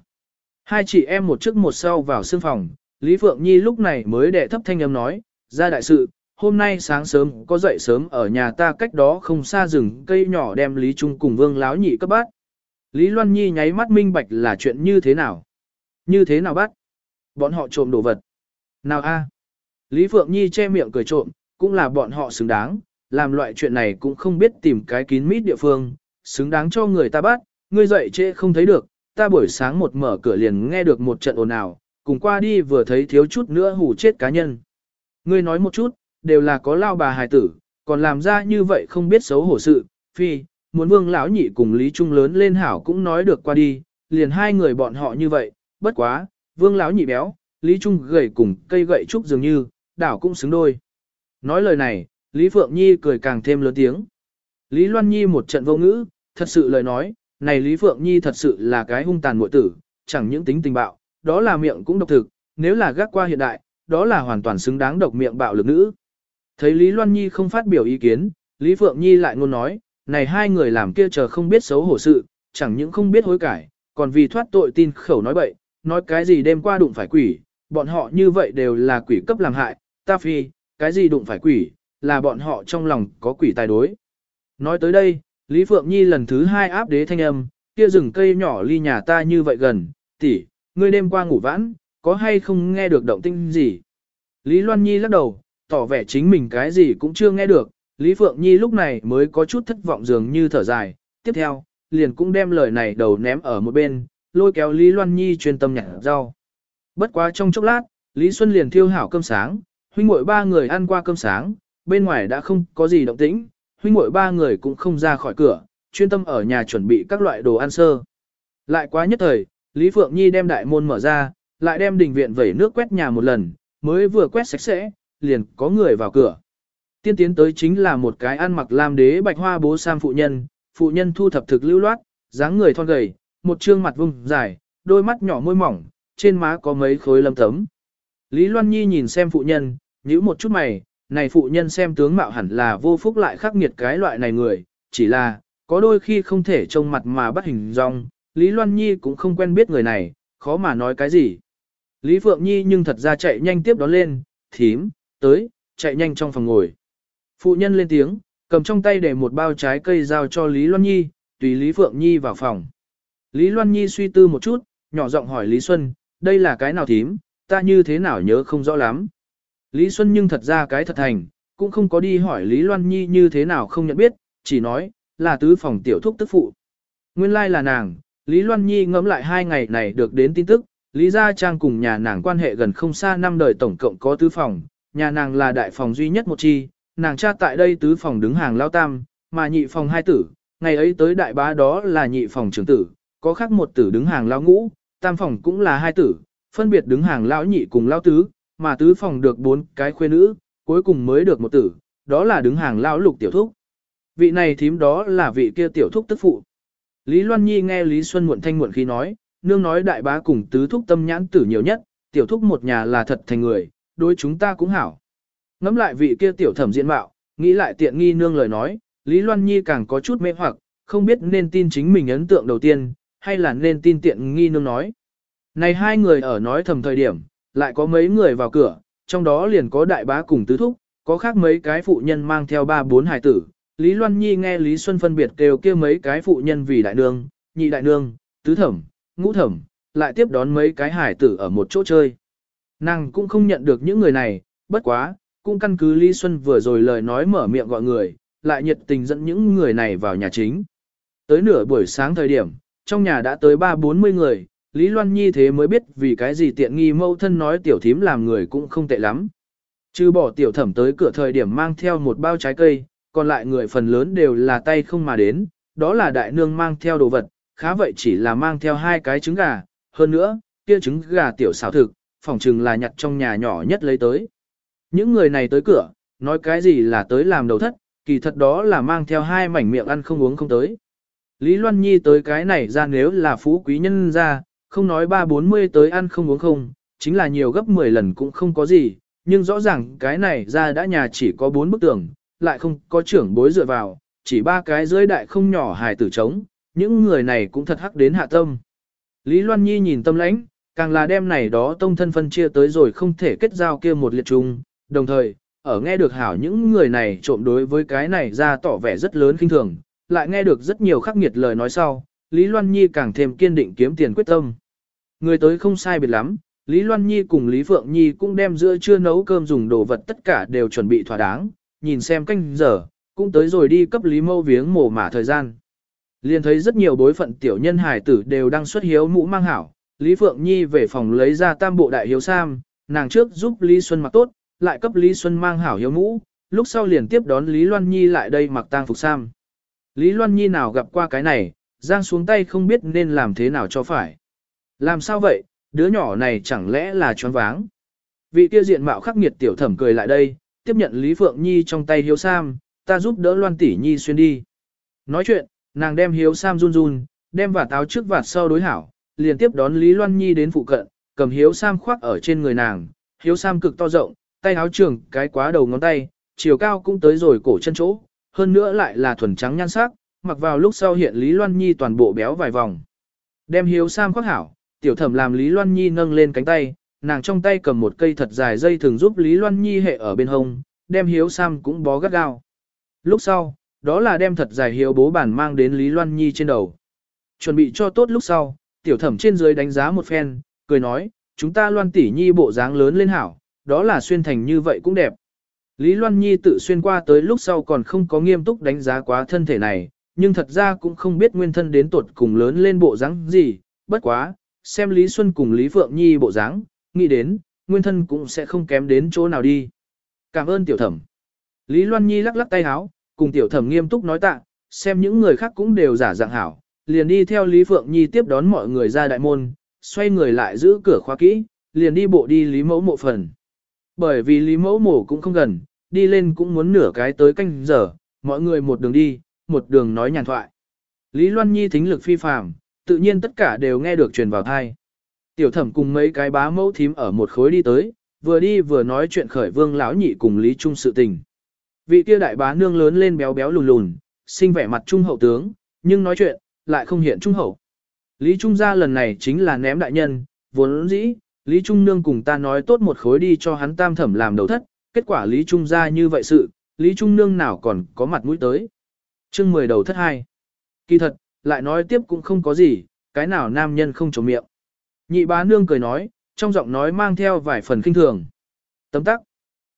Hai chị em một trước một sau vào sương phòng, Lý Phượng Nhi lúc này mới đệ thấp thanh âm nói, ra đại sự, hôm nay sáng sớm có dậy sớm ở nhà ta cách đó không xa rừng cây nhỏ đem Lý Trung cùng Vương Láo nhị cấp bát. Lý Loan Nhi nháy mắt minh bạch là chuyện như thế nào? Như thế nào bắt? Bọn họ trộm đồ vật. Nào a? Lý Phượng Nhi che miệng cười trộm, cũng là bọn họ xứng đáng, làm loại chuyện này cũng không biết tìm cái kín mít địa phương, xứng đáng cho người ta bắt, ngươi dậy trễ không thấy được, ta buổi sáng một mở cửa liền nghe được một trận ồn ào, cùng qua đi vừa thấy thiếu chút nữa hủ chết cá nhân. Ngươi nói một chút, đều là có lao bà hài tử, còn làm ra như vậy không biết xấu hổ sự, phi, muốn vương lão nhị cùng Lý Trung lớn lên hảo cũng nói được qua đi, liền hai người bọn họ như vậy, bất quá, vương lão nhị béo, Lý Trung gầy cùng cây gậy trúc dường như, đảo cũng xứng đôi. Nói lời này, Lý Phượng Nhi cười càng thêm lớn tiếng. Lý Loan Nhi một trận vô ngữ, thật sự lời nói, này Lý Phượng Nhi thật sự là cái hung tàn muội tử, chẳng những tính tình bạo, đó là miệng cũng độc thực, nếu là gác qua hiện đại, đó là hoàn toàn xứng đáng độc miệng bạo lực nữ. Thấy Lý Loan Nhi không phát biểu ý kiến, Lý Phượng Nhi lại ngôn nói, này hai người làm kia chờ không biết xấu hổ sự, chẳng những không biết hối cải, còn vì thoát tội tin khẩu nói bậy, nói cái gì đêm qua đụng phải quỷ, bọn họ như vậy đều là quỷ cấp làm hại, ta phi, cái gì đụng phải quỷ, là bọn họ trong lòng có quỷ tài đối. Nói tới đây, Lý Phượng Nhi lần thứ hai áp đế thanh âm, kia rừng cây nhỏ ly nhà ta như vậy gần, tỷ, ngươi đêm qua ngủ vãn, có hay không nghe được động tinh gì? Lý Loan Nhi lắc đầu, tỏ vẻ chính mình cái gì cũng chưa nghe được, Lý Phượng Nhi lúc này mới có chút thất vọng dường như thở dài, tiếp theo, liền cũng đem lời này đầu ném ở một bên, lôi kéo Lý Loan Nhi chuyên tâm nhặt rau. Bất quá trong chốc lát, Lý Xuân liền thiêu hảo cơm sáng, huynh muội ba người ăn qua cơm sáng, bên ngoài đã không có gì động tĩnh, huynh muội ba người cũng không ra khỏi cửa, chuyên tâm ở nhà chuẩn bị các loại đồ ăn sơ. Lại quá nhất thời, Lý Phượng Nhi đem đại môn mở ra, lại đem đình viện vẩy nước quét nhà một lần, mới vừa quét sạch sẽ, liền có người vào cửa. Tiên tiến tới chính là một cái ăn mặc lam đế bạch hoa bố sam phụ nhân, phụ nhân thu thập thực lưu loát, dáng người thon gầy, một trương mặt vùng dài, đôi mắt nhỏ môi mỏng, trên má có mấy khối lâm tấm. Lý Loan Nhi nhìn xem phụ nhân, nhíu một chút mày, này phụ nhân xem tướng mạo hẳn là vô phúc lại khắc nghiệt cái loại này người, chỉ là, có đôi khi không thể trông mặt mà bắt hình dong, Lý Loan Nhi cũng không quen biết người này, khó mà nói cái gì. Lý Phượng Nhi nhưng thật ra chạy nhanh tiếp đón lên, thím, tới, chạy nhanh trong phòng ngồi. Phụ nhân lên tiếng, cầm trong tay để một bao trái cây giao cho Lý Loan Nhi, tùy Lý Phượng Nhi vào phòng. Lý Loan Nhi suy tư một chút, nhỏ giọng hỏi Lý Xuân, đây là cái nào thím, ta như thế nào nhớ không rõ lắm. Lý Xuân nhưng thật ra cái thật thành, cũng không có đi hỏi Lý Loan Nhi như thế nào không nhận biết, chỉ nói, là tứ phòng tiểu thúc tức phụ. Nguyên lai là nàng, Lý Loan Nhi ngẫm lại hai ngày này được đến tin tức, Lý Gia Trang cùng nhà nàng quan hệ gần không xa năm đời tổng cộng có tứ phòng, nhà nàng là đại phòng duy nhất một chi, nàng cha tại đây tứ phòng đứng hàng lao tam, mà nhị phòng hai tử, ngày ấy tới đại bá đó là nhị phòng trưởng tử, có khác một tử đứng hàng lao ngũ, tam phòng cũng là hai tử, phân biệt đứng hàng lão nhị cùng lao tứ, mà tứ phòng được bốn cái khuê nữ, cuối cùng mới được một tử, đó là đứng hàng lão lục tiểu thúc. Vị này thím đó là vị kia tiểu thúc tức phụ. Lý Loan Nhi nghe Lý Xuân muộn thanh muộn khi nói, nương nói đại bá cùng tứ thúc tâm nhãn tử nhiều nhất, tiểu thúc một nhà là thật thành người, đối chúng ta cũng hảo. Ngắm lại vị kia tiểu thẩm diện mạo, nghĩ lại tiện nghi nương lời nói, Lý Loan Nhi càng có chút mê hoặc, không biết nên tin chính mình ấn tượng đầu tiên, hay là nên tin tiện nghi nương nói. Này hai người ở nói thầm thời điểm, lại có mấy người vào cửa, trong đó liền có đại bá cùng tứ thúc, có khác mấy cái phụ nhân mang theo ba bốn hài tử. Lý Loan Nhi nghe Lý Xuân phân biệt kêu kia mấy cái phụ nhân vì đại nương, nhị đại nương, tứ thẩm, ngũ thẩm, lại tiếp đón mấy cái hải tử ở một chỗ chơi. Nàng cũng không nhận được những người này, bất quá, cũng căn cứ Lý Xuân vừa rồi lời nói mở miệng gọi người, lại nhiệt tình dẫn những người này vào nhà chính. Tới nửa buổi sáng thời điểm, trong nhà đã tới ba bốn mươi người, Lý Loan Nhi thế mới biết vì cái gì tiện nghi mâu thân nói tiểu thím làm người cũng không tệ lắm. Chứ bỏ tiểu thẩm tới cửa thời điểm mang theo một bao trái cây, còn lại người phần lớn đều là tay không mà đến, đó là đại nương mang theo đồ vật, khá vậy chỉ là mang theo hai cái trứng gà, hơn nữa, kia trứng gà tiểu xảo thực, phòng chừng là nhặt trong nhà nhỏ nhất lấy tới. Những người này tới cửa, nói cái gì là tới làm đầu thất, kỳ thật đó là mang theo hai mảnh miệng ăn không uống không tới. Lý Loan Nhi tới cái này ra nếu là phú quý nhân ra, không nói ba bốn mươi tới ăn không uống không, chính là nhiều gấp 10 lần cũng không có gì, nhưng rõ ràng cái này ra đã nhà chỉ có bốn bức tường, lại không có trưởng bối dựa vào, chỉ ba cái dưới đại không nhỏ hài tử trống, những người này cũng thật hắc đến hạ tâm. Lý Loan Nhi nhìn tâm lãnh, càng là đem này đó tông thân phân chia tới rồi không thể kết giao kia một liệt chung, đồng thời, ở nghe được hảo những người này trộm đối với cái này ra tỏ vẻ rất lớn kinh thường, lại nghe được rất nhiều khắc nghiệt lời nói sau, Lý Loan Nhi càng thêm kiên định kiếm tiền quyết tâm. Người tới không sai biệt lắm, Lý Loan Nhi cùng Lý Phượng Nhi cũng đem giữa trưa nấu cơm dùng đồ vật tất cả đều chuẩn bị thỏa đáng, nhìn xem canh giờ, cũng tới rồi đi cấp Lý Mâu viếng mổ mả thời gian. Liền thấy rất nhiều bối phận tiểu nhân hải tử đều đang xuất hiếu mũ mang hảo, Lý Phượng Nhi về phòng lấy ra tam bộ đại hiếu sam, nàng trước giúp Lý Xuân mặc tốt, lại cấp Lý Xuân mang hảo hiếu mũ, lúc sau liền tiếp đón Lý Loan Nhi lại đây mặc tang phục sam. Lý Loan Nhi nào gặp qua cái này, giang xuống tay không biết nên làm thế nào cho phải. Làm sao vậy, đứa nhỏ này chẳng lẽ là choáng váng. Vị kia diện mạo khắc nghiệt tiểu thẩm cười lại đây, tiếp nhận Lý Phượng Nhi trong tay hiếu sam, ta giúp đỡ Loan tỷ Nhi xuyên đi. Nói chuyện, nàng đem hiếu sam run run, đem vạt áo trước vạt sau đối hảo, liền tiếp đón Lý Loan Nhi đến phụ cận, cầm hiếu sam khoác ở trên người nàng, hiếu sam cực to rộng, tay áo trường cái quá đầu ngón tay, chiều cao cũng tới rồi cổ chân chỗ, hơn nữa lại là thuần trắng nhan sắc, mặc vào lúc sau hiện Lý Loan Nhi toàn bộ béo vài vòng. Đem hiếu sam khoác hảo, tiểu thẩm làm Lý Loan Nhi nâng lên cánh tay, nàng trong tay cầm một cây thật dài dây thường giúp Lý Loan Nhi hệ ở bên hông, đem hiếu sam cũng bó gắt gao. Lúc sau, đó là đem thật dài hiếu bố bản mang đến Lý Loan Nhi trên đầu. Chuẩn bị cho tốt lúc sau, tiểu thẩm trên dưới đánh giá một phen, cười nói, chúng ta Loan tỷ Nhi bộ dáng lớn lên hảo, đó là xuyên thành như vậy cũng đẹp. Lý Loan Nhi tự xuyên qua tới lúc sau còn không có nghiêm túc đánh giá quá thân thể này, nhưng thật ra cũng không biết nguyên thân đến tuột cùng lớn lên bộ dáng gì, bất quá, xem Lý Xuân cùng Lý Phượng Nhi bộ dáng, nghĩ đến, nguyên thân cũng sẽ không kém đến chỗ nào đi. Cảm ơn tiểu thẩm. Lý Loan Nhi lắc lắc tay háo, cùng tiểu thẩm nghiêm túc nói tạ, xem những người khác cũng đều giả dạng hảo, liền đi theo Lý Phượng Nhi tiếp đón mọi người ra đại môn, xoay người lại giữ cửa khóa kỹ, liền đi bộ đi Lý Mẫu mộ phần. Bởi vì Lý Mẫu mộ cũng không gần, đi lên cũng muốn nửa cái tới canh giờ, mọi người một đường đi, một đường nói nhàn thoại. Lý Loan Nhi thính lực phi phàm, tự nhiên tất cả đều nghe được truyền vào thai. Tiểu thẩm cùng mấy cái bá mẫu thím ở một khối đi tới, vừa đi vừa nói chuyện khởi vương lão nhị cùng Lý Trung sự tình. Vị kia đại bá nương lớn lên béo béo lùn lùn, sinh vẻ mặt trung hậu tướng, nhưng nói chuyện, lại không hiện trung hậu. Lý Trung gia lần này chính là ném đại nhân, vốn dĩ, Lý Trung nương cùng ta nói tốt một khối đi cho hắn tam thẩm làm đầu thất, kết quả Lý Trung gia như vậy sự, Lý Trung nương nào còn có mặt mũi tới chương 10 đầu thất hai. Kỳ thật, lại nói tiếp cũng không có gì, cái nào nam nhân không trộm miệng. Nhị bá nương cười nói, trong giọng nói mang theo vài phần kinh thường. Tấm tắc.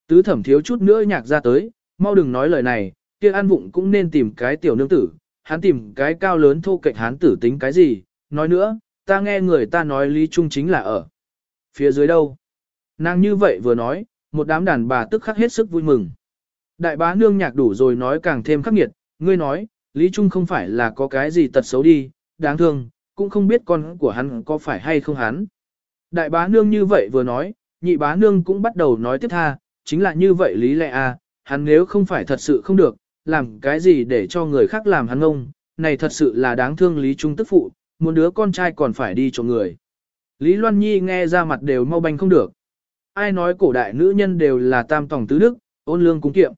Tứ thẩm thiếu chút nữa nhạc ra tới, mau đừng nói lời này, kia an vụng cũng nên tìm cái tiểu nương tử, hắn tìm cái cao lớn thô cạnh hắn tử tính cái gì, nói nữa, ta nghe người ta nói Lý Trung chính là ở. Phía dưới đâu? Nàng như vậy vừa nói, một đám đàn bà tức khắc hết sức vui mừng. Đại bá nương nhạc đủ rồi nói càng thêm khắc nghiệt, ngươi nói, Lý Trung không phải là có cái gì tật xấu đi, đáng thương, cũng không biết con của hắn có phải hay không hắn. Đại bá nương như vậy vừa nói, nhị bá nương cũng bắt đầu nói tiếp tha, chính là như vậy lý lẽ à, hắn nếu không phải thật sự không được, làm cái gì để cho người khác làm hắn ngông, này thật sự là đáng thương Lý Trung tức phụ, muốn đứa con trai còn phải đi cho người. Lý Loan Nhi nghe ra mặt đều mau banh không được. Ai nói cổ đại nữ nhân đều là tam tòng tứ đức, ôn lương cúng kiệm.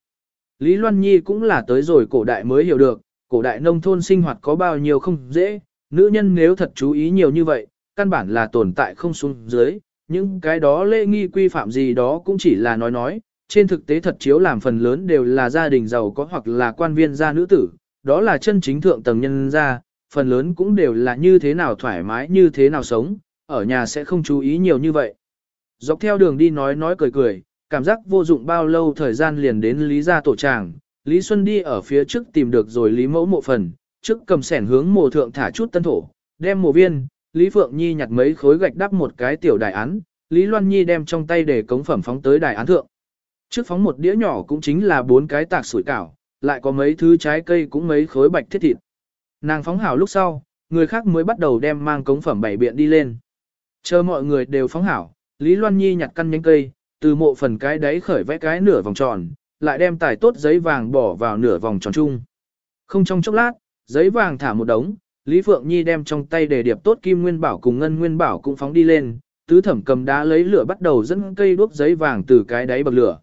Lý Loan Nhi cũng là tới rồi cổ đại mới hiểu được, cổ đại nông thôn sinh hoạt có bao nhiêu không dễ, nữ nhân nếu thật chú ý nhiều như vậy, căn bản là tồn tại không xuống dưới, những cái đó lễ nghi quy phạm gì đó cũng chỉ là nói nói, trên thực tế thật chiếu làm phần lớn đều là gia đình giàu có hoặc là quan viên gia nữ tử, đó là chân chính thượng tầng nhân gia, phần lớn cũng đều là như thế nào thoải mái như thế nào sống, ở nhà sẽ không chú ý nhiều như vậy. Dọc theo đường đi nói nói cười cười, cảm giác vô dụng bao lâu thời gian liền đến Lý gia tổ tràng, Lý Xuân đi ở phía trước tìm được rồi Lý mẫu mộ phần, trước cầm sẻn hướng mộ thượng thả chút tân thổ, đem mộ viên, Lý Phượng Nhi nhặt mấy khối gạch đắp một cái tiểu đài án, Lý Loan Nhi đem trong tay để cống phẩm phóng tới đài án thượng. Trước phóng một đĩa nhỏ cũng chính là bốn cái tạc sủi cảo, lại có mấy thứ trái cây cũng mấy khối bạch thiết thịt. Nàng phóng hảo lúc sau, người khác mới bắt đầu đem mang cống phẩm bảy biện đi lên. Chờ mọi người đều phóng hảo, Lý Loan Nhi nhặt căn nhánh cây, từ mộ phần cái đáy khởi vẽ cái nửa vòng tròn, lại đem tài tốt giấy vàng bỏ vào nửa vòng tròn chung. Không trong chốc lát, giấy vàng thả một đống, Lý Phượng Nhi đem trong tay đề điệp tốt kim nguyên bảo cùng ngân nguyên bảo cũng phóng đi lên, tứ thẩm cầm đá lấy lửa bắt đầu dẫn cây đuốc giấy vàng từ cái đáy bậc lửa.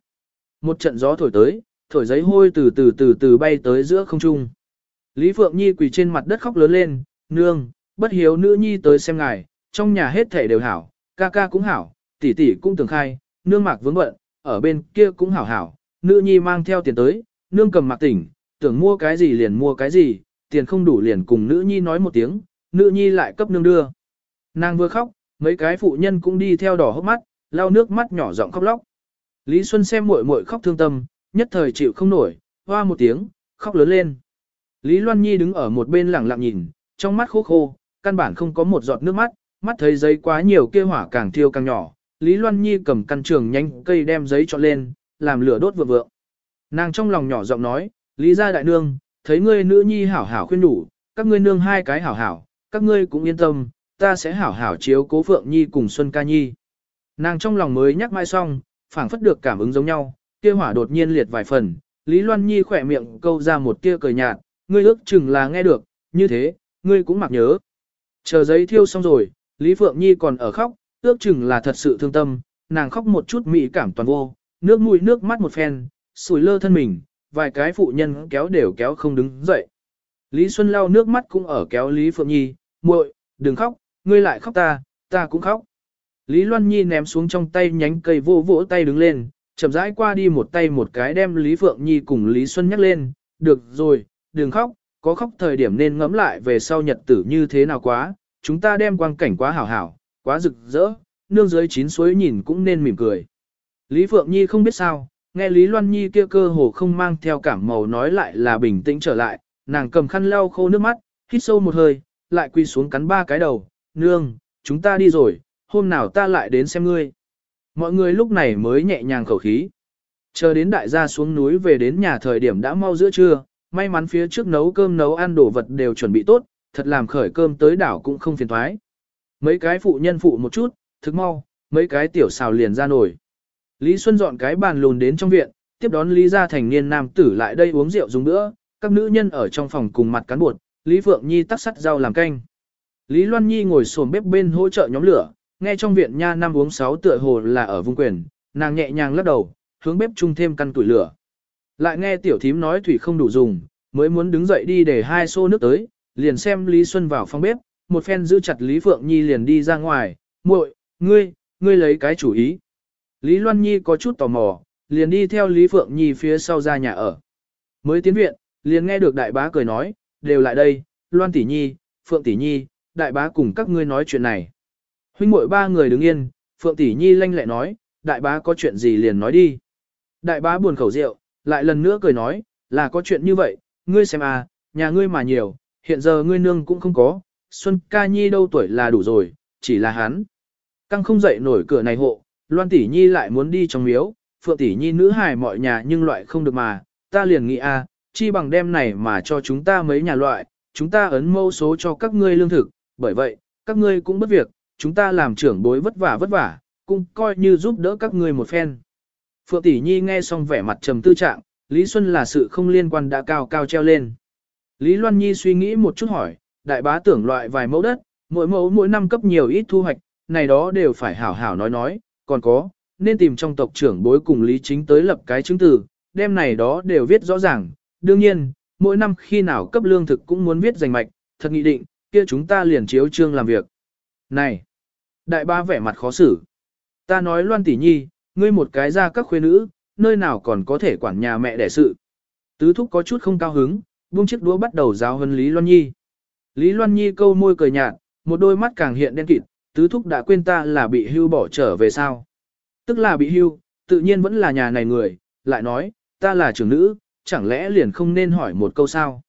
Một trận gió thổi tới, thổi giấy hôi từ từ từ từ bay tới giữa không trung. Lý Phượng Nhi quỳ trên mặt đất khóc lớn lên, nương, bất hiếu nữ nhi tới xem ngài, trong nhà hết thể đều hảo, ca ca cũng hảo, tỷ tỷ cũng tưởng khai, nương mạc vướng bận, ở bên kia cũng hảo hảo, nữ nhi mang theo tiền tới, nương cầm mạc tỉnh, tưởng mua cái gì liền mua cái gì, tiền không đủ liền cùng nữ nhi nói một tiếng, nữ nhi lại cấp nương đưa. Nàng vừa khóc, mấy cái phụ nhân cũng đi theo đỏ hốc mắt, lau nước mắt nhỏ giọng khóc lóc. Lý Xuân xem muội muội khóc thương tâm, nhất thời chịu không nổi, hoa một tiếng, khóc lớn lên. Lý Loan Nhi đứng ở một bên lặng lặng nhìn, trong mắt khô khô, căn bản không có một giọt nước mắt, mắt thấy giấy quá nhiều kia hỏa càng thiêu càng nhỏ, Lý Loan Nhi cầm căn trường nhanh cây đem giấy cho lên, làm lửa đốt vượng vượng. Nàng trong lòng nhỏ giọng nói, Lý gia đại nương, thấy ngươi nữ nhi hảo hảo khuyên đủ, các ngươi nương hai cái hảo hảo, các ngươi cũng yên tâm, ta sẽ hảo hảo chiếu cố Phượng Nhi cùng Xuân Ca Nhi. Nàng trong lòng mới nhắc mãi xong, phảng phất được cảm ứng giống nhau, kia hỏa đột nhiên liệt vài phần, Lý Loan Nhi khỏe miệng câu ra một tia cười nhạt, ngươi ước chừng là nghe được, như thế, ngươi cũng mặc nhớ. Chờ giấy thiêu xong rồi, Lý Phượng Nhi còn ở khóc, ước chừng là thật sự thương tâm, nàng khóc một chút mị cảm toàn vô, nước mũi nước mắt một phen, sùi lơ thân mình, vài cái phụ nhân kéo đều kéo không đứng dậy. Lý Xuân lau nước mắt cũng ở kéo Lý Phượng Nhi, muội, đừng khóc, ngươi lại khóc ta, ta cũng khóc. Lý Loan Nhi ném xuống trong tay nhánh cây vô vỗ tay đứng lên, chậm rãi qua đi một tay một cái đem Lý Phượng Nhi cùng Lý Xuân nhắc lên, được rồi, đừng khóc, có khóc thời điểm nên ngẫm lại về sau nhật tử như thế nào quá, chúng ta đem quang cảnh quá hảo hảo, quá rực rỡ, nương dưới chín suối nhìn cũng nên mỉm cười. Lý Phượng Nhi không biết sao, nghe Lý Loan Nhi kia cơ hồ không mang theo cảm màu nói lại là bình tĩnh trở lại, nàng cầm khăn lau khô nước mắt, hít sâu một hơi, lại quy xuống cắn ba cái đầu, nương, chúng ta đi rồi, hôm nào ta lại đến xem ngươi. Mọi người lúc này mới nhẹ nhàng khẩu khí. Chờ đến đại gia xuống núi về đến nhà thời điểm đã mau giữa trưa, may mắn phía trước nấu cơm nấu ăn đồ vật đều chuẩn bị tốt, thật làm khởi cơm tới đảo cũng không phiền thoái. Mấy cái phụ nhân phụ một chút, thức mau, mấy cái tiểu xào liền ra nổi. Lý Xuân dọn cái bàn lùn đến trong viện, tiếp đón Lý gia thành niên nam tử lại đây uống rượu dùng nữa, các nữ nhân ở trong phòng cùng mặt cán bột, Lý Phượng Nhi tắt sắt rau làm canh. Lý Loan Nhi ngồi xổm bếp bên hỗ trợ nhóm lửa, nghe trong viện nha năm uống sáu tựa hồ là ở vùng quyền, nàng nhẹ nhàng lắc đầu, hướng bếp chung thêm căn tuổi lửa. Lại nghe tiểu thím nói thủy không đủ dùng, mới muốn đứng dậy đi để hai xô nước tới, liền xem Lý Xuân vào phòng bếp, một phen giữ chặt Lý Phượng Nhi liền đi ra ngoài, muội, ngươi, ngươi lấy cái chủ ý. Lý Loan Nhi có chút tò mò, liền đi theo Lý Phượng Nhi phía sau ra nhà ở. Mới tiến viện, liền nghe được đại bá cười nói, đều lại đây, Loan tỷ nhi, Phượng tỷ nhi, đại bá cùng các ngươi nói chuyện này. Huynh muội ba người đứng yên, Phượng tỷ nhi lanh lẹ nói, đại bá có chuyện gì liền nói đi. Đại bá buồn khẩu rượu, lại lần nữa cười nói, là có chuyện như vậy, ngươi xem à, nhà ngươi mà nhiều, hiện giờ ngươi nương cũng không có, Xuân ca nhi đâu tuổi là đủ rồi, chỉ là hắn. Căng không dậy nổi cửa này hộ, Loan tỷ nhi lại muốn đi trong miếu, Phượng tỷ nhi nữ hài mọi nhà nhưng loại không được mà, ta liền nghĩ a, à, chi bằng đem này mà cho chúng ta mấy nhà loại, chúng ta ấn mâu số cho các ngươi lương thực, bởi vậy, các ngươi cũng bất việc, chúng ta làm trưởng bối vất vả vất vả, cũng coi như giúp đỡ các ngươi một phen. Phượng tỷ nhi nghe xong vẻ mặt trầm tư trạng, Lý Xuân là sự không liên quan đã cao cao treo lên. Lý Loan Nhi suy nghĩ một chút hỏi, đại bá tưởng loại vài mẫu đất, mỗi mẫu mỗi năm cấp nhiều ít thu hoạch, này đó đều phải hảo hảo nói nói, còn có, nên tìm trong tộc trưởng bối cùng Lý Chính tới lập cái chứng từ, đem này đó đều viết rõ ràng. Đương nhiên, mỗi năm khi nào cấp lương thực cũng muốn viết danh mạch, thật nghị định, kia chúng ta liền chiếu trương làm việc. Này, đại ba vẻ mặt khó xử. Ta nói Loan tỷ nhi, ngươi một cái ra các khuê nữ, nơi nào còn có thể quản nhà mẹ đẻ sự. Tứ thúc có chút không cao hứng, buông chiếc đũa bắt đầu giáo huấn Lý Loan Nhi. Lý Loan Nhi câu môi cười nhạt, một đôi mắt càng hiện đen kịt, tứ thúc đã quên ta là bị hưu bỏ trở về sao. Tức là bị hưu, tự nhiên vẫn là nhà này người, lại nói, ta là trưởng nữ, chẳng lẽ liền không nên hỏi một câu sao.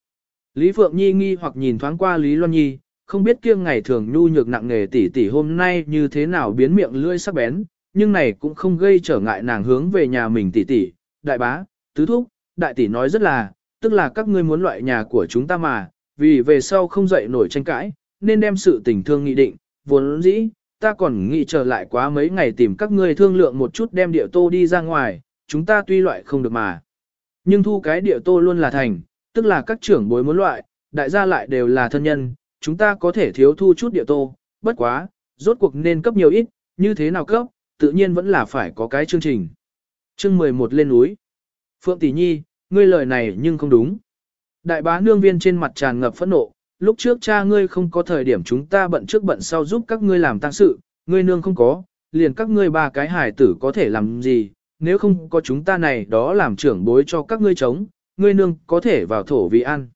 Lý Phượng Nhi nghi hoặc nhìn thoáng qua Lý Loan Nhi, không biết kiêng ngày thường nhu nhược nặng nghề tỷ tỷ hôm nay như thế nào biến miệng lưỡi sắc bén, nhưng này cũng không gây trở ngại nàng hướng về nhà mình tỷ tỷ, đại bá, tứ thúc, đại tỷ nói rất là, tức là các ngươi muốn loại nhà của chúng ta mà, vì về sau không dậy nổi tranh cãi, nên đem sự tình thương nghị định, vốn dĩ, ta còn nghĩ trở lại quá mấy ngày tìm các ngươi thương lượng một chút đem địa tô đi ra ngoài, chúng ta tuy loại không được mà. Nhưng thu cái địa tô luôn là thành, tức là các trưởng bối muốn loại, đại gia lại đều là thân nhân, chúng ta có thể thiếu thu chút địa tô, bất quá, rốt cuộc nên cấp nhiều ít, như thế nào cấp, tự nhiên vẫn là phải có cái chương trình. Chương 11 lên núi. Phượng Tỷ Nhi, ngươi lời này nhưng không đúng. Đại bá nương viên trên mặt tràn ngập phẫn nộ, lúc trước cha ngươi không có thời điểm chúng ta bận trước bận sau giúp các ngươi làm tăng sự, ngươi nương không có, liền các ngươi ba cái hải tử có thể làm gì, nếu không có chúng ta này đó làm trưởng bối cho các ngươi chống, ngươi nương có thể vào thổ vì ăn.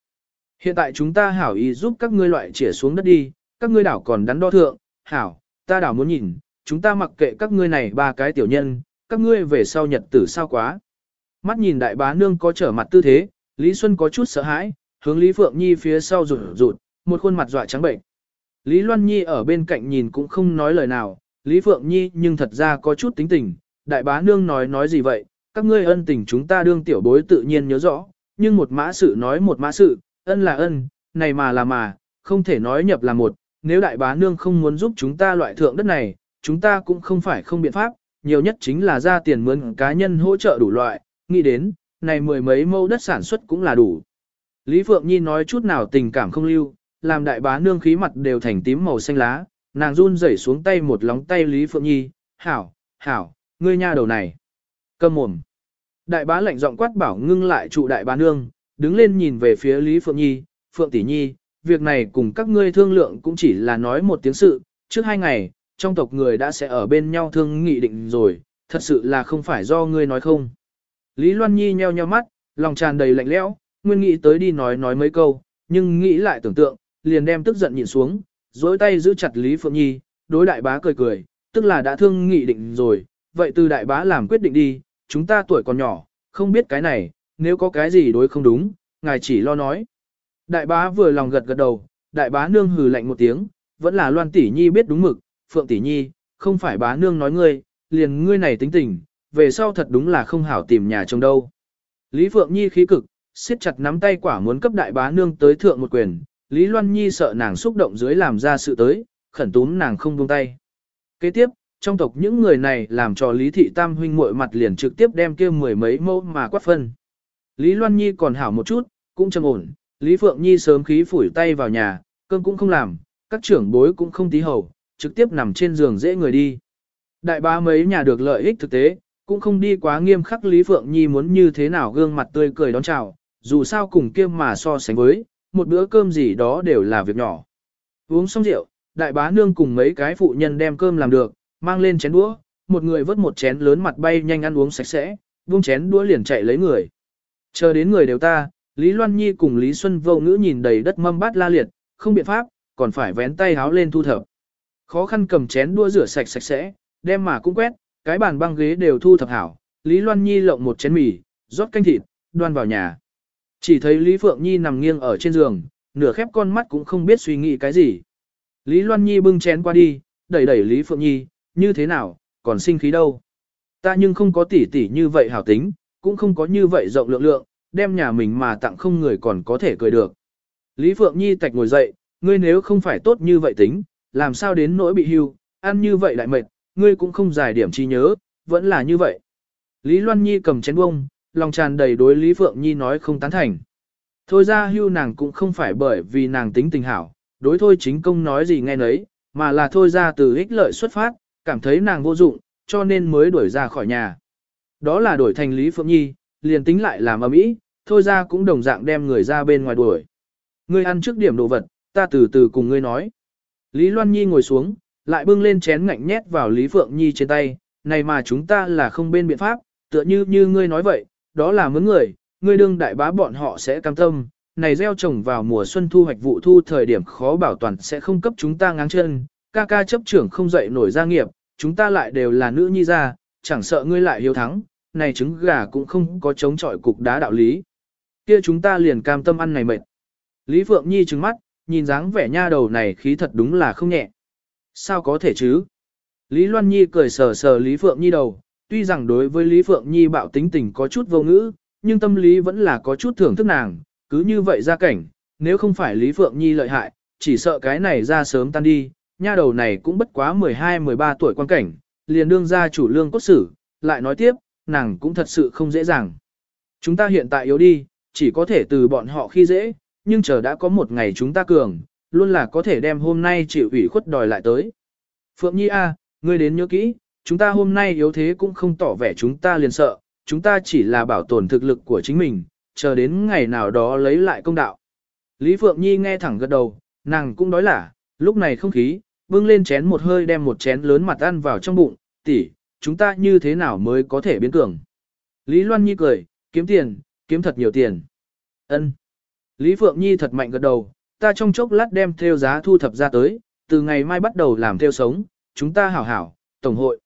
Hiện tại chúng ta hảo ý giúp các ngươi loại chĩa xuống đất đi, các ngươi đảo còn đắn đo thượng, hảo, ta đảo muốn nhìn, chúng ta mặc kệ các ngươi này ba cái tiểu nhân, các ngươi về sau nhật tử sao quá. Mắt nhìn đại bá nương có trở mặt tư thế, Lý Xuân có chút sợ hãi, hướng Lý Phượng Nhi phía sau rụt rụt, một khuôn mặt dọa trắng bệnh. Lý Loan Nhi ở bên cạnh nhìn cũng không nói lời nào, Lý Phượng Nhi nhưng thật ra có chút tính tình, đại bá nương nói nói gì vậy, các ngươi ân tình chúng ta đương tiểu bối tự nhiên nhớ rõ, nhưng một mã sự nói một mã sự, ân là ân, này mà là mà, không thể nói nhập là một, nếu đại bá nương không muốn giúp chúng ta loại thượng đất này, chúng ta cũng không phải không biện pháp, nhiều nhất chính là ra tiền mướn cá nhân hỗ trợ đủ loại, nghĩ đến, này mười mấy mẫu đất sản xuất cũng là đủ. Lý Phượng Nhi nói chút nào tình cảm không lưu, làm đại bá nương khí mặt đều thành tím màu xanh lá, nàng run rẩy xuống tay một lóng tay Lý Phượng Nhi, hảo, hảo, ngươi nha đầu này. Cầm mồm. Đại bá lạnh giọng quát bảo ngưng lại trụ đại bá nương, đứng lên nhìn về phía Lý Phượng Nhi, Phượng tỷ nhi, việc này cùng các ngươi thương lượng cũng chỉ là nói một tiếng sự, trước hai ngày, trong tộc người đã sẽ ở bên nhau thương nghị định rồi, thật sự là không phải do ngươi nói không. Lý Loan Nhi nheo nheo mắt, lòng tràn đầy lạnh lẽo, nguyên nghĩ tới đi nói nói mấy câu, nhưng nghĩ lại tưởng tượng, liền đem tức giận nhìn xuống, dối tay giữ chặt Lý Phượng Nhi, đối đại bá cười cười, tức là đã thương nghị định rồi, vậy từ đại bá làm quyết định đi, chúng ta tuổi còn nhỏ, không biết cái này, nếu có cái gì đối không đúng, ngài chỉ lo nói. Đại bá vừa lòng gật gật đầu, đại bá nương hừ lạnh một tiếng, vẫn là Loan tỷ nhi biết đúng mực, Phượng tỷ nhi, không phải bá nương nói ngươi, liền ngươi này tính tình, về sau thật đúng là không hảo tìm nhà chồng đâu. Lý Phượng Nhi khí cực, siết chặt nắm tay quả muốn cấp đại bá nương tới thượng một quyền, Lý Loan Nhi sợ nàng xúc động dưới làm ra sự tới, khẩn túm nàng không buông tay. Kế tiếp, trong tộc những người này làm cho Lý Thị Tam huynh muội mặt liền trực tiếp đem kia mười mấy mẫu mà quát phân. Lý Loan Nhi còn hảo một chút, cũng trầm ổn, Lý Phượng Nhi sớm khí phủi tay vào nhà, cơm cũng không làm, các trưởng bối cũng không tí hầu, trực tiếp nằm trên giường dễ người đi. Đại bá mấy nhà được lợi ích thực tế, cũng không đi quá nghiêm khắc Lý Phượng Nhi muốn như thế nào gương mặt tươi cười đón chào, dù sao cùng kia mà so sánh với, một bữa cơm gì đó đều là việc nhỏ. Uống xong rượu, đại bá nương cùng mấy cái phụ nhân đem cơm làm được, mang lên chén đũa, một người vớt một chén lớn mặt bay nhanh ăn uống sạch sẽ, buông chén đũa liền chạy lấy người. Chờ đến người đều ta, Lý Loan Nhi cùng Lý Xuân vô ngữ nhìn đầy đất mâm bát la liệt, không biện pháp, còn phải vén tay háo lên thu thập. Khó khăn cầm chén đũa rửa sạch sạch sẽ, đem mà cũng quét, cái bàn băng ghế đều thu thập hảo. Lý Loan Nhi lộng một chén mì, rót canh thịt, đoan vào nhà. Chỉ thấy Lý Phượng Nhi nằm nghiêng ở trên giường, nửa khép con mắt cũng không biết suy nghĩ cái gì. Lý Loan Nhi bưng chén qua đi, đẩy đẩy Lý Phượng Nhi, như thế nào, còn sinh khí đâu. Ta nhưng không có tỉ tỉ như vậy hảo tính, cũng không có như vậy rộng lượng lượng, đem nhà mình mà tặng không người còn có thể cười được. Lý Phượng Nhi tạch ngồi dậy, ngươi nếu không phải tốt như vậy tính, làm sao đến nỗi bị hưu, ăn như vậy lại mệt, ngươi cũng không giải điểm trí nhớ, vẫn là như vậy. Lý Loan Nhi cầm chén bông, lòng tràn đầy đối Lý Phượng Nhi nói không tán thành. Thôi ra hưu nàng cũng không phải bởi vì nàng tính tình hảo, đối thôi chính công nói gì nghe nấy, mà là thôi ra từ ích lợi xuất phát, cảm thấy nàng vô dụng, cho nên mới đuổi ra khỏi nhà. Đó là đổi thành Lý Phượng Nhi, liền tính lại làm ầm ĩ, thôi ra cũng đồng dạng đem người ra bên ngoài đuổi. Ngươi ăn trước điểm đồ vật, ta từ từ cùng ngươi nói. Lý Loan Nhi ngồi xuống, lại bưng lên chén ngạnh nhét vào Lý Phượng Nhi trên tay, này mà chúng ta là không bên biện pháp, tựa như như ngươi nói vậy, đó là mướn người, ngươi đương đại bá bọn họ sẽ cam tâm, này gieo trồng vào mùa xuân thu hoạch vụ thu thời điểm khó bảo toàn sẽ không cấp chúng ta ngáng chân, ca ca chấp trưởng không dậy nổi gia nghiệp, chúng ta lại đều là nữ nhi ra, chẳng sợ ngươi lại hiếu thắng, này trứng gà cũng không có chống chọi cục đá đạo lý. Kia chúng ta liền cam tâm ăn này mệt. Lý Phượng Nhi trừng mắt, nhìn dáng vẻ nha đầu này khí thật đúng là không nhẹ. Sao có thể chứ? Lý Loan Nhi cười sờ sờ Lý Phượng Nhi đầu, tuy rằng đối với Lý Phượng Nhi bạo tính tình có chút vô ngữ, nhưng tâm lý vẫn là có chút thưởng thức nàng, cứ như vậy ra cảnh, nếu không phải Lý Phượng Nhi lợi hại, chỉ sợ cái này ra sớm tan đi, nha đầu này cũng bất quá 12-13 tuổi quan cảnh, liền đương ra chủ lương cốt xử, lại nói tiếp, nàng cũng thật sự không dễ dàng. Chúng ta hiện tại yếu đi, chỉ có thể từ bọn họ khi dễ, nhưng chờ đã có một ngày chúng ta cường, luôn là có thể đem hôm nay chịu ủy khuất đòi lại tới. Phượng Nhi A, ngươi đến nhớ kỹ, chúng ta hôm nay yếu thế cũng không tỏ vẻ chúng ta liền sợ, chúng ta chỉ là bảo tồn thực lực của chính mình, chờ đến ngày nào đó lấy lại công đạo. Lý Phượng Nhi nghe thẳng gật đầu, nàng cũng đói lả, lúc này không khí, bưng lên chén một hơi đem một chén lớn mặt ăn vào trong bụng, tỷ, chúng ta như thế nào mới có thể biến cường. Lý Loan Nhi cười, kiếm tiền, kiếm thật nhiều tiền. Ân. Lý Phượng Nhi thật mạnh gật đầu, ta trong chốc lát đem theo giá thu thập ra tới, từ ngày mai bắt đầu làm theo sống, chúng ta hảo hảo, tổng hội.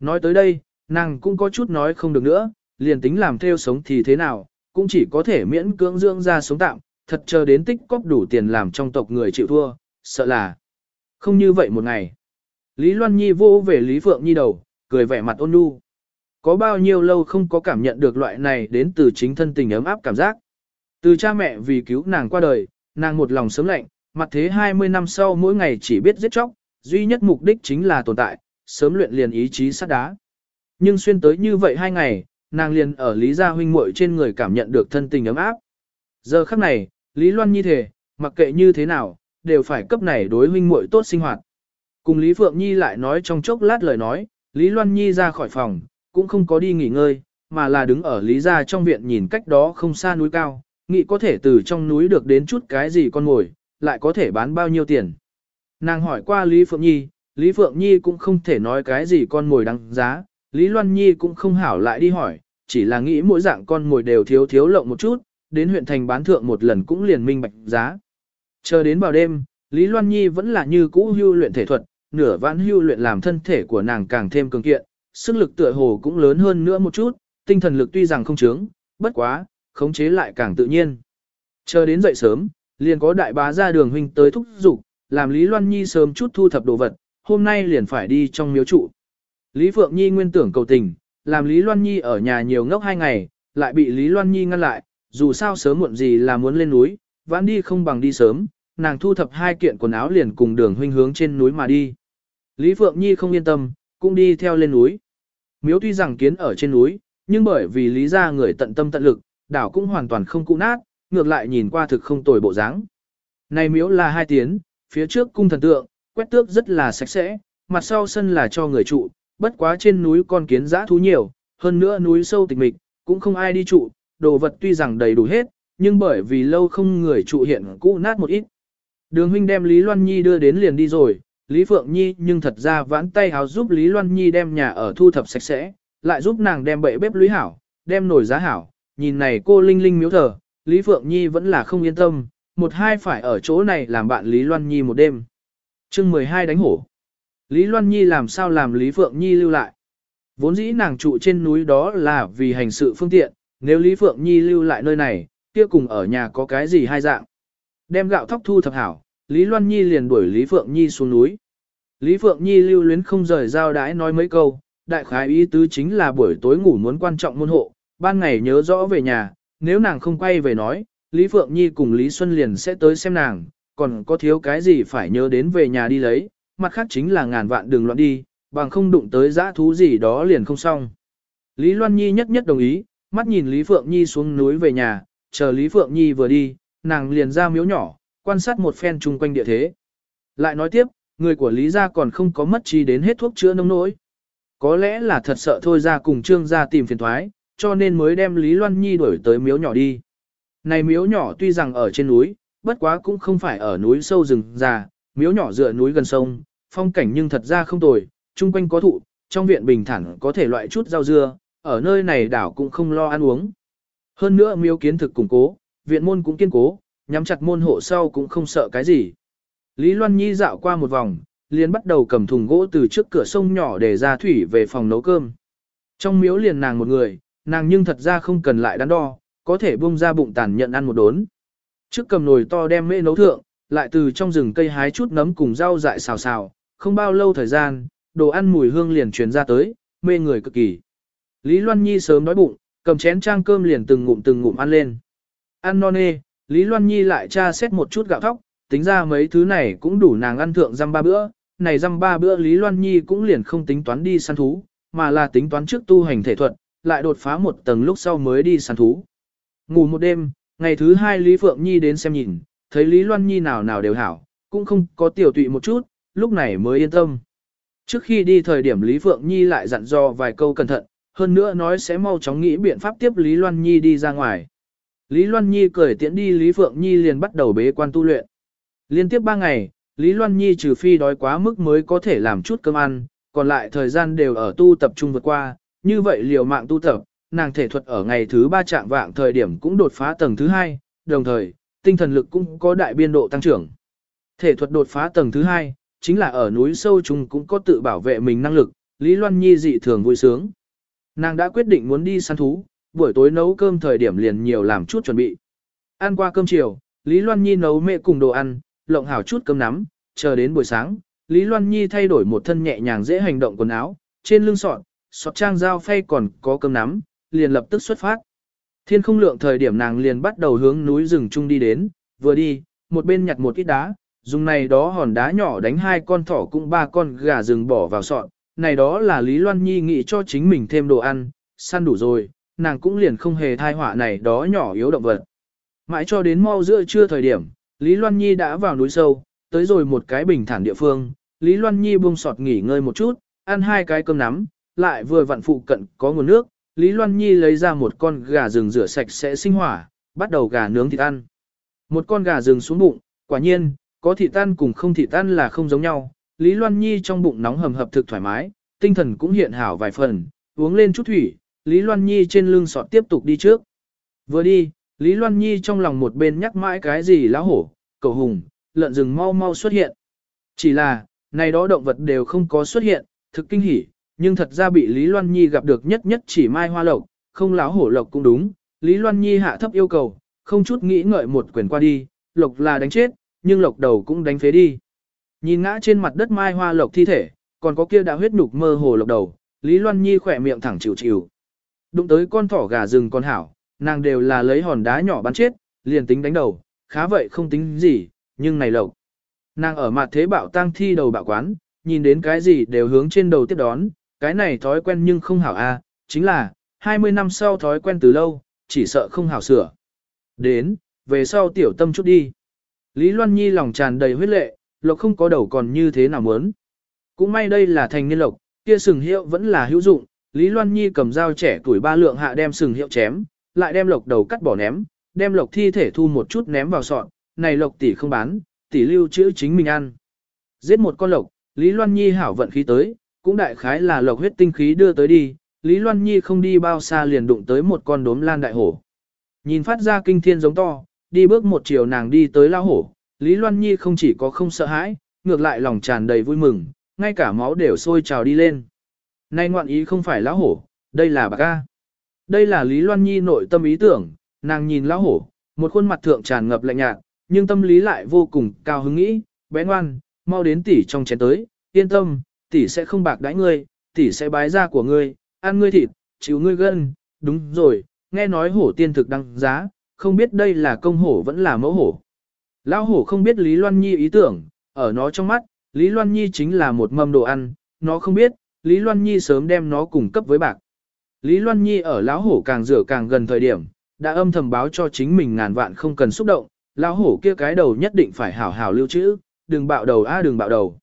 Nói tới đây, nàng cũng có chút nói không được nữa, liền tính làm theo sống thì thế nào, cũng chỉ có thể miễn cưỡng dưỡng ra sống tạm, thật chờ đến tích cóp đủ tiền làm trong tộc người chịu thua, sợ là. Không như vậy một ngày. Lý Loan Nhi vô về Lý Phượng Nhi đầu, cười vẻ mặt ôn nhu. Có bao nhiêu lâu không có cảm nhận được loại này đến từ chính thân tình ấm áp cảm giác. Từ cha mẹ vì cứu nàng qua đời, nàng một lòng sớm lạnh, mặt thế 20 năm sau mỗi ngày chỉ biết giết chóc, duy nhất mục đích chính là tồn tại, sớm luyện liền ý chí sắt đá. Nhưng xuyên tới như vậy hai ngày, nàng liền ở Lý Gia huynh muội trên người cảm nhận được thân tình ấm áp. Giờ khắc này, Lý Loan Nhi thể, mặc kệ như thế nào, đều phải cấp này đối huynh muội tốt sinh hoạt. Cùng Lý Phượng Nhi lại nói trong chốc lát lời nói, Lý Loan Nhi ra khỏi phòng, cũng không có đi nghỉ ngơi, mà là đứng ở Lý Gia trong viện nhìn cách đó không xa núi cao, nghĩ có thể từ trong núi được đến chút cái gì con ngồi, lại có thể bán bao nhiêu tiền. Nàng hỏi qua Lý Phượng Nhi, Lý Phượng Nhi cũng không thể nói cái gì con ngồi đăng giá, Lý Loan Nhi cũng không hảo lại đi hỏi, chỉ là nghĩ mỗi dạng con ngồi đều thiếu thiếu lộng một chút, đến huyện thành bán thượng một lần cũng liền minh bạch giá. Chờ đến vào đêm, Lý Loan Nhi vẫn là như cũ hưu luyện thể thuật, nửa vãn hưu luyện làm thân thể của nàng càng thêm cường kiện, sức lực tựa hồ cũng lớn hơn nữa một chút, tinh thần lực tuy rằng không chướng, bất quá, khống chế lại càng tự nhiên. Chờ đến dậy sớm, liền có đại bá ra đường huynh tới thúc giục, làm Lý Loan Nhi sớm chút thu thập đồ vật, hôm nay liền phải đi trong miếu trụ. Lý Phượng Nhi nguyên tưởng cầu tình, làm Lý Loan Nhi ở nhà nhiều ngốc hai ngày, lại bị Lý Loan Nhi ngăn lại, dù sao sớm muộn gì là muốn lên núi, vãn đi không bằng đi sớm, nàng thu thập hai kiện quần áo liền cùng đường huynh hướng trên núi mà đi. Lý Phượng Nhi không yên tâm, cũng đi theo lên núi. Miếu tuy rằng kiến ở trên núi, nhưng bởi vì lý ra người tận tâm tận lực, đảo cũng hoàn toàn không cũ nát, ngược lại nhìn qua thực không tồi bộ dáng. Này miếu là hai tiến, phía trước cung thần tượng, quét tước rất là sạch sẽ, mặt sau sân là cho người trụ, bất quá trên núi con kiến dã thú nhiều, hơn nữa núi sâu tịch mịch, cũng không ai đi trụ, đồ vật tuy rằng đầy đủ hết, nhưng bởi vì lâu không người trụ hiện cũ nát một ít. Đường huynh đem Lý Loan Nhi đưa đến liền đi rồi, Lý Phượng Nhi nhưng thật ra vãn tay háo giúp Lý Loan Nhi đem nhà ở thu thập sạch sẽ, lại giúp nàng đem bệ bếp lũy hảo, đem nồi giá hảo, nhìn này cô Linh Linh miếu thờ, Lý Phượng Nhi vẫn là không yên tâm, một hai phải ở chỗ này làm bạn Lý Loan Nhi một đêm. chương 12 đánh hổ. Lý Loan Nhi làm sao làm Lý Phượng Nhi lưu lại. Vốn dĩ nàng trụ trên núi đó là vì hành sự phương tiện, nếu Lý Phượng Nhi lưu lại nơi này, kia cùng ở nhà có cái gì hai dạng. Đem gạo thóc thu thập hảo, Lý Loan Nhi liền đuổi Lý Phượng Nhi xuống núi. Lý Phượng Nhi lưu luyến không rời giao đãi nói mấy câu, đại khái ý tứ chính là buổi tối ngủ muốn quan trọng môn hộ, ban ngày nhớ rõ về nhà, nếu nàng không quay về nói, Lý Phượng Nhi cùng Lý Xuân liền sẽ tới xem nàng, còn có thiếu cái gì phải nhớ đến về nhà đi lấy, mặt khác chính là ngàn vạn đường loạn đi, bằng không đụng tới dã thú gì đó liền không xong. Lý Loan Nhi nhất nhất đồng ý, mắt nhìn Lý Phượng Nhi xuống núi về nhà, chờ Lý Phượng Nhi vừa đi, nàng liền ra miếu nhỏ, quan sát một phen chung quanh địa thế. Lại nói tiếp, người của Lý gia còn không có mất chi đến hết thuốc chữa nông nỗi. Có lẽ là thật sợ thôi ra cùng trương gia tìm phiền thoái, cho nên mới đem Lý Loan Nhi đuổi tới miếu nhỏ đi. Này miếu nhỏ tuy rằng ở trên núi, bất quá cũng không phải ở núi sâu rừng già, miếu nhỏ dựa núi gần sông, phong cảnh nhưng thật ra không tồi, chung quanh có thụ, trong viện bình thản có thể loại chút rau dưa, ở nơi này đảo cũng không lo ăn uống. Hơn nữa miếu kiến thực củng cố, viện môn cũng kiên cố, nhắm chặt môn hộ sau cũng không sợ cái gì. Lý Loan Nhi dạo qua một vòng, liền bắt đầu cầm thùng gỗ từ trước cửa sông nhỏ để ra thủy về phòng nấu cơm. Trong miếu liền nàng một người, nàng nhưng thật ra không cần lại đắn đo, có thể buông ra bụng tàn nhận ăn một đốn. Trước cầm nồi to đem mễ nấu thượng, lại từ trong rừng cây hái chút nấm cùng rau dại xào xào, không bao lâu thời gian, đồ ăn mùi hương liền truyền ra tới, mê người cực kỳ. Lý Loan Nhi sớm đói bụng, cầm chén trang cơm liền từng ngụm từng ngụm ăn lên. Ăn non nê, Lý Loan Nhi lại tra xét một chút gạo thóc, tính ra mấy thứ này cũng đủ nàng ăn thượng răm ba bữa, này răm ba bữa Lý Loan Nhi cũng liền không tính toán đi săn thú, mà là tính toán trước tu hành thể thuật, lại đột phá một tầng lúc sau mới đi săn thú. Ngủ một đêm, ngày thứ hai Lý Phượng Nhi đến xem nhìn, thấy Lý Loan Nhi nào nào đều hảo, cũng không có tiểu tụy một chút, lúc này mới yên tâm. Trước khi đi thời điểm Lý Phượng Nhi lại dặn dò vài câu cẩn thận, hơn nữa nói sẽ mau chóng nghĩ biện pháp tiếp Lý Loan Nhi đi ra ngoài. Lý Loan Nhi cười tiễn đi Lý Phượng Nhi liền bắt đầu bế quan tu luyện. Liên tiếp 3 ngày, Lý Loan Nhi trừ phi đói quá mức mới có thể làm chút cơm ăn, còn lại thời gian đều ở tu tập trung vượt qua, như vậy liều mạng tu tập, nàng thể thuật ở ngày thứ 3 trạng vạng thời điểm cũng đột phá tầng thứ 2, đồng thời, tinh thần lực cũng có đại biên độ tăng trưởng. Thể thuật đột phá tầng thứ 2, chính là ở núi sâu chúng cũng có tự bảo vệ mình năng lực, Lý Loan Nhi dị thường vui sướng. Nàng đã quyết định muốn đi săn thú, buổi tối nấu cơm thời điểm liền nhiều làm chút chuẩn bị. Ăn qua cơm chiều, Lý Loan Nhi nấu mẹ cùng đồ ăn, lộng hảo chút cơm nắm, chờ đến buổi sáng, Lý Loan Nhi thay đổi một thân nhẹ nhàng dễ hành động quần áo, trên lưng sọt, sọt trang dao phay còn có cơm nắm, liền lập tức xuất phát. Thiên không lượng thời điểm nàng liền bắt đầu hướng núi rừng chung đi đến, vừa đi, một bên nhặt một ít đá, dùng này đó hòn đá nhỏ đánh hai con thỏ cũng ba con gà rừng bỏ vào sọt. Này đó là Lý Loan Nhi nghĩ cho chính mình thêm đồ ăn, săn đủ rồi, nàng cũng liền không hề thai họa này đó nhỏ yếu động vật. Mãi cho đến mau giữa trưa thời điểm, Lý Loan Nhi đã vào núi sâu, tới rồi một cái bình thản địa phương, Lý Loan Nhi buông sọt nghỉ ngơi một chút, ăn hai cái cơm nắm, lại vừa vặn phụ cận có nguồn nước, Lý Loan Nhi lấy ra một con gà rừng rửa sạch sẽ sinh hỏa, bắt đầu gà nướng thịt ăn. Một con gà rừng xuống bụng, quả nhiên, có thịt ăn cùng không thịt ăn là không giống nhau. Lý Loan Nhi trong bụng nóng hầm hập thực thoải mái, tinh thần cũng hiện hảo vài phần, uống lên chút thủy, Lý Loan Nhi trên lưng sọt tiếp tục đi trước. Vừa đi, Lý Loan Nhi trong lòng một bên nhắc mãi cái gì lá hổ, cầu hùng, lợn rừng mau mau xuất hiện. Chỉ là, này đó động vật đều không có xuất hiện, thực kinh hỉ, nhưng thật ra bị Lý Loan Nhi gặp được nhất nhất chỉ mai hoa lộc, không láo hổ lộc cũng đúng. Lý Loan Nhi hạ thấp yêu cầu, không chút nghĩ ngợi một quyền qua đi, lộc là đánh chết, nhưng lộc đầu cũng đánh phế đi. Nhìn ngã trên mặt đất mai hoa lộc thi thể, còn có kia đã huyết nhục mơ hồ lộc đầu, Lý Loan Nhi khỏe miệng thẳng chịu chịu. Đụng tới con thỏ gà rừng con hảo, nàng đều là lấy hòn đá nhỏ bắn chết, liền tính đánh đầu, khá vậy không tính gì, nhưng này lộc. Nàng ở mặt thế bạo tang thi đầu bạo quán, nhìn đến cái gì đều hướng trên đầu tiếp đón, cái này thói quen nhưng không hảo a, chính là, 20 năm sau thói quen từ lâu, chỉ sợ không hảo sửa. Đến, về sau tiểu tâm chút đi. Lý Loan Nhi lòng tràn đầy huyết lệ, lộc không có đầu còn như thế nào muốn. Cũng may đây là thành niên lộc, kia sừng hiệu vẫn là hữu dụng, Lý Loan Nhi cầm dao trẻ tuổi ba lượng hạ đem sừng hiệu chém, lại đem lộc đầu cắt bỏ ném, đem lộc thi thể thu một chút ném vào sọt, này lộc tỷ không bán, tỷ lưu trữ chính mình ăn. Giết một con lộc, Lý Loan Nhi hảo vận khí tới, cũng đại khái là lộc huyết tinh khí đưa tới đi, Lý Loan Nhi không đi bao xa liền đụng tới một con đốm lan đại hổ. Nhìn phát ra kinh thiên giống to, đi bước một chiều nàng đi tới lao hổ, Lý Loan Nhi không chỉ có không sợ hãi, ngược lại lòng tràn đầy vui mừng, ngay cả máu đều sôi trào đi lên. Nay ngoạn ý không phải lão hổ, đây là bà ca. Đây là Lý Loan Nhi nội tâm ý tưởng, nàng nhìn lão hổ, một khuôn mặt thượng tràn ngập lạnh nhạt, nhưng tâm lý lại vô cùng cao hứng nghĩ, bé ngoan, mau đến tỷ trong chén tới, yên tâm, tỷ sẽ không bạc đãi ngươi, tỷ sẽ bái ra của ngươi, ăn ngươi thịt, chịu ngươi gân, đúng rồi, nghe nói hổ tiên thực đăng giá, không biết đây là công hổ vẫn là mẫu hổ. Lão hổ không biết Lý Loan Nhi ý tưởng, ở nó trong mắt, Lý Loan Nhi chính là một mâm đồ ăn, nó không biết, Lý Loan Nhi sớm đem nó cùng cấp với bạc. Lý Loan Nhi ở lão hổ càng rửa càng gần thời điểm, đã âm thầm báo cho chính mình ngàn vạn không cần xúc động, lão hổ kia cái đầu nhất định phải hảo hảo lưu trữ, đừng bạo đầu a đừng bạo đầu.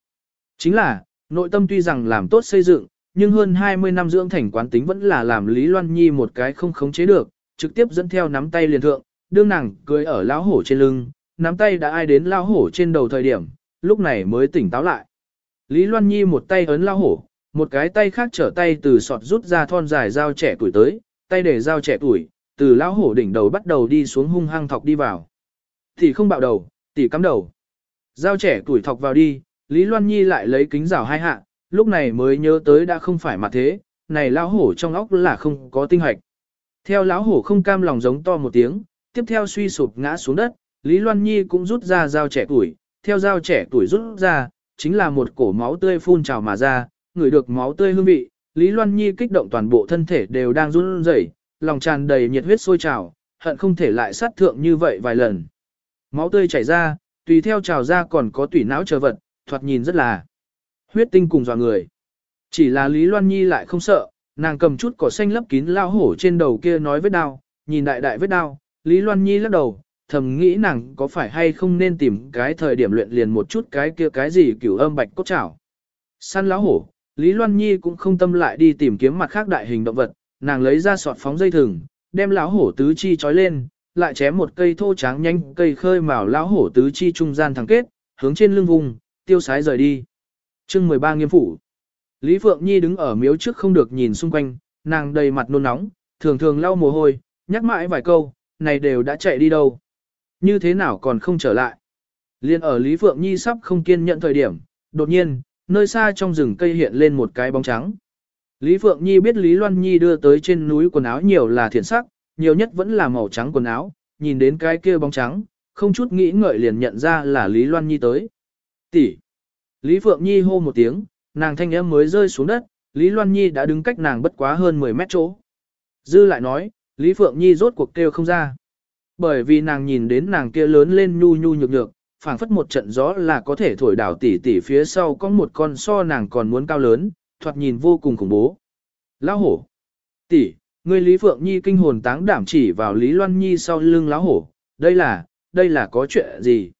Chính là, nội tâm tuy rằng làm tốt xây dựng, nhưng hơn 20 năm dưỡng thành quán tính vẫn là làm Lý Loan Nhi một cái không khống chế được, trực tiếp dẫn theo nắm tay liền thượng, đương nàng cưới ở lão hổ trên lưng, nắm tay đã ai đến lão hổ trên đầu thời điểm, lúc này mới tỉnh táo lại. Lý Loan Nhi một tay ấn lão hổ, một cái tay khác trở tay từ sọt rút ra thon dài dao trẻ tuổi tới, tay để dao trẻ tuổi, từ lão hổ đỉnh đầu bắt đầu đi xuống hung hăng thọc đi vào. Tỷ không bạo đầu, tỷ cắm đầu. Dao trẻ tuổi thọc vào đi, Lý Loan Nhi lại lấy kính rào hai hạ, lúc này mới nhớ tới đã không phải mặt thế, này lão hổ trong óc là không có tinh hạch. Theo lão hổ không cam lòng giống to một tiếng, tiếp theo suy sụp ngã xuống đất, Lý Loan Nhi cũng rút ra dao trẻ tuổi, theo dao trẻ tuổi rút ra, chính là một cổ máu tươi phun trào mà ra, ngửi được máu tươi hương vị, Lý Loan Nhi kích động toàn bộ thân thể đều đang run rẩy, lòng tràn đầy nhiệt huyết sôi trào, hận không thể lại sát thượng như vậy vài lần. Máu tươi chảy ra, tùy theo trào ra còn có tủy não chờ vật, thoạt nhìn rất là huyết tinh cùng dọa người. Chỉ là Lý Loan Nhi lại không sợ, nàng cầm chút cỏ xanh lấp kín lao hổ trên đầu kia nói vết đau, nhìn đại đại vết đau, Lý Loan Nhi lắc đầu, thầm nghĩ nàng có phải hay không nên tìm cái thời điểm luyện liền một chút cái kia cái gì kiểu âm bạch cốt chảo. Săn lão hổ, Lý Loan Nhi cũng không tâm lại đi tìm kiếm mặt khác đại hình động vật, nàng lấy ra sọt phóng dây thừng, đem lão hổ tứ chi trói lên, lại chém một cây thô tráng nhanh cây khơi mào lão hổ tứ chi trung gian thẳng kết, hướng trên lưng vùng, tiêu sái rời đi. Chương 13 nghiêm phủ. Lý Phượng Nhi đứng ở miếu trước không được nhìn xung quanh, nàng đầy mặt nôn nóng, thường thường lau mồ hôi, nhắc mãi vài câu, này đều đã chạy đi đâu. Như thế nào còn không trở lại. Liên ở Lý Phượng Nhi sắp không kiên nhận thời điểm, đột nhiên, nơi xa trong rừng cây hiện lên một cái bóng trắng. Lý Phượng Nhi biết Lý Loan Nhi đưa tới trên núi quần áo nhiều là thiện sắc, nhiều nhất vẫn là màu trắng quần áo, nhìn đến cái kia bóng trắng, không chút nghĩ ngợi liền nhận ra là Lý Loan Nhi tới. Tỷ, Lý Phượng Nhi hô một tiếng, nàng thanh âm mới rơi xuống đất, Lý Loan Nhi đã đứng cách nàng bất quá hơn 10 mét chỗ. Dư lại nói, Lý Phượng Nhi rốt cuộc kêu không ra. Bởi vì nàng nhìn đến nàng kia lớn lên nhu nhu nhược nhược, phảng phất một trận gió là có thể thổi đảo tỷ tỷ phía sau có một con so nàng còn muốn cao lớn, thoạt nhìn vô cùng khủng bố. Lão hổ. Tỷ, người Lý Phượng Nhi kinh hồn táng đảm chỉ vào Lý Loan Nhi sau lưng lão hổ. Đây là, đây là có chuyện gì?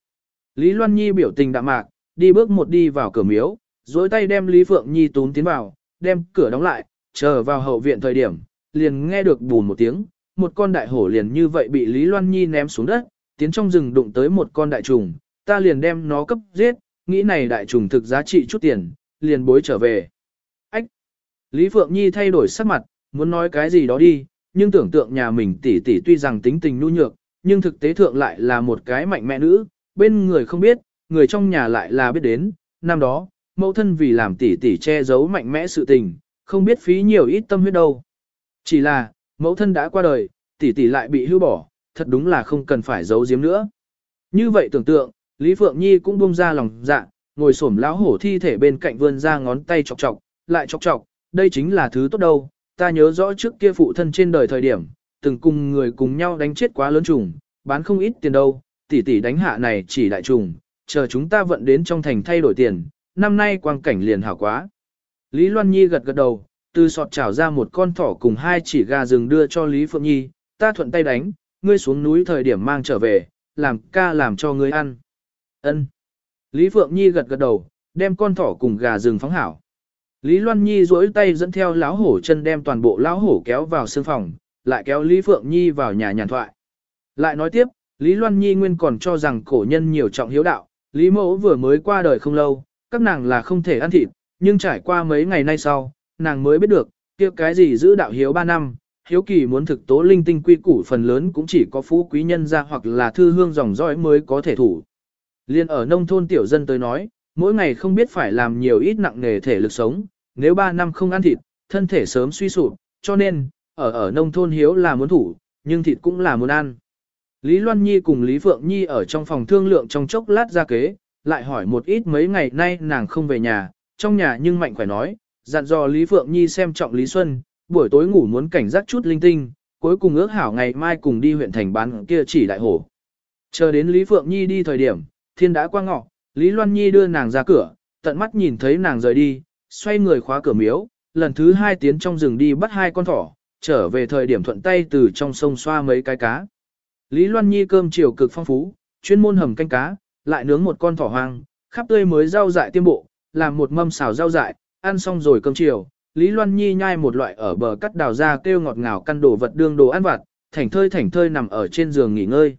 Lý Loan Nhi biểu tình đạm mạc, đi bước một đi vào cửa miếu, dối tay đem Lý Phượng Nhi túm tiến vào, đem cửa đóng lại, chờ vào hậu viện thời điểm, liền nghe được bùn một tiếng, một con đại hổ liền như vậy bị Lý Loan Nhi ném xuống đất, tiến trong rừng đụng tới một con đại trùng, ta liền đem nó cấp giết, nghĩ này đại trùng thực giá trị chút tiền, liền bối trở về. Ách! Lý Phượng Nhi thay đổi sắc mặt, muốn nói cái gì đó đi, nhưng tưởng tượng nhà mình tỷ tỷ tuy rằng tính tình nhu nhược, nhưng thực tế thượng lại là một cái mạnh mẽ nữ, bên người không biết, người trong nhà lại là biết đến, năm đó, mẫu thân vì làm tỷ tỷ che giấu mạnh mẽ sự tình, không biết phí nhiều ít tâm huyết đâu. Chỉ là, mẫu thân đã qua đời, tỷ tỷ lại bị hưu bỏ, thật đúng là không cần phải giấu giếm nữa. Như vậy tưởng tượng, Lý Phượng Nhi cũng buông ra lòng dạ, ngồi xổm lão hổ thi thể bên cạnh vươn ra ngón tay chọc chọc, lại chọc chọc, đây chính là thứ tốt đâu, ta nhớ rõ trước kia phụ thân trên đời thời điểm, từng cùng người cùng nhau đánh chết quá lớn trùng, bán không ít tiền đâu, tỷ tỷ đánh hạ này chỉ đại trùng, chờ chúng ta vận đến trong thành thay đổi tiền, năm nay quang cảnh liền hảo quá. Lý Loan Nhi gật gật đầu, từ sọt chảo ra một con thỏ cùng hai chỉ gà rừng đưa cho Lý Phượng Nhi, ta thuận tay đánh, ngươi xuống núi thời điểm mang trở về, làm ca làm cho ngươi ăn. Ân. Lý Phượng Nhi gật gật đầu, đem con thỏ cùng gà rừng phóng hảo. Lý Loan Nhi duỗi tay dẫn theo lão hổ chân đem toàn bộ lão hổ kéo vào sương phòng, lại kéo Lý Phượng Nhi vào nhà nhàn thoại. Lại nói tiếp, Lý Loan Nhi nguyên còn cho rằng cổ nhân nhiều trọng hiếu đạo, Lý Mẫu vừa mới qua đời không lâu, các nàng là không thể ăn thịt, nhưng trải qua mấy ngày nay sau, nàng mới biết được, kia cái gì giữ đạo hiếu 3 năm, hiếu kỳ muốn thực tố linh tinh quy củ phần lớn cũng chỉ có phú quý nhân gia hoặc là thư hương dòng dõi mới có thể thủ. Liên ở nông thôn tiểu dân tới nói, mỗi ngày không biết phải làm nhiều ít nặng nghề thể lực sống, nếu 3 năm không ăn thịt, thân thể sớm suy sụp, cho nên, ở ở nông thôn hiếu là muốn thủ, nhưng thịt cũng là muốn ăn. Lý Loan Nhi cùng Lý Phượng Nhi ở trong phòng thương lượng trong chốc lát ra kế, lại hỏi một ít mấy ngày nay nàng không về nhà, trong nhà nhưng mạnh khỏe nói, dặn dò Lý Phượng Nhi xem trọng Lý Xuân, buổi tối ngủ muốn cảnh giác chút linh tinh, cuối cùng ước hảo ngày mai cùng đi huyện thành bán kia chỉ đại hổ. Chờ đến Lý Phượng Nhi đi thời điểm, thiên đã qua ngọ, Lý Loan Nhi đưa nàng ra cửa, tận mắt nhìn thấy nàng rời đi, xoay người khóa cửa miếu, lần thứ hai tiến trong rừng đi bắt hai con thỏ, trở về thời điểm thuận tay từ trong sông xoa mấy cái cá. Lý Loan Nhi cơm chiều cực phong phú, chuyên môn hầm canh cá, lại nướng một con thỏ hoang, khắp tươi mới rau dại tiêm bộ, làm một mâm xào rau dại, ăn xong rồi cơm chiều. Lý Loan Nhi nhai một loại ở bờ cắt đào ra kêu ngọt ngào căn đồ vật đương đồ ăn vặt, thảnh thơi thảnh thơi nằm ở trên giường nghỉ ngơi.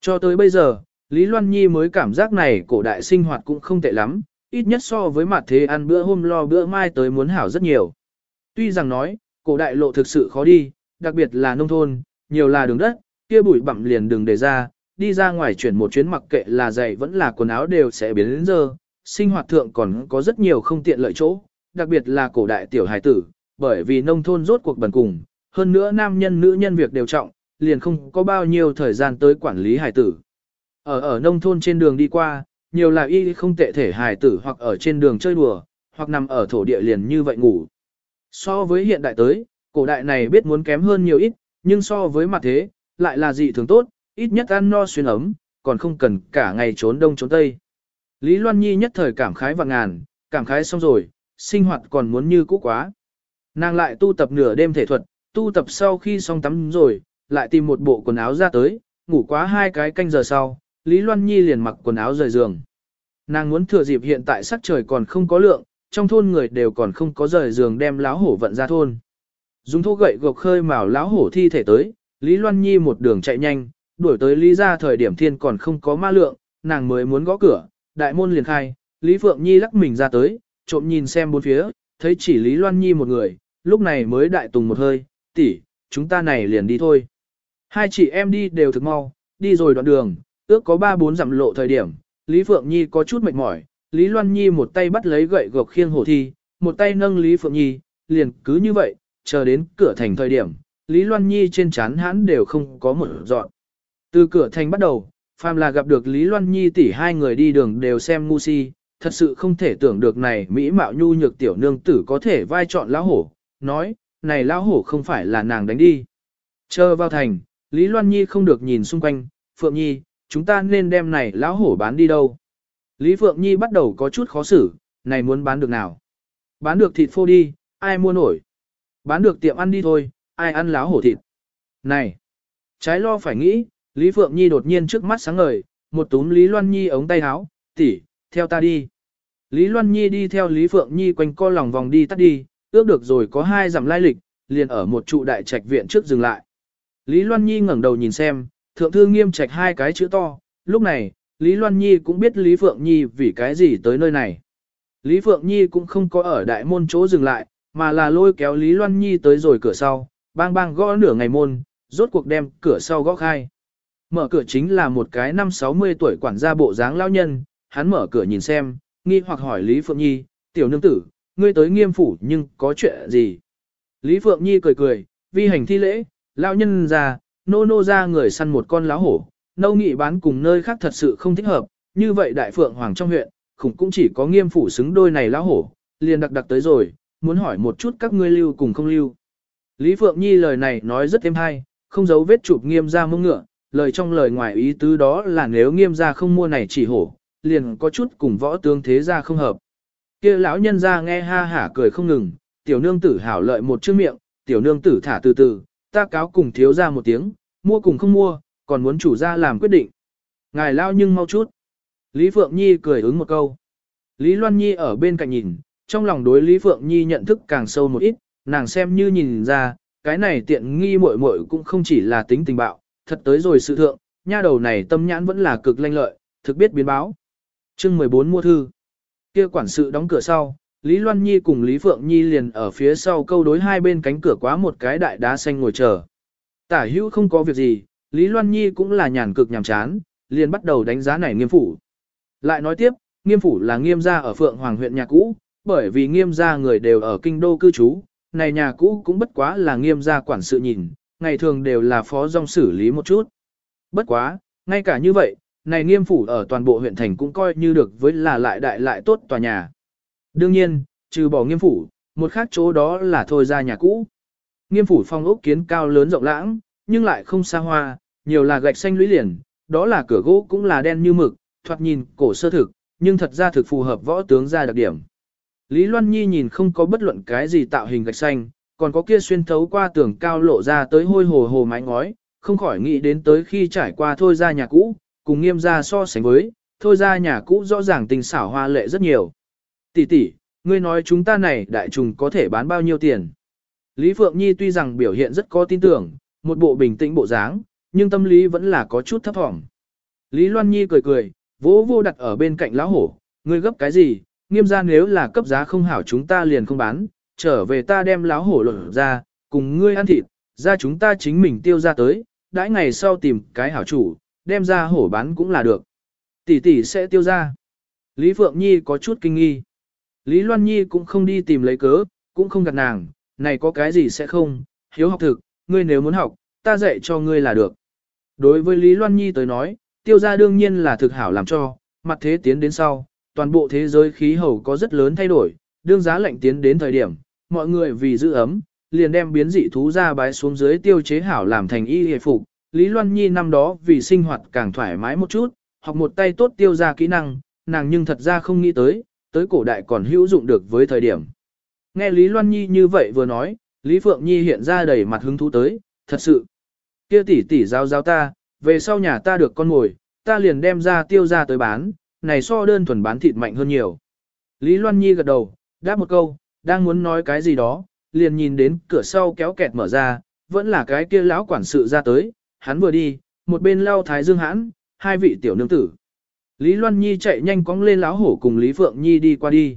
Cho tới bây giờ, Lý Loan Nhi mới cảm giác này cổ đại sinh hoạt cũng không tệ lắm, ít nhất so với mặt thế ăn bữa hôm lo bữa mai tới muốn hảo rất nhiều. Tuy rằng nói, cổ đại lộ thực sự khó đi, đặc biệt là nông thôn, nhiều là đường đất, kia bụi bặm liền đừng để ra, đi ra ngoài chuyển một chuyến mặc kệ là giày vẫn là quần áo đều sẽ biến đến giờ, sinh hoạt thượng còn có rất nhiều không tiện lợi chỗ, đặc biệt là cổ đại tiểu hài tử, bởi vì nông thôn rốt cuộc bần cùng, hơn nữa nam nhân nữ nhân việc đều trọng, liền không có bao nhiêu thời gian tới quản lý hài tử. Ở ở nông thôn trên đường đi qua, nhiều là y không tệ thể hài tử hoặc ở trên đường chơi đùa, hoặc nằm ở thổ địa liền như vậy ngủ. So với hiện đại tới, cổ đại này biết muốn kém hơn nhiều ít, nhưng so với mặt thế, lại là dị thường tốt, ít nhất ăn no xuyên ấm, còn không cần cả ngày trốn đông trốn tây. Lý Loan Nhi nhất thời cảm khái và ngàn, cảm khái xong rồi, sinh hoạt còn muốn như cũ quá. Nàng lại tu tập nửa đêm thể thuật, tu tập sau khi xong tắm rồi, lại tìm một bộ quần áo ra tới, ngủ quá hai cái canh giờ sau, Lý Loan Nhi liền mặc quần áo rời giường. Nàng muốn thừa dịp hiện tại sắc trời còn không có lượng, trong thôn người đều còn không có rời giường đem láo hổ vận ra thôn. Dùng thô gậy gộc khơi mào láo hổ thi thể tới, Lý Loan Nhi một đường chạy nhanh, đuổi tới Lý ra thời điểm thiên còn không có ma lượng, nàng mới muốn gõ cửa, đại môn liền khai, Lý Phượng Nhi lắc mình ra tới, trộm nhìn xem bốn phía, thấy chỉ Lý Loan Nhi một người, lúc này mới đại tùng một hơi, tỷ, chúng ta này liền đi thôi. Hai chị em đi đều thực mau, đi rồi đoạn đường, ước có ba bốn dặm lộ thời điểm, Lý Phượng Nhi có chút mệt mỏi, Lý Loan Nhi một tay bắt lấy gậy gộc khiêng hổ thi, một tay nâng Lý Phượng Nhi, liền cứ như vậy, chờ đến cửa thành thời điểm, Lý Loan Nhi trên chán hắn đều không có một dọn. Từ cửa thành bắt đầu, phàm là gặp được Lý Loan Nhi tỷ hai người đi đường đều xem ngu si, thật sự không thể tưởng được này Mỹ mạo nhu nhược tiểu nương tử có thể vai chọn lão hổ, nói, này lão hổ không phải là nàng đánh đi. Chờ vào thành, Lý Loan Nhi không được nhìn xung quanh, Phượng Nhi, chúng ta nên đem này lão hổ bán đi đâu. Lý Phượng Nhi bắt đầu có chút khó xử, này muốn bán được nào. Bán được thịt phô đi, ai mua nổi. Bán được tiệm ăn đi thôi, ai ăn láo hổ thịt. Này, trái lo phải nghĩ, Lý Phượng Nhi đột nhiên trước mắt sáng ngời, một túm Lý Loan Nhi ống tay áo, tỷ, theo ta đi. Lý Loan Nhi đi theo Lý Phượng Nhi quanh co lòng vòng đi tắt đi, ước được rồi có hai dặm lai lịch, liền ở một trụ đại trạch viện trước dừng lại. Lý Loan Nhi ngẩng đầu nhìn xem, thượng thư nghiêm trạch hai cái chữ to, lúc này, Lý Loan Nhi cũng biết Lý Phượng Nhi vì cái gì tới nơi này. Lý Phượng Nhi cũng không có ở đại môn chỗ dừng lại, mà là lôi kéo Lý Loan Nhi tới rồi cửa sau, bang bang gõ nửa ngày môn, rốt cuộc đem cửa sau gõ khai. Mở cửa chính là một cái năm 60 tuổi quản gia bộ dáng lão nhân, hắn mở cửa nhìn xem, nghi hoặc hỏi Lý Phượng Nhi, tiểu nương tử, ngươi tới nghiêm phủ nhưng có chuyện gì? Lý Phượng Nhi cười cười, vi hành thi lễ, lão nhân ra, nô nô ra người săn một con lão hổ, nâu nghị bán cùng nơi khác thật sự không thích hợp, như vậy đại phượng hoàng trong huyện, khủng cũng chỉ có nghiêm phủ xứng đôi này lão hổ, liền đặc đặc tới rồi, muốn hỏi một chút các ngươi lưu cùng không lưu. Lý Phượng Nhi lời này nói rất êm hay, không giấu vết chụp nghiêm ra mông ngựa, lời trong lời ngoài ý tứ đó là nếu nghiêm ra không mua này chỉ hổ, liền có chút cùng võ tướng thế ra không hợp. kia lão nhân ra nghe ha hả cười không ngừng, tiểu nương tử hảo lợi một chữ miệng, tiểu nương tử thả từ từ, ta cáo cùng thiếu ra một tiếng, mua cùng không mua, còn muốn chủ ra làm quyết định. Ngài lao nhưng mau chút. Lý Phượng Nhi cười ứng một câu. Lý Loan Nhi ở bên cạnh nhìn, trong lòng đối Lý Phượng Nhi nhận thức càng sâu một ít, nàng xem như nhìn ra, cái này tiện nghi muội muội cũng không chỉ là tính tình bạo, thật tới rồi sự thượng, nha đầu này tâm nhãn vẫn là cực lanh lợi, thực biết biến báo. Chương 14 mua thư. Kia quản sự đóng cửa sau, Lý Loan Nhi cùng Lý Phượng Nhi liền ở phía sau câu đối hai bên cánh cửa quá một cái đại đá xanh ngồi chờ. Tả hữu không có việc gì, Lý Loan Nhi cũng là nhàn cực nhàm chán, liền bắt đầu đánh giá này nghiêm phủ. Lại nói tiếp, nghiêm phủ là nghiêm gia ở Phượng Hoàng huyện nhà cũ, bởi vì nghiêm gia người đều ở kinh đô cư trú, này nhà cũ cũng bất quá là nghiêm gia quản sự nhìn, ngày thường đều là phó dòng xử lý một chút. Bất quá, ngay cả như vậy, này nghiêm phủ ở toàn bộ huyện thành cũng coi như được với là lại đại lại tốt tòa nhà. Đương nhiên, trừ bỏ nghiêm phủ, một khác chỗ đó là thôi ra nhà cũ. Nghiêm phủ phong ốc kiến cao lớn rộng lãng, nhưng lại không xa hoa, nhiều là gạch xanh lũy liền, đó là cửa gỗ cũng là đen như mực, thoạt nhìn cổ sơ thực, nhưng thật ra thực phù hợp võ tướng ra đặc điểm. Lý Loan Nhi nhìn không có bất luận cái gì tạo hình gạch xanh, còn có kia xuyên thấu qua tường cao lộ ra tới hôi hồ hồ mái ngói, không khỏi nghĩ đến tới khi trải qua thôi ra nhà cũ, cùng nghiêm ra so sánh với, thôi ra nhà cũ rõ ràng tình xảo hoa lệ rất nhiều. Tỷ tỷ, ngươi nói chúng ta này đại trùng có thể bán bao nhiêu tiền? Lý Phượng Nhi tuy rằng biểu hiện rất có tin tưởng, một bộ bình tĩnh bộ dáng, nhưng tâm lý vẫn là có chút thấp thỏm. Lý Loan Nhi cười cười, vỗ vô đặt ở bên cạnh lão hổ, ngươi gấp cái gì, nghiêm ra nếu là cấp giá không hảo chúng ta liền không bán, trở về ta đem láo hổ lột ra, cùng ngươi ăn thịt, ra chúng ta chính mình tiêu ra tới, đãi ngày sau tìm cái hảo chủ, đem ra hổ bán cũng là được. Tỷ tỷ sẽ tiêu ra. Lý Phượng Nhi có chút kinh nghi. Lý Loan Nhi cũng không đi tìm lấy cớ, cũng không gặp nàng, này có cái gì sẽ không, hiếu học thực, ngươi nếu muốn học, ta dạy cho ngươi là được. Đối với Lý Loan Nhi tới nói, tiêu gia đương nhiên là thực hảo làm cho, mặt thế tiến đến sau, toàn bộ thế giới khí hậu có rất lớn thay đổi, đương giá lạnh tiến đến thời điểm, mọi người vì giữ ấm, liền đem biến dị thú ra bái xuống dưới tiêu chế hảo làm thành y hề phục. Lý Loan Nhi năm đó vì sinh hoạt càng thoải mái một chút, học một tay tốt tiêu ra kỹ năng, nàng nhưng thật ra không nghĩ tới, tới cổ đại còn hữu dụng được với thời điểm. Nghe Lý Loan Nhi như vậy vừa nói, Lý Phượng Nhi hiện ra đầy mặt hứng thú tới, thật sự. Kia tỷ tỷ giao giao ta, về sau nhà ta được con ngồi, ta liền đem ra tiêu ra tới bán, này so đơn thuần bán thịt mạnh hơn nhiều. Lý Loan Nhi gật đầu, đáp một câu, đang muốn nói cái gì đó, liền nhìn đến cửa sau kéo kẹt mở ra, vẫn là cái kia lão quản sự ra tới, hắn vừa đi, một bên lao thái dương hãn, hai vị tiểu nương tử. Lý Loan Nhi chạy nhanh cóng lên lão hổ cùng Lý Phượng Nhi đi qua đi.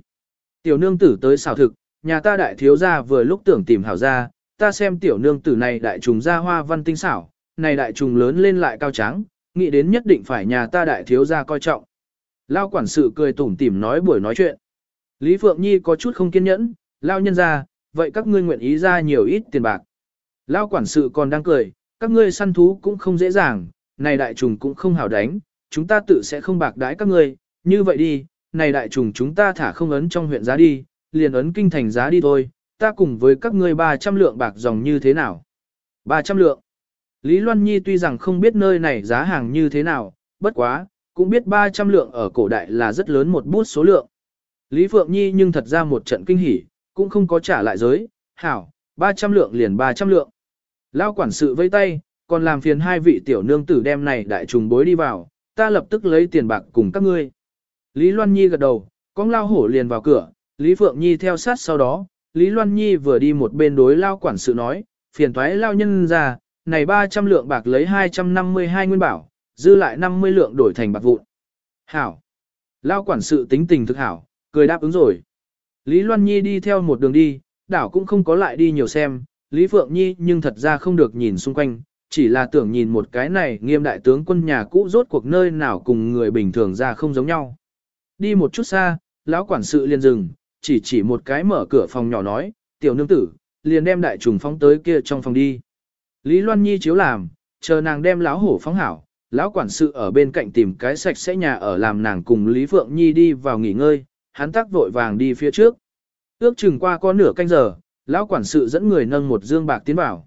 Tiểu nương tử tới xào thực, nhà ta đại thiếu gia vừa lúc tưởng tìm hảo ra, ta xem tiểu nương tử này đại trùng ra hoa văn tinh xảo, này đại trùng lớn lên lại cao trắng, nghĩ đến nhất định phải nhà ta đại thiếu gia coi trọng. Lao quản sự cười tủm tỉm nói buổi nói chuyện. Lý Phượng Nhi có chút không kiên nhẫn, lao nhân ra, vậy các ngươi nguyện ý ra nhiều ít tiền bạc. Lao quản sự còn đang cười, các ngươi săn thú cũng không dễ dàng, này đại trùng cũng không hảo đánh, chúng ta tự sẽ không bạc đái các ngươi, như vậy đi, này đại trùng chúng ta thả không ấn trong huyện giá đi, liền ấn kinh thành giá đi thôi, ta cùng với các ngươi 300 lượng bạc dòng như thế nào. 300 lượng. Lý Loan Nhi tuy rằng không biết nơi này giá hàng như thế nào, bất quá, cũng biết 300 lượng ở cổ đại là rất lớn một bút số lượng. Lý Phượng Nhi nhưng thật ra một trận kinh hỉ, cũng không có trả lại giới, hảo, 300 lượng liền 300 lượng. Lao quản sự vây tay, còn làm phiền hai vị tiểu nương tử đem này đại trùng bối đi vào, ta lập tức lấy tiền bạc cùng các ngươi. Lý Loan Nhi gật đầu, con lao hổ liền vào cửa, Lý Phượng Nhi theo sát sau đó, Lý Loan Nhi vừa đi một bên đối lao quản sự nói, phiền thoái lao nhân ra, này 300 lượng bạc lấy 252 nguyên bảo, dư lại 50 lượng đổi thành bạc vụn. Hảo. Lao quản sự tính tình thực hảo, cười đáp ứng rồi. Lý Loan Nhi đi theo một đường đi, đảo cũng không có lại đi nhiều xem, Lý Phượng Nhi nhưng thật ra không được nhìn xung quanh, chỉ là tưởng nhìn một cái này nghiêm đại tướng quân nhà cũ rốt cuộc nơi nào cùng người bình thường ra không giống nhau. Đi một chút xa, lão quản sự liền dừng, chỉ chỉ một cái mở cửa phòng nhỏ nói, tiểu nương tử, liền đem đại trùng phóng tới kia trong phòng đi. Lý Loan Nhi chiếu làm, chờ nàng đem lão hổ phóng hảo, lão quản sự ở bên cạnh tìm cái sạch sẽ nhà ở làm nàng cùng Lý Phượng Nhi đi vào nghỉ ngơi, hắn tác vội vàng đi phía trước. Ước chừng qua có nửa canh giờ, lão quản sự dẫn người nâng một dương bạc tiến vào.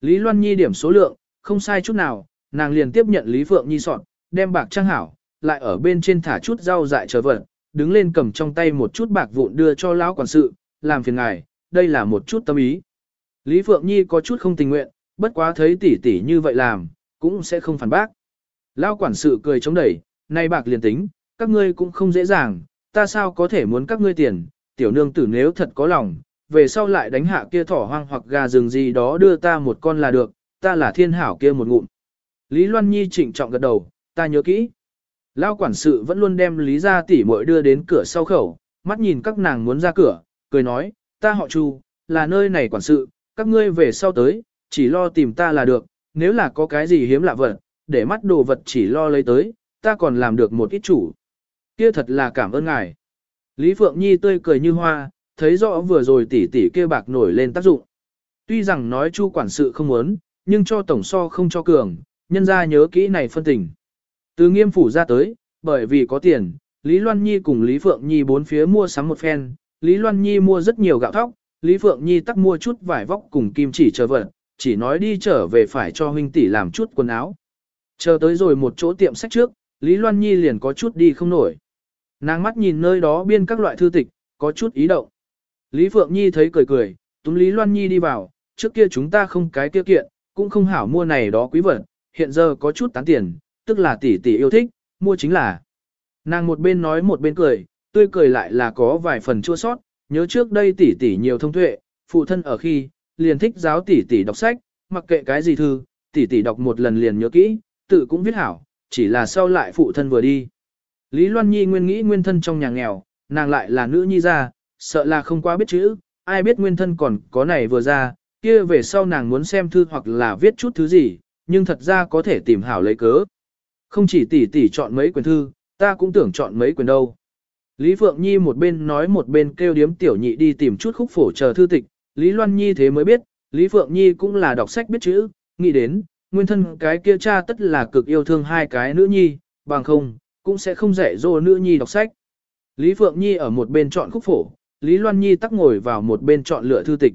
Lý Loan Nhi điểm số lượng, không sai chút nào, nàng liền tiếp nhận Lý Phượng Nhi soạn, đem bạc trang hảo, lại ở bên trên thả chút rau dại chờ vật, đứng lên cầm trong tay một chút bạc vụn đưa cho lão quản sự, làm phiền ngài, đây là một chút tâm ý. Lý Phượng Nhi có chút không tình nguyện, bất quá thấy tỷ tỷ như vậy làm, cũng sẽ không phản bác. Lão quản sự cười chống đẩy, nay bạc liền tính, các ngươi cũng không dễ dàng, ta sao có thể muốn các ngươi tiền, tiểu nương tử nếu thật có lòng, về sau lại đánh hạ kia thỏ hoang hoặc gà rừng gì đó đưa ta một con là được, ta là thiên hảo kia một ngụm. Lý Loan Nhi trịnh trọng gật đầu, ta nhớ kỹ. Lao quản sự vẫn luôn đem Lý gia tỷ muội đưa đến cửa sau khẩu, mắt nhìn các nàng muốn ra cửa, cười nói, ta họ Chu, là nơi này quản sự, các ngươi về sau tới, chỉ lo tìm ta là được, nếu là có cái gì hiếm lạ vật, để mắt đồ vật chỉ lo lấy tới, ta còn làm được một ít chủ. Kia thật là cảm ơn ngài. Lý Phượng Nhi tươi cười như hoa, thấy rõ vừa rồi tỷ tỷ kia bạc nổi lên tác dụng. Tuy rằng nói Chu quản sự không muốn, nhưng cho tổng so không cho cường, nhân ra nhớ kỹ này phân tình. Từ nghiêm phủ ra tới, bởi vì có tiền, Lý Loan Nhi cùng Lý Phượng Nhi bốn phía mua sắm một phen, Lý Loan Nhi mua rất nhiều gạo thóc, Lý Phượng Nhi tắc mua chút vải vóc cùng kim chỉ chờ vật, chỉ nói đi trở về phải cho huynh tỷ làm chút quần áo. Chờ tới rồi một chỗ tiệm sách trước, Lý Loan Nhi liền có chút đi không nổi. Nàng mắt nhìn nơi đó biên các loại thư tịch, có chút ý động. Lý Phượng Nhi thấy cười cười, túm Lý Loan Nhi đi vào, trước kia chúng ta không cái tiêu kiện, cũng không hảo mua này đó quý vật, hiện giờ có chút tán tiền, tức là tỷ tỷ yêu thích, mua chính là. Nàng một bên nói một bên cười, tươi cười lại là có vài phần chua sót, nhớ trước đây tỷ tỷ nhiều thông tuệ, phụ thân ở khi, liền thích giáo tỷ tỷ đọc sách, mặc kệ cái gì thư, tỷ tỷ đọc một lần liền nhớ kỹ, tự cũng viết hảo, chỉ là sau lại phụ thân vừa đi. Lý Loan Nhi nguyên nghĩ nguyên thân trong nhà nghèo, nàng lại là nữ nhi ra, sợ là không quá biết chữ, ai biết nguyên thân còn có này vừa ra, kia về sau nàng muốn xem thư hoặc là viết chút thứ gì, nhưng thật ra có thể tìm hảo lấy cớ. Không chỉ tỷ tỷ chọn mấy quyển thư, ta cũng tưởng chọn mấy quyển đâu. Lý Phượng Nhi một bên nói một bên kêu điếm tiểu nhị đi tìm chút khúc phổ chờ thư tịch, Lý Loan Nhi thế mới biết, Lý Phượng Nhi cũng là đọc sách biết chữ, nghĩ đến, nguyên thân cái kia cha tất là cực yêu thương hai cái nữ nhi, bằng không, cũng sẽ không dạy dỗ nữ nhi đọc sách. Lý Phượng Nhi ở một bên chọn khúc phổ, Lý Loan Nhi tắc ngồi vào một bên chọn lựa thư tịch.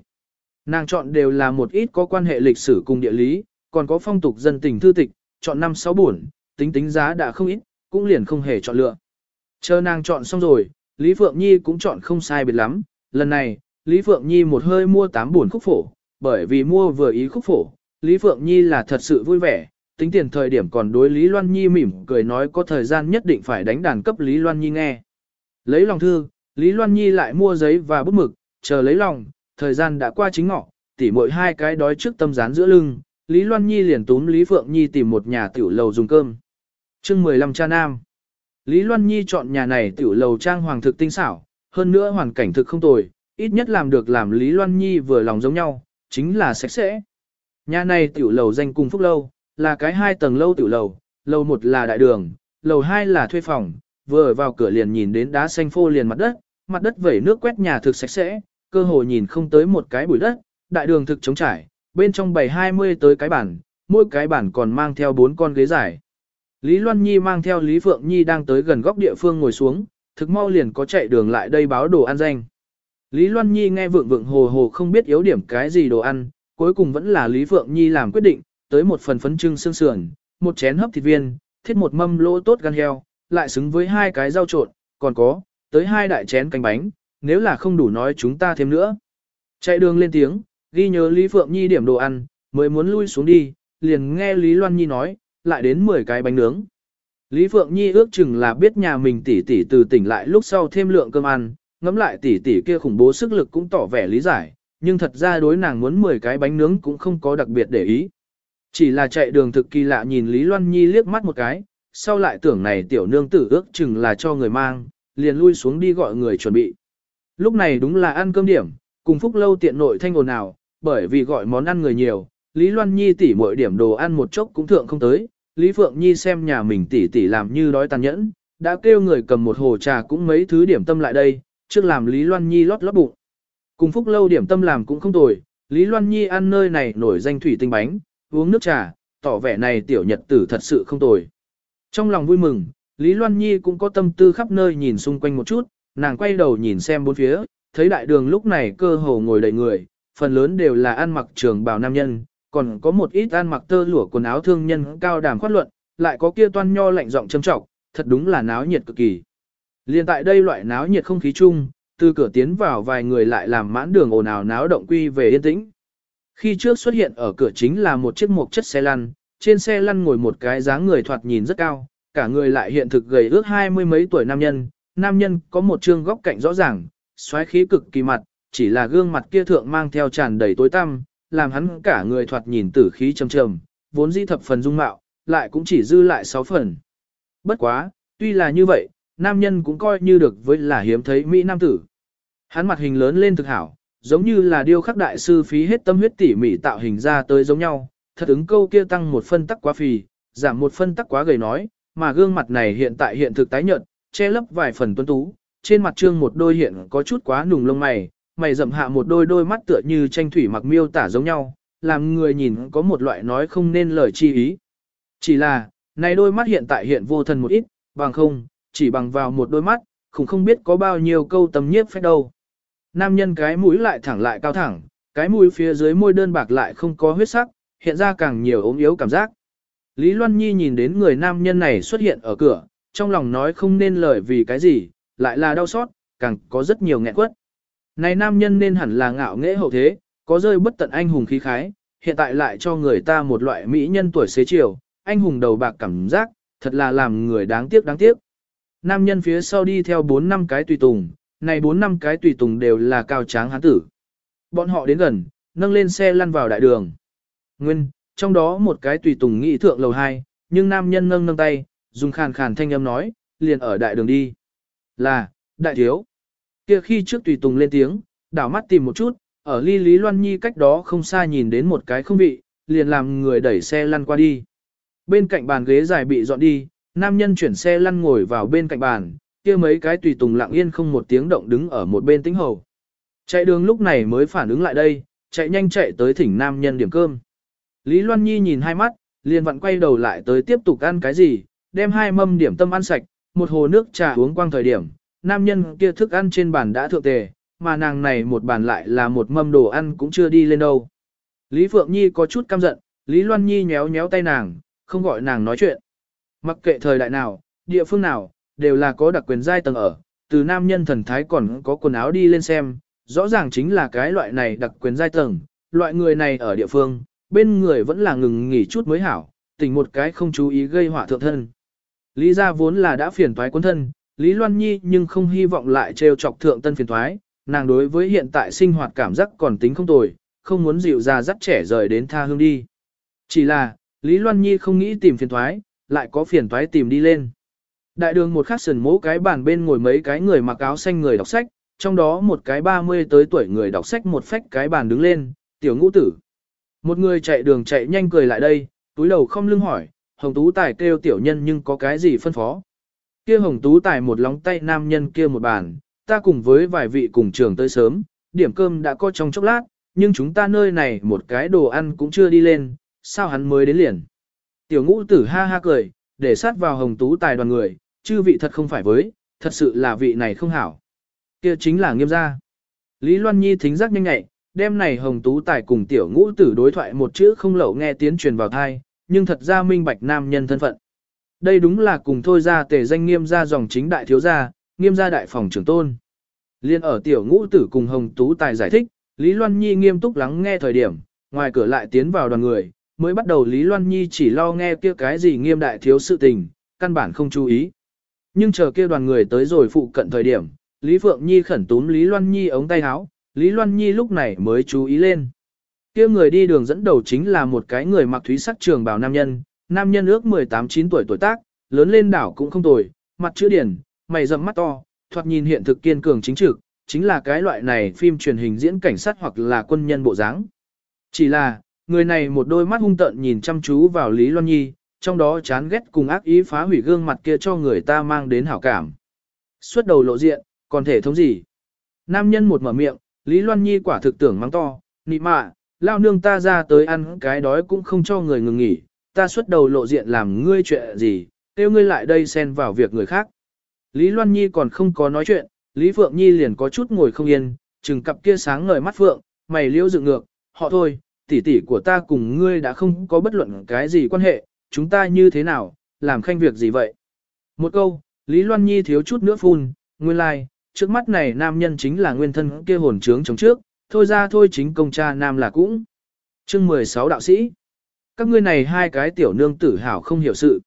Nàng chọn đều là một ít có quan hệ lịch sử cùng địa lý, còn có phong tục dân tình thư tịch, chọn năm sáu buồn, tính tính giá đã không ít, cũng liền không hề chọn lựa. Chờ nàng chọn xong rồi, Lý Phượng Nhi cũng chọn không sai biệt lắm, lần này, Lý Phượng Nhi một hơi mua 8 buồn khúc phổ, bởi vì mua vừa ý khúc phổ, Lý Phượng Nhi là thật sự vui vẻ, tính tiền thời điểm còn đối Lý Loan Nhi mỉm cười nói có thời gian nhất định phải đánh đàn cấp Lý Loan Nhi nghe. Lấy lòng thư, Lý Loan Nhi lại mua giấy và bút mực, chờ lấy lòng, thời gian đã qua chính ngọ, tỉ mỗi hai cái đói trước tâm rán giữa lưng, Lý Loan Nhi liền túm Lý Phượng Nhi tìm một nhà tiểu lầu dùng cơm. chương 15 cha nam. Lý Loan Nhi chọn nhà này tiểu lầu trang hoàng thực tinh xảo, hơn nữa hoàn cảnh thực không tồi, ít nhất làm được làm Lý Loan Nhi vừa lòng giống nhau, chính là sạch sẽ. Nhà này tiểu lầu danh cùng phúc lâu, là cái hai tầng lâu tiểu lầu, lầu một là đại đường, lầu hai là thuê phòng, vừa vào cửa liền nhìn đến đá xanh phô liền mặt đất, mặt đất vẩy nước quét nhà thực sạch sẽ, cơ hồ nhìn không tới một cái bụi đất, đại đường thực trống trải, bên trong bày 20 tới cái bản, mỗi cái bản còn mang theo bốn con ghế dài. Lý Loan Nhi mang theo Lý Phượng Nhi đang tới gần góc địa phương ngồi xuống, thực mau liền có chạy đường lại đây báo đồ ăn danh. Lý Loan Nhi nghe vượng vượng hồ hồ không biết yếu điểm cái gì đồ ăn, cuối cùng vẫn là Lý Phượng Nhi làm quyết định, tới một phần phấn trưng xương sườn, một chén hấp thịt viên, thiết một mâm lỗ tốt gan heo, lại xứng với hai cái rau trộn, còn có, tới hai đại chén canh bánh, nếu là không đủ nói chúng ta thêm nữa. Chạy đường lên tiếng, ghi nhớ Lý Phượng Nhi điểm đồ ăn, mới muốn lui xuống đi, liền nghe Lý Loan Nhi nói, lại đến 10 cái bánh nướng. Lý Phượng Nhi ước chừng là biết nhà mình tỷ tỷ từ tỉnh lại lúc sau thêm lượng cơm ăn, ngẫm lại tỷ tỷ kia khủng bố sức lực cũng tỏ vẻ lý giải, nhưng thật ra đối nàng muốn 10 cái bánh nướng cũng không có đặc biệt để ý. Chỉ là chạy đường thực kỳ lạ nhìn Lý Loan Nhi liếc mắt một cái, sau lại tưởng này tiểu nương tử ước chừng là cho người mang, liền lui xuống đi gọi người chuẩn bị. Lúc này đúng là ăn cơm điểm, cùng phúc lâu tiện nội thanh ồn nào bởi vì gọi món ăn người nhiều, Lý Loan Nhi tỉ mỗi điểm đồ ăn một chốc cũng thượng không tới, Lý Phượng Nhi xem nhà mình tỉ tỉ làm như đói tàn nhẫn, đã kêu người cầm một hồ trà cũng mấy thứ điểm tâm lại đây, trước làm Lý Loan Nhi lót lót bụng. Cùng phúc lâu điểm tâm làm cũng không tồi, Lý Loan Nhi ăn nơi này nổi danh thủy tinh bánh, uống nước trà, tỏ vẻ này tiểu nhật tử thật sự không tồi. Trong lòng vui mừng, Lý Loan Nhi cũng có tâm tư khắp nơi nhìn xung quanh một chút, nàng quay đầu nhìn xem bốn phía, thấy đại đường lúc này cơ hồ ngồi đầy người, phần lớn đều là ăn mặc trường bào nam nhân, còn có một ít ăn mặc tơ lụa quần áo thương nhân cao đàm khoát luận, lại có kia toan nho lạnh giọng châm trọng, thật đúng là náo nhiệt cực kỳ. Liên tại đây loại náo nhiệt không khí chung, từ cửa tiến vào vài người lại làm mãn đường ồn ào náo động quy về yên tĩnh. Khi trước xuất hiện ở cửa chính là một chiếc mộc chất xe lăn, trên xe lăn ngồi một cái dáng người thoạt nhìn rất cao, cả người lại hiện thực gầy ước hai mươi mấy tuổi nam nhân, nam nhân có một trương góc cạnh rõ ràng, xoáy khí cực kỳ mặt, chỉ là gương mặt kia thượng mang theo tràn đầy tối tăm, làm hắn cả người thoạt nhìn tử khí trầm trầm, vốn dĩ thập phần dung mạo, lại cũng chỉ dư lại sáu phần. Bất quá, tuy là như vậy, nam nhân cũng coi như được với là hiếm thấy Mỹ nam tử. Hắn mặt hình lớn lên thực hảo, giống như là điêu khắc đại sư phí hết tâm huyết tỉ mỉ tạo hình ra tới giống nhau, thật ứng câu kia tăng một phân tắc quá phì, giảm một phân tắc quá gầy nói, mà gương mặt này hiện tại hiện thực tái nhợt, che lấp vài phần tuấn tú, trên mặt trương một đôi hiện có chút quá nùng lông mày, mày rậm hạ một đôi đôi mắt tựa như tranh thủy mặc miêu tả giống nhau, làm người nhìn có một loại nói không nên lời chi ý. Chỉ là, này đôi mắt hiện tại hiện vô thần một ít, bằng không, chỉ bằng vào một đôi mắt, cũng không biết có bao nhiêu câu tầm nhiếp phép đâu. Nam nhân cái mũi lại thẳng lại cao thẳng, cái mũi phía dưới môi đơn bạc lại không có huyết sắc, hiện ra càng nhiều ốm yếu cảm giác. Lý Loan Nhi nhìn đến người nam nhân này xuất hiện ở cửa, trong lòng nói không nên lời vì cái gì, lại là đau xót, càng có rất nhiều nghẹn quất. Này nam nhân nên hẳn là ngạo nghễ hậu thế, có rơi bất tận anh hùng khí khái, hiện tại lại cho người ta một loại mỹ nhân tuổi xế chiều, anh hùng đầu bạc cảm giác, thật là làm người đáng tiếc đáng tiếc. Nam nhân phía sau đi theo 4 năm cái tùy tùng, này 4 năm cái tùy tùng đều là cao tráng hán tử. Bọn họ đến gần, nâng lên xe lăn vào đại đường. Nguyên, trong đó một cái tùy tùng nghị thượng lầu 2, nhưng nam nhân nâng nâng tay, dùng khàn khàn thanh âm nói, liền ở đại đường đi. Là, đại thiếu. Kia khi trước tùy tùng lên tiếng, đảo mắt tìm một chút, ở ly Lý Loan Nhi cách đó không xa nhìn đến một cái không bị, liền làm người đẩy xe lăn qua đi. Bên cạnh bàn ghế dài bị dọn đi, nam nhân chuyển xe lăn ngồi vào bên cạnh bàn, kia mấy cái tùy tùng lặng yên không một tiếng động đứng ở một bên tính hầu. Chạy đường lúc này mới phản ứng lại đây, chạy nhanh chạy tới thỉnh nam nhân điểm cơm. Lý Loan Nhi nhìn hai mắt, liền vặn quay đầu lại tới tiếp tục ăn cái gì, đem hai mâm điểm tâm ăn sạch, một hồ nước trà uống quang thời điểm, nam nhân kia thức ăn trên bàn đã thượng tề, mà nàng này một bàn lại là một mâm đồ ăn cũng chưa đi lên đâu. Lý Phượng Nhi có chút căm giận, Lý Loan Nhi nhéo nhéo tay nàng, không gọi nàng nói chuyện. Mặc kệ thời đại nào, địa phương nào, đều là có đặc quyền giai tầng ở, từ nam nhân thần thái còn có quần áo đi lên xem, rõ ràng chính là cái loại này đặc quyền giai tầng, loại người này ở địa phương, bên người vẫn là ngừng nghỉ chút mới hảo, tỉnh một cái không chú ý gây họa thượng thân. Lý gia vốn là đã phiền toái quân thân, Lý Loan Nhi nhưng không hy vọng lại trêu chọc thượng tân phiền toái, nàng đối với hiện tại sinh hoạt cảm giác còn tính không tồi, không muốn dịu ra dắt trẻ rời đến tha hương đi. Chỉ là, Lý Loan Nhi không nghĩ tìm phiền toái, lại có phiền toái tìm đi lên. Đại đường một khắc sườn mố cái bàn bên ngồi mấy cái người mặc áo xanh người đọc sách, trong đó một cái 30 tới tuổi người đọc sách một phách cái bàn đứng lên, tiểu ngũ tử. Một người chạy đường chạy nhanh cười lại đây, túi đầu không lưng hỏi, Hồng Tú Tài kêu tiểu nhân nhưng có cái gì phân phó. Kia Hồng Tú Tài một lóng tay nam nhân kia một bàn, ta cùng với vài vị cùng trường tới sớm, điểm cơm đã có trong chốc lát, nhưng chúng ta nơi này một cái đồ ăn cũng chưa đi lên, sao hắn mới đến liền. Tiểu ngũ tử ha ha cười, để sát vào Hồng Tú Tài đoàn người, chư vị thật không phải với, thật sự là vị này không hảo. Kia chính là nghiêm gia. Lý Loan Nhi thính giác nhanh nhạy, đêm này Hồng Tú Tài cùng tiểu ngũ tử đối thoại một chữ không lậu nghe tiếng truyền vào thai, nhưng thật ra minh bạch nam nhân thân phận. Đây đúng là cùng thôi ra tề danh nghiêm gia dòng chính đại thiếu gia, nghiêm gia đại phòng trưởng tôn. Liên ở tiểu ngũ tử cùng Hồng Tú Tài giải thích, Lý Loan Nhi nghiêm túc lắng nghe thời điểm, ngoài cửa lại tiến vào đoàn người, mới bắt đầu Lý Loan Nhi chỉ lo nghe kia cái gì nghiêm đại thiếu sự tình, căn bản không chú ý. Nhưng chờ kia đoàn người tới rồi phụ cận thời điểm, Lý Phượng Nhi khẩn túm Lý Loan Nhi ống tay áo, Lý Loan Nhi lúc này mới chú ý lên. Kia người đi đường dẫn đầu chính là một cái người mặc thúy sắc trường bào nam nhân, nam nhân ước 18-9 tuổi tuổi tác, lớn lên đảo cũng không tồi, mặt chữ điển, mày rậm mắt to, thoạt nhìn hiện thực kiên cường chính trực, chính là cái loại này phim truyền hình diễn cảnh sát hoặc là quân nhân bộ dáng. Chỉ là, người này một đôi mắt hung tợn nhìn chăm chú vào Lý Loan Nhi, trong đó chán ghét cùng ác ý phá hủy gương mặt kia cho người ta mang đến hảo cảm. Xuất đầu lộ diện, còn thể thống gì? Nam nhân một mở miệng, Lý Loan Nhi quả thực tưởng mắng to, nị mạ, lao nương ta ra tới ăn cái đói cũng không cho người ngừng nghỉ, ta xuất đầu lộ diện làm ngươi chuyện gì, kêu ngươi lại đây xen vào việc người khác. Lý Loan Nhi còn không có nói chuyện, Lý Phượng Nhi liền có chút ngồi không yên, chừng cặp kia sáng ngời mắt Phượng, mày liêu dựng ngược, họ thôi, tỷ tỷ của ta cùng ngươi đã không có bất luận cái gì quan hệ, chúng ta như thế nào, làm khanh việc gì vậy? Một câu, Lý Loan Nhi thiếu chút nữa phun, nguyên lai, like, trước mắt này nam nhân chính là nguyên thân kia hồn trướng chống trước, thôi ra thôi chính công cha nam là cũng. Chương 16 đạo sĩ. Các ngươi này hai cái tiểu nương tử hảo không hiểu sự.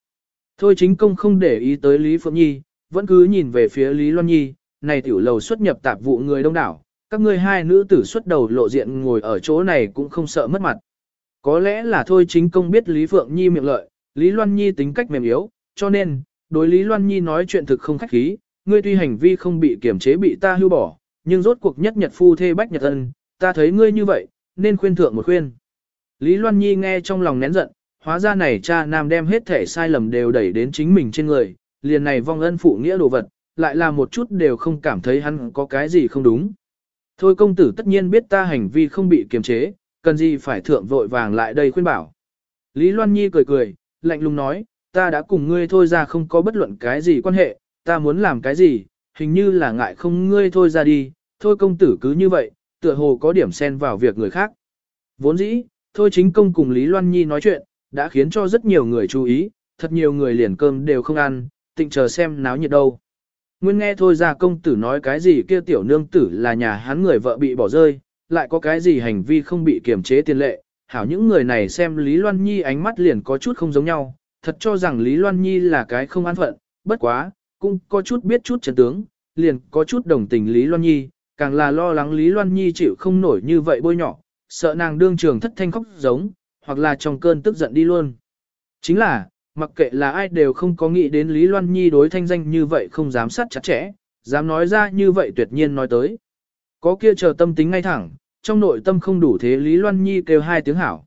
Thôi chính công không để ý tới Lý Phượng Nhi, vẫn cứ nhìn về phía Lý Loan Nhi, này tiểu lầu xuất nhập tạp vụ người đông đảo, các ngươi hai nữ tử xuất đầu lộ diện ngồi ở chỗ này cũng không sợ mất mặt. Có lẽ là thôi chính công biết Lý Phượng Nhi miệng lợi, Lý Loan Nhi tính cách mềm yếu, cho nên, đối Lý Loan Nhi nói chuyện thực không khách khí, ngươi tuy hành vi không bị kiểm chế bị ta hưu bỏ, nhưng rốt cuộc nhất nhật phu thê bách nhật ân, ta thấy ngươi như vậy, nên khuyên thượng một khuyên. Lý Loan Nhi nghe trong lòng nén giận, hóa ra này cha nam đem hết thể sai lầm đều đẩy đến chính mình trên người, liền này vong ân phụ nghĩa đồ vật, lại là một chút đều không cảm thấy hắn có cái gì không đúng. Thôi công tử tất nhiên biết ta hành vi không bị kiềm chế, cần gì phải thượng vội vàng lại đây khuyên bảo. Lý Loan Nhi cười cười, lạnh lùng nói, ta đã cùng ngươi thôi ra không có bất luận cái gì quan hệ, ta muốn làm cái gì, hình như là ngại không ngươi thôi ra đi, thôi công tử cứ như vậy, tựa hồ có điểm xen vào việc người khác. Vốn dĩ, thôi chính công cùng Lý Loan Nhi nói chuyện, đã khiến cho rất nhiều người chú ý, thật nhiều người liền cơm đều không ăn, tịnh chờ xem náo nhiệt đâu. Nguyên nghe thôi ra công tử nói cái gì kia tiểu nương tử là nhà hắn người vợ bị bỏ rơi, lại có cái gì hành vi không bị kiềm chế tiền lệ, hảo những người này xem Lý Loan Nhi ánh mắt liền có chút không giống nhau, thật cho rằng Lý Loan Nhi là cái không an phận, bất quá, cũng có chút biết chút trận tướng, liền có chút đồng tình Lý Loan Nhi, càng là lo lắng Lý Loan Nhi chịu không nổi như vậy bôi nhỏ, sợ nàng đương trường thất thanh khóc giống, hoặc là trong cơn tức giận đi luôn. Chính là, mặc kệ là ai đều không có nghĩ đến Lý Loan Nhi đối thanh danh như vậy không dám sát chặt chẽ, dám nói ra như vậy tuyệt nhiên nói tới. Có kia chờ tâm tính ngay thẳng, trong nội tâm không đủ thế Lý Loan Nhi kêu hai tiếng hảo.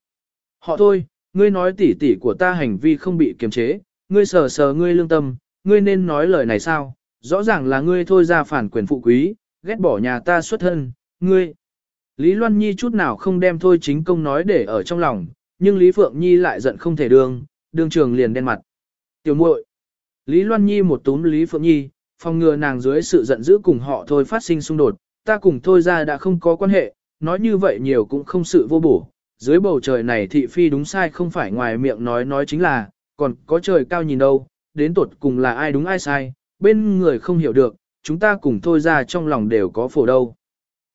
Họ thôi, ngươi nói tỉ tỉ của ta hành vi không bị kiềm chế, ngươi sờ sờ ngươi lương tâm, ngươi nên nói lời này sao, rõ ràng là ngươi thôi ra phản quyền phụ quý, ghét bỏ nhà ta xuất thân, ngươi. Lý Loan Nhi chút nào không đem thôi chính công nói để ở trong lòng, nhưng Lý Phượng Nhi lại giận không thể đương, đương trường liền đen mặt. Tiểu muội Lý Loan Nhi một túm Lý Phượng Nhi, phòng ngừa nàng dưới sự giận dữ cùng họ thôi phát sinh xung đột, ta cùng thôi ra đã không có quan hệ, nói như vậy nhiều cũng không sự vô bổ. Dưới bầu trời này thị phi đúng sai không phải ngoài miệng nói nói chính là, còn có trời cao nhìn đâu, đến tột cùng là ai đúng ai sai, bên người không hiểu được, chúng ta cùng thôi ra trong lòng đều có phổ đâu.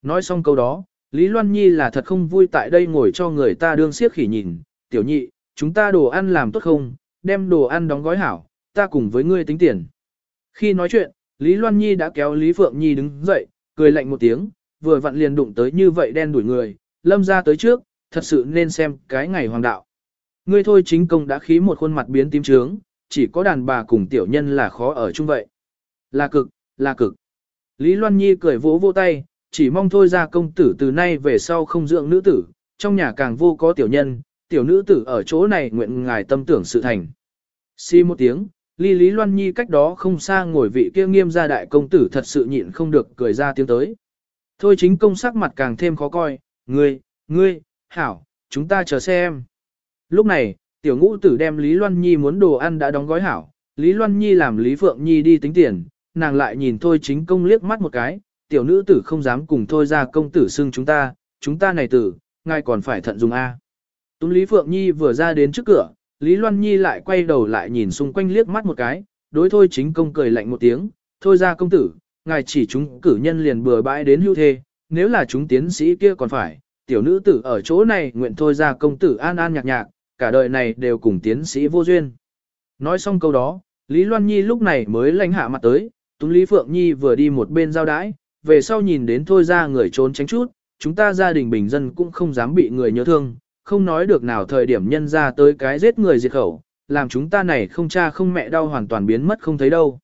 Nói xong câu đó, Lý Loan Nhi là thật không vui tại đây ngồi cho người ta đương siếc khỉ nhìn, tiểu nhị, chúng ta đồ ăn làm tốt không, đem đồ ăn đóng gói hảo, ta cùng với ngươi tính tiền. Khi nói chuyện, Lý Loan Nhi đã kéo Lý Phượng Nhi đứng dậy, cười lạnh một tiếng, vừa vặn liền đụng tới như vậy đen đuổi người, lâm ra tới trước, thật sự nên xem cái ngày hoàng đạo. Ngươi thôi chính công đã khí một khuôn mặt biến tím trướng, chỉ có đàn bà cùng tiểu nhân là khó ở chung vậy. Là cực, là cực. Lý Loan Nhi cười vỗ vỗ tay, chỉ mong thôi ra công tử từ nay về sau không dưỡng nữ tử, trong nhà càng vô có tiểu nhân, tiểu nữ tử ở chỗ này nguyện ngài tâm tưởng sự thành. Xi một tiếng, Lý Lý Loan Nhi cách đó không xa ngồi vị kia nghiêm gia đại công tử thật sự nhịn không được cười ra tiếng tới. Thôi chính công sắc mặt càng thêm khó coi, ngươi, ngươi, hảo, chúng ta chờ xem. Lúc này, tiểu ngũ tử đem Lý Loan Nhi muốn đồ ăn đã đóng gói hảo, Lý Loan Nhi làm Lý Phượng Nhi đi tính tiền, nàng lại nhìn thôi chính công liếc mắt một cái, tiểu nữ tử không dám cùng thôi ra công tử xưng chúng ta, chúng ta này tử, ngài còn phải thận dùng A. Túng Lý Phượng Nhi vừa ra đến trước cửa, Lý Loan Nhi lại quay đầu lại nhìn xung quanh liếc mắt một cái, đối thôi chính công cười lạnh một tiếng, thôi ra công tử, ngài chỉ chúng cử nhân liền bừa bãi đến hưu thê, nếu là chúng tiến sĩ kia còn phải, tiểu nữ tử ở chỗ này nguyện thôi ra công tử an an nhạc nhạc, cả đời này đều cùng tiến sĩ vô duyên. Nói xong câu đó, Lý Loan Nhi lúc này mới lãnh hạ mặt tới, Túng Lý Phượng Nhi vừa đi một bên giao đái, về sau nhìn đến thôi ra người trốn tránh chút, chúng ta gia đình bình dân cũng không dám bị người nhớ thương, không nói được nào thời điểm nhân ra tới cái giết người diệt khẩu, làm chúng ta này không cha không mẹ đau hoàn toàn biến mất không thấy đâu.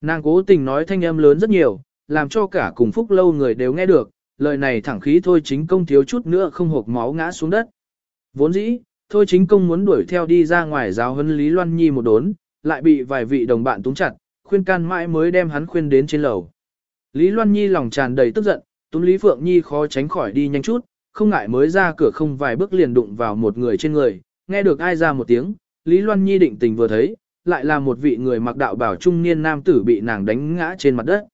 Nàng cố tình nói thanh âm lớn rất nhiều, làm cho cả cùng phúc lâu người đều nghe được, lời này thẳng khí thôi chính công thiếu chút nữa không hộp máu ngã xuống đất. Vốn dĩ, thôi chính công muốn đuổi theo đi ra ngoài giáo huấn Lý Loan Nhi một đốn, lại bị vài vị đồng bạn túng chặt, khuyên can mãi mới đem hắn khuyên đến trên lầu. Lý Loan Nhi lòng tràn đầy tức giận, Túng Lý Phượng Nhi khó tránh khỏi đi nhanh chút, không ngại mới ra cửa không vài bước liền đụng vào một người trên người, nghe được ai ra một tiếng, Lý Loan Nhi định tình vừa thấy, lại là một vị người mặc đạo bảo trung niên nam tử bị nàng đánh ngã trên mặt đất.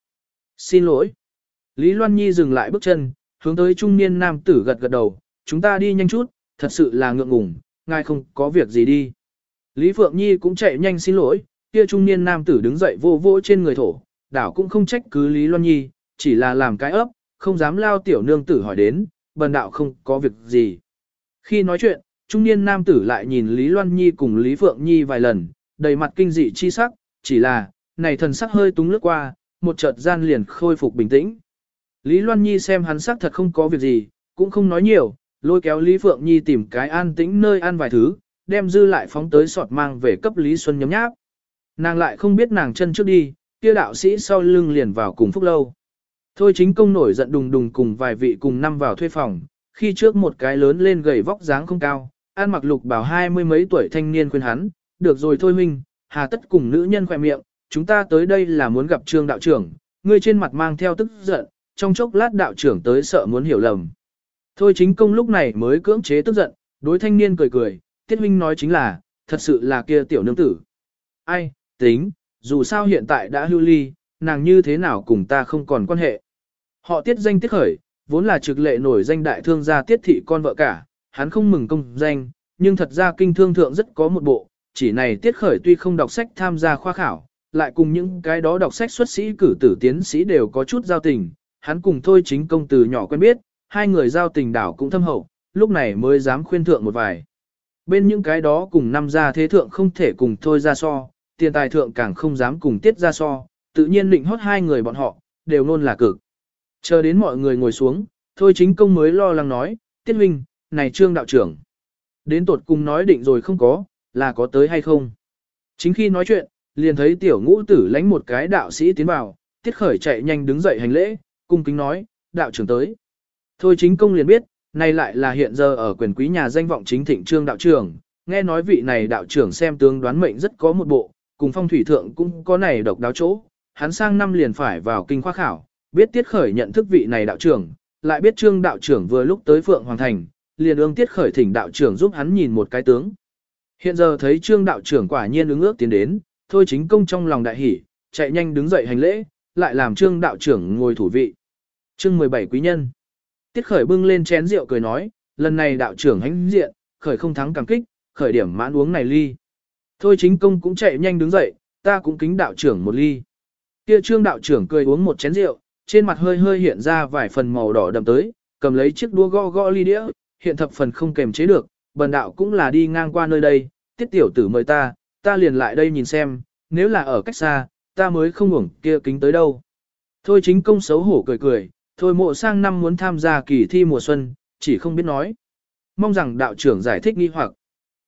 Xin lỗi. Lý Loan Nhi dừng lại bước chân, hướng tới trung niên nam tử gật gật đầu, chúng ta đi nhanh chút, thật sự là ngượng ngùng, ngài không có việc gì đi. Lý Phượng Nhi cũng chạy nhanh xin lỗi, kia trung niên nam tử đứng dậy vô vô trên người thổ, đảo cũng không trách cứ Lý Loan Nhi, chỉ là làm cái ấp, không dám lao tiểu nương tử hỏi đến, bần đạo không có việc gì. Khi nói chuyện, trung niên nam tử lại nhìn Lý Loan Nhi cùng Lý Phượng Nhi vài lần, đầy mặt kinh dị chi sắc, chỉ là, này thần sắc hơi túng lướt qua, một chợt gian liền khôi phục bình tĩnh. Lý Loan Nhi xem hắn sắc thật không có việc gì, cũng không nói nhiều, lôi kéo Lý Phượng Nhi tìm cái an tĩnh nơi ăn vài thứ, đem dư lại phóng tới sọt mang về cấp Lý Xuân nhấm nháp. Nàng lại không biết nàng chân trước đi, kia đạo sĩ sau lưng liền vào cùng phúc lâu. Thôi chính công nổi giận đùng đùng cùng vài vị cùng năm vào thuê phòng, khi trước một cái lớn lên gầy vóc dáng không cao, ăn mặc lục bảo hai mươi mấy tuổi thanh niên khuyên hắn, được rồi thôi huynh, hà tất cùng nữ nhân khỏe miệng, chúng ta tới đây là muốn gặp trương đạo trưởng, ngươi trên mặt mang theo tức giận, trong chốc lát đạo trưởng tới sợ muốn hiểu lầm. Thôi chính công lúc này mới cưỡng chế tức giận, đối thanh niên cười cười, tiết huynh nói chính là, thật sự là kia tiểu nương tử. Ai, tính, dù sao hiện tại đã hưu ly, nàng như thế nào cùng ta không còn quan hệ. Họ tiết danh tiết khởi, vốn là trực lệ nổi danh đại thương gia tiết thị con vợ cả, hắn không mừng công danh, nhưng thật ra kinh thương thượng rất có một bộ, chỉ này tiết khởi tuy không đọc sách tham gia khoa khảo, lại cùng những cái đó đọc sách xuất sĩ cử tử tiến sĩ đều có chút giao tình, hắn cùng thôi chính công từ nhỏ quen biết, hai người giao tình đảo cũng thâm hậu, lúc này mới dám khuyên thượng một vài. Bên những cái đó cùng năm gia thế thượng không thể cùng thôi ra so, tiền tài thượng càng không dám cùng tiết ra so, tự nhiên định hót hai người bọn họ, đều nôn là cực. Chờ đến mọi người ngồi xuống, thôi chính công mới lo lắng nói, tiết huynh, này trương đạo trưởng. Đến tột cùng nói định rồi không có, là có tới hay không. Chính khi nói chuyện, liền thấy tiểu ngũ tử lánh một cái đạo sĩ tiến vào, tiết khởi chạy nhanh đứng dậy hành lễ, cung kính nói, đạo trưởng tới. Thôi chính công liền biết, này lại là hiện giờ ở quyền quý nhà danh vọng chính thịnh trương đạo trưởng, nghe nói vị này đạo trưởng xem tướng đoán mệnh rất có một bộ, cùng phong thủy thượng cũng có này độc đáo chỗ, hắn sang năm liền phải vào kinh khoa khảo, biết tiết khởi nhận thức vị này đạo trưởng, lại biết trương đạo trưởng vừa lúc tới Phượng Hoàng Thành, liền ương tiết khởi thỉnh đạo trưởng giúp hắn nhìn một cái tướng. Hiện giờ thấy trương đạo trưởng quả nhiên ứng ước tiến đến, thôi chính công trong lòng đại hỉ, chạy nhanh đứng dậy hành lễ, lại làm trương đạo trưởng ngồi thủ vị. Chương 17 quý nhân. Tiết khởi bưng lên chén rượu cười nói, lần này đạo trưởng hãnh diện, khởi không thắng cảm kích, khởi điểm mãn uống này ly. Thôi chính công cũng chạy nhanh đứng dậy, ta cũng kính đạo trưởng một ly. Kia trương đạo trưởng cười uống một chén rượu, trên mặt hơi hơi hiện ra vài phần màu đỏ đậm tới, cầm lấy chiếc đũa gõ gõ ly đĩa, hiện thập phần không kềm chế được, bần đạo cũng là đi ngang qua nơi đây, tiết tiểu tử mời ta, ta liền lại đây nhìn xem, nếu là ở cách xa, ta mới không ngủng kia kính tới đâu. Thôi chính công xấu hổ cười cười, thôi mộ sang năm muốn tham gia kỳ thi mùa xuân, chỉ không biết nói. Mong rằng đạo trưởng giải thích nghi hoặc.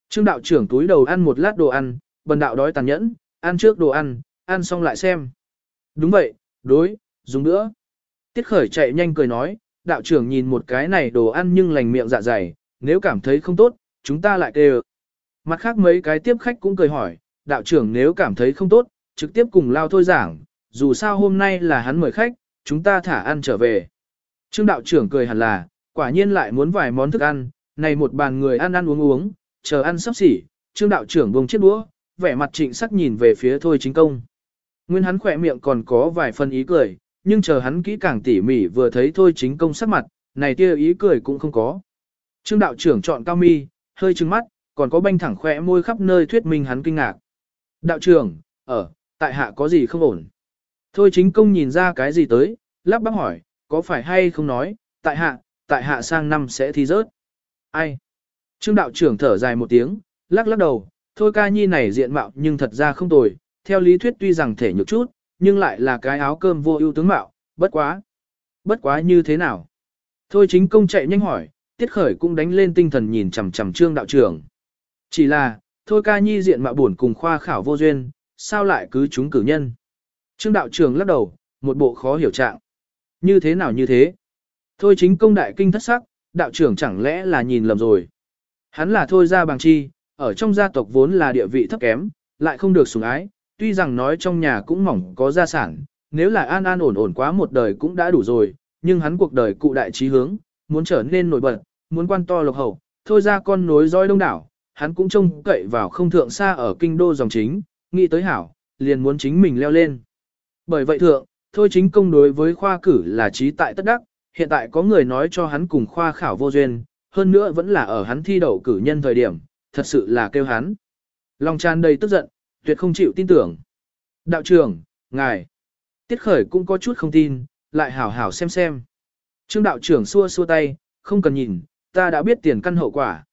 Trương đạo trưởng túi đầu ăn một lát đồ ăn, bần đạo đói tàn nhẫn, ăn trước đồ ăn, ăn xong lại xem. Đúng vậy, đối, dùng nữa. Tiết khởi chạy nhanh cười nói, đạo trưởng nhìn một cái này đồ ăn nhưng lành miệng dạ dày, nếu cảm thấy không tốt, chúng ta lại kêu. Mặt khác mấy cái tiếp khách cũng cười hỏi, đạo trưởng nếu cảm thấy không tốt, trực tiếp cùng lao thôi giảng, dù sao hôm nay là hắn mời khách, chúng ta thả ăn trở về. Trương đạo trưởng cười hẳn là, quả nhiên lại muốn vài món thức ăn, này một bàn người ăn ăn uống uống, chờ ăn sắp xỉ, trương đạo trưởng buông chiếc đũa, vẻ mặt trịnh sắc nhìn về phía thôi chính công. Nguyên hắn khỏe miệng còn có vài phần ý cười, nhưng chờ hắn kỹ càng tỉ mỉ vừa thấy thôi chính công sắc mặt, này kia ý cười cũng không có. Trương đạo trưởng chọn cao mi, hơi trừng mắt, còn có banh thẳng khỏe môi khắp nơi thuyết minh hắn kinh ngạc. Đạo trưởng, ở, tại hạ có gì không ổn? Thôi chính công nhìn ra cái gì tới, lắp bắp hỏi, có phải hay không nói, tại hạ, tại hạ sang năm sẽ thi rớt. Ai? Trương đạo trưởng thở dài một tiếng, lắc lắc đầu, thôi ca nhi này diện mạo nhưng thật ra không tồi, theo lý thuyết tuy rằng thể nhược chút, nhưng lại là cái áo cơm vô ưu tướng mạo, bất quá. Bất quá như thế nào? Thôi chính công chạy nhanh hỏi, tiết khởi cũng đánh lên tinh thần nhìn chằm chằm trương đạo trưởng. Chỉ là, thôi ca nhi diện mạo buồn cùng khoa khảo vô duyên, sao lại cứ chúng cử nhân? Trương đạo trưởng lắc đầu, một bộ khó hiểu trạng. Như thế nào như thế? Thôi chính công đại kinh thất sắc, đạo trưởng chẳng lẽ là nhìn lầm rồi. Hắn là thôi ra bằng chi, ở trong gia tộc vốn là địa vị thấp kém, lại không được sủng ái, tuy rằng nói trong nhà cũng mỏng có gia sản, nếu là an an ổn ổn quá một đời cũng đã đủ rồi, nhưng hắn cuộc đời cụ đại trí hướng, muốn trở nên nổi bật, muốn quan to lộc hậu, thôi ra con nối dõi đông đảo, hắn cũng trông cậy vào không thượng xa ở kinh đô dòng chính, nghĩ tới hảo, liền muốn chính mình leo lên. Bởi vậy thượng, thôi chính công đối với khoa cử là trí tại tất đắc, hiện tại có người nói cho hắn cùng khoa khảo vô duyên, hơn nữa vẫn là ở hắn thi đậu cử nhân thời điểm, thật sự là kêu hắn. Lòng tràn đầy tức giận, tuyệt không chịu tin tưởng. Đạo trưởng, ngài, tiết khởi cũng có chút không tin, lại hảo hảo xem xem. Trương đạo trưởng xua xua tay, không cần nhìn, ta đã biết tiền căn hậu quả.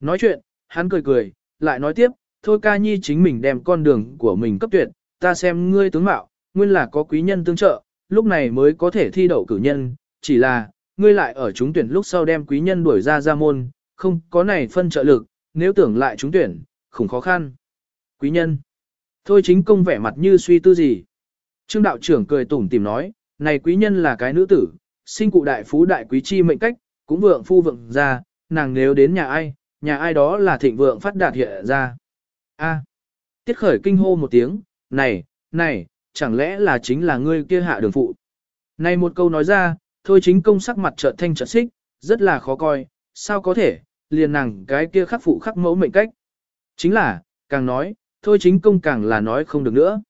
Nói chuyện, hắn cười cười, lại nói tiếp, thôi ca nhi chính mình đem con đường của mình cấp tuyệt, ta xem ngươi tướng mạo, nguyên là có quý nhân tương trợ, lúc này mới có thể thi đậu cử nhân, chỉ là, ngươi lại ở trúng tuyển lúc sau đem quý nhân đuổi ra ra môn, không có này phân trợ lực, nếu tưởng lại trúng tuyển, khủng khó khăn. Quý nhân. Thôi chính công vẻ mặt như suy tư gì. Trương đạo trưởng cười tủm tìm nói, này quý nhân là cái nữ tử, sinh cụ đại phú đại quý chi mệnh cách, cũng vượng phu vượng ra, nàng nếu đến nhà ai, nhà ai đó là thịnh vượng phát đạt hiện ra. A. Tiết khởi kinh hô một tiếng, này, này, chẳng lẽ là chính là ngươi kia hạ đường phụ. Này một câu nói ra, thôi chính công sắc mặt trợn thanh trợn xích, rất là khó coi, sao có thể, liền nàng cái kia khắc phụ khắc mẫu mệnh cách. Chính là, càng nói, thôi chính công càng là nói không được nữa.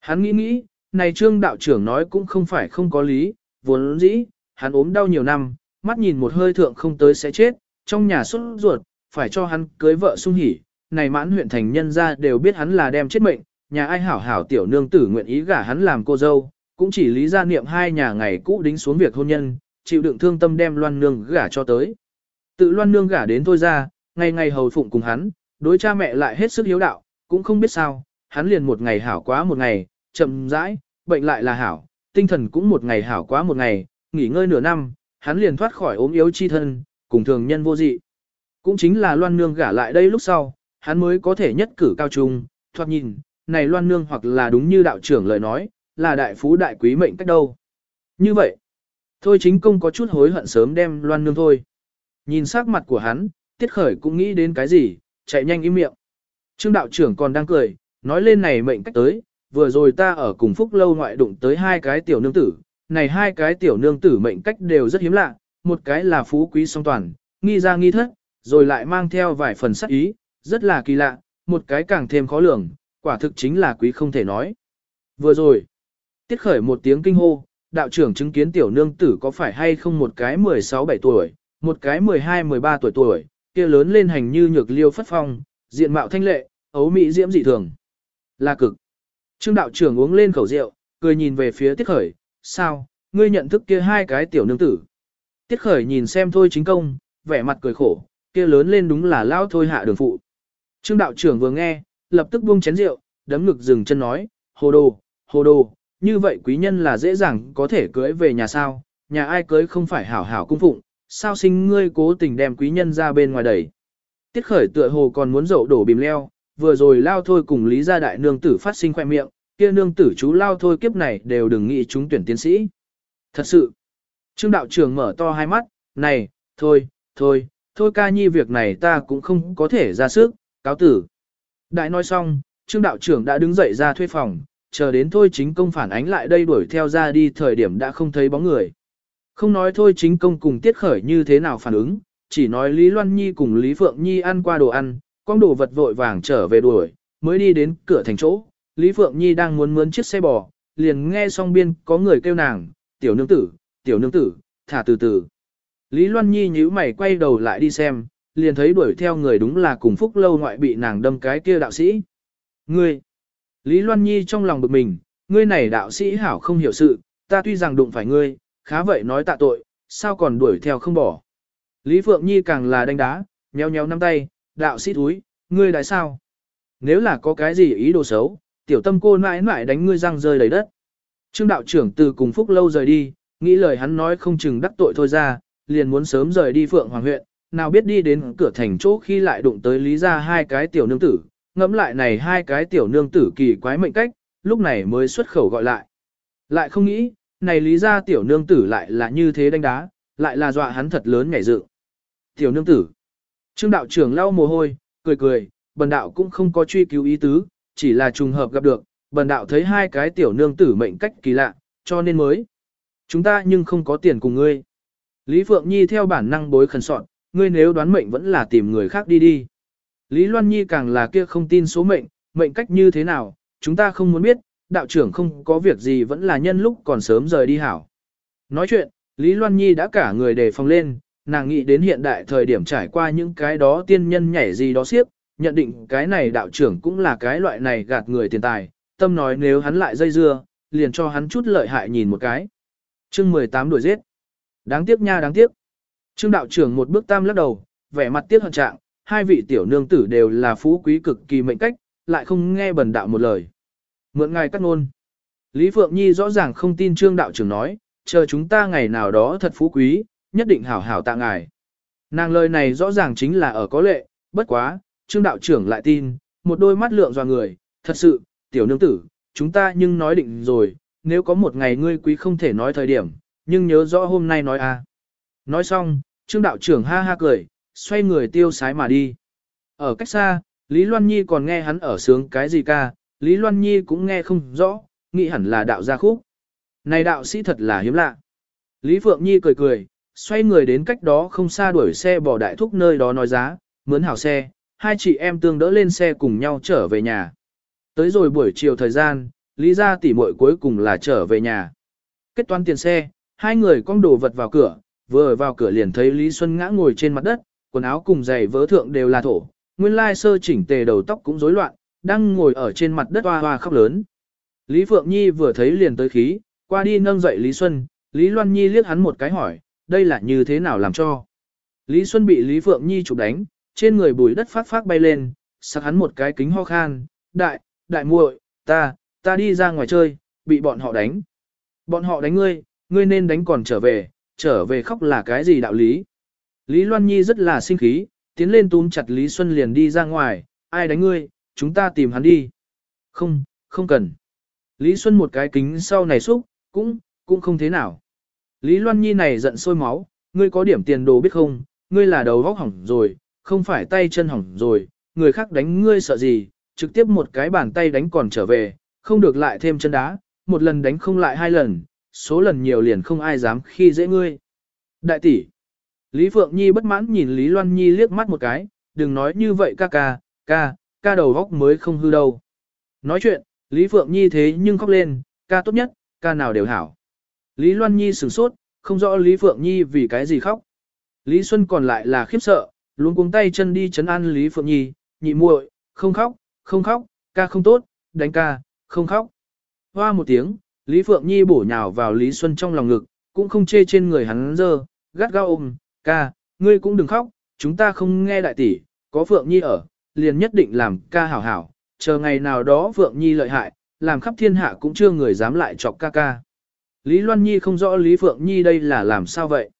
Hắn nghĩ nghĩ, này trương đạo trưởng nói cũng không phải không có lý, vốn dĩ, hắn ốm đau nhiều năm, mắt nhìn một hơi thượng không tới sẽ chết, trong nhà xuất ruột, phải cho hắn cưới vợ sung hỉ, này mãn huyện thành nhân ra đều biết hắn là đem chết mệnh, nhà ai hảo hảo tiểu nương tử nguyện ý gả hắn làm cô dâu, cũng chỉ lý gia niệm hai nhà ngày cũ đính xuống việc hôn nhân, chịu đựng thương tâm đem loan nương gả cho tới. Tự loan nương gả đến thôi ra, ngày ngày hầu phụng cùng hắn, đối cha mẹ lại hết sức hiếu đạo, cũng không biết sao, hắn liền một ngày hảo quá một ngày, chậm rãi, bệnh lại là hảo, tinh thần cũng một ngày hảo quá một ngày, nghỉ ngơi nửa năm, hắn liền thoát khỏi ốm yếu chi thân, cùng thường nhân vô dị. Cũng chính là loan nương gả lại đây lúc sau, hắn mới có thể nhất cử cao trung, thoạt nhìn, này loan nương hoặc là đúng như đạo trưởng lời nói, là đại phú đại quý mệnh cách đâu. Như vậy, thôi chính công có chút hối hận sớm đem loan nương thôi. Nhìn sắc mặt của hắn, tiết khởi cũng nghĩ đến cái gì, chạy nhanh im miệng. Trương đạo trưởng còn đang cười, nói lên này mệnh cách tới, vừa rồi ta ở cùng phúc lâu ngoại đụng tới hai cái tiểu nương tử, này hai cái tiểu nương tử mệnh cách đều rất hiếm lạ, một cái là phú quý song toàn, nghi ra nghi thất, rồi lại mang theo vài phần sắc ý, rất là kỳ lạ, một cái càng thêm khó lường, quả thực chính là quý không thể nói. Vừa rồi, tiết khởi một tiếng kinh hô, đạo trưởng chứng kiến tiểu nương tử có phải hay không một cái 16-17 tuổi, một cái 12-13 tuổi tuổi, kia lớn lên hành như nhược liêu phất phong, diện mạo thanh lệ, ấu mỹ diễm dị thường. Là cực. Trương đạo trưởng uống lên khẩu rượu, cười nhìn về phía tiết khởi, sao, ngươi nhận thức kia hai cái tiểu nương tử. Tiết khởi nhìn xem thôi chính công, vẻ mặt cười khổ, kia lớn lên đúng là lao thôi hạ đường phụ. Trương đạo trưởng vừa nghe, lập tức buông chén rượu, đấm ngực dừng chân nói, hồ đồ, hồ đồ, như vậy quý nhân là dễ dàng có thể cưới về nhà sao, nhà ai cưới không phải hảo hảo cung phụng, sao sinh ngươi cố tình đem quý nhân ra bên ngoài đẩy. Tiết khởi tựa hồ còn muốn dậu đổ bìm leo, vừa rồi lao thôi cùng lý gia đại nương tử phát sinh khoe miệng, kia nương tử chú lao thôi kiếp này đều đừng nghĩ chúng tuyển tiến sĩ. Thật sự, trương đạo trưởng mở to hai mắt, này, thôi, thôi, thôi ca nhi việc này ta cũng không có thể ra sức, cáo tử. Đại nói xong, trương đạo trưởng đã đứng dậy ra thuê phòng, chờ đến thôi chính công phản ánh lại đây đuổi theo ra đi thời điểm đã không thấy bóng người. Không nói thôi chính công cùng tiết khởi như thế nào phản ứng, chỉ nói Lý Loan Nhi cùng Lý Phượng Nhi ăn qua đồ ăn, con đồ vật vội vàng trở về đuổi, mới đi đến cửa thành chỗ, Lý Phượng Nhi đang muốn mướn chiếc xe bò, liền nghe song biên có người kêu nàng, tiểu nương tử, tiểu nương tử, thả từ từ. Lý Loan Nhi nhíu mày quay đầu lại đi xem, liền thấy đuổi theo người đúng là cùng phúc lâu ngoại bị nàng đâm cái kia đạo sĩ. Ngươi! Lý Loan Nhi trong lòng bực mình, ngươi này đạo sĩ hảo không hiểu sự, ta tuy rằng đụng phải ngươi, khá vậy nói tạ tội, sao còn đuổi theo không bỏ. Lý Phượng Nhi càng là đánh đá, nhéo nhéo nắm tay, đạo sĩ túi, ngươi đại sao? Nếu là có cái gì ý đồ xấu, tiểu tâm cô mãi mãi đánh ngươi răng rơi đầy đất. Trương đạo trưởng từ cùng phúc lâu rời đi, nghĩ lời hắn nói không chừng đắc tội thôi ra, liền muốn sớm rời đi Phượng Hoàng huyện, nào biết đi đến cửa thành chỗ khi lại đụng tới lý ra hai cái tiểu nương tử, ngẫm lại này hai cái tiểu nương tử kỳ quái mệnh cách, lúc này mới xuất khẩu gọi lại. Lại không nghĩ, này lý ra tiểu nương tử lại là như thế đánh đá, lại là dọa hắn thật lớn nhảy dựng. Tiểu nương tử. Trương đạo trưởng lau mồ hôi, cười cười, bần đạo cũng không có truy cứu ý tứ, chỉ là trùng hợp gặp được, bần đạo thấy hai cái tiểu nương tử mệnh cách kỳ lạ, cho nên mới. Chúng ta nhưng không có tiền cùng ngươi. Lý Phượng Nhi theo bản năng bối khẩn soạn, ngươi nếu đoán mệnh vẫn là tìm người khác đi đi. Lý Loan Nhi càng là kia không tin số mệnh, mệnh cách như thế nào, chúng ta không muốn biết, đạo trưởng không có việc gì vẫn là nhân lúc còn sớm rời đi hảo. Nói chuyện, Lý Loan Nhi đã cả người đề phòng lên, nàng nghĩ đến hiện đại thời điểm trải qua những cái đó tiên nhân nhảy gì đó siếp, nhận định cái này đạo trưởng cũng là cái loại này gạt người tiền tài, tâm nói nếu hắn lại dây dưa, liền cho hắn chút lợi hại nhìn một cái. chương 18 đuổi giết. Đáng tiếc nha đáng tiếc. Trương đạo trưởng một bước tam lắc đầu, vẻ mặt tiếc hận trạng, hai vị tiểu nương tử đều là phú quý cực kỳ mệnh cách, lại không nghe bần đạo một lời. Mượn ngài cắt ngôn. Lý Phượng Nhi rõ ràng không tin trương đạo trưởng nói, chờ chúng ta ngày nào đó thật phú quý, nhất định hảo hảo tạ ngài. Nàng lời này rõ ràng chính là ở có lệ, bất quá, trương đạo trưởng lại tin, một đôi mắt lượng dò người, thật sự, tiểu nương tử, chúng ta nhưng nói định rồi, nếu có một ngày ngươi quý không thể nói thời điểm, nhưng nhớ rõ hôm nay nói a. Nói xong, trương đạo trưởng ha ha cười, xoay người tiêu sái mà đi. Ở cách xa, Lý Loan Nhi còn nghe hắn ở sướng cái gì ca, Lý Loan Nhi cũng nghe không rõ, nghĩ hẳn là đạo gia khúc. Này đạo sĩ thật là hiếm lạ. Lý Phượng Nhi cười cười, xoay người đến cách đó không xa đuổi xe bỏ đại thúc nơi đó nói giá, mướn hảo xe, hai chị em tương đỡ lên xe cùng nhau trở về nhà. Tới rồi buổi chiều thời gian, Lý gia tỷ muội cuối cùng là trở về nhà. Kết toán tiền xe, hai người con đồ vật vào cửa, vừa vào cửa liền thấy Lý Xuân ngã ngồi trên mặt đất, quần áo cùng giày vớ thượng đều là thổ, nguyên lai sơ chỉnh tề đầu tóc cũng rối loạn, đang ngồi ở trên mặt đất hoa hoa khóc lớn. Lý Phượng Nhi vừa thấy liền tới khí, qua đi nâng dậy Lý Xuân, Lý Loan Nhi liếc hắn một cái hỏi, đây là như thế nào làm cho. Lý Xuân bị Lý Phượng Nhi chụp đánh, trên người bùi đất phát phát bay lên, sắc hắn một cái kính ho khan, đại, đại muội, ta, ta đi ra ngoài chơi, bị bọn họ đánh. Bọn họ đánh ngươi, ngươi nên đánh còn trở về, trở về khóc là cái gì đạo lý. Lý Loan Nhi rất là sinh khí, tiến lên túm chặt Lý Xuân liền đi ra ngoài, ai đánh ngươi, chúng ta tìm hắn đi. Không, không cần. Lý Xuân một cái kính sau này xúc, cũng, cũng không thế nào. Lý Loan Nhi này giận sôi máu, ngươi có điểm tiền đồ biết không, ngươi là đầu vóc hỏng rồi, không phải tay chân hỏng rồi, người khác đánh ngươi sợ gì, trực tiếp một cái bàn tay đánh còn trở về, không được lại thêm chân đá, một lần đánh không lại hai lần, số lần nhiều liền không ai dám khi dễ ngươi. Đại tỷ, Lý Phượng Nhi bất mãn nhìn Lý Loan Nhi liếc mắt một cái, đừng nói như vậy ca ca, ca, ca đầu góc mới không hư đâu. Nói chuyện, Lý Phượng Nhi thế nhưng khóc lên, ca tốt nhất, ca nào đều hảo. Lý Loan Nhi sửng sốt, không rõ Lý Phượng Nhi vì cái gì khóc. Lý Xuân còn lại là khiếp sợ, luôn cuống tay chân đi chấn an Lý Phượng Nhi, nhị muội, không khóc, không khóc, ca không tốt, đánh ca, không khóc. Hoa một tiếng, Lý Phượng Nhi bổ nhào vào Lý Xuân trong lòng ngực, cũng không chê trên người hắn dơ, gắt gao ôm, ca, ngươi cũng đừng khóc, chúng ta không nghe đại tỷ, có Phượng Nhi ở, liền nhất định làm ca hảo hảo, chờ ngày nào đó Phượng Nhi lợi hại, làm khắp thiên hạ cũng chưa người dám lại chọc ca ca. Lý Loan Nhi không rõ Lý Phượng Nhi đây là làm sao vậy.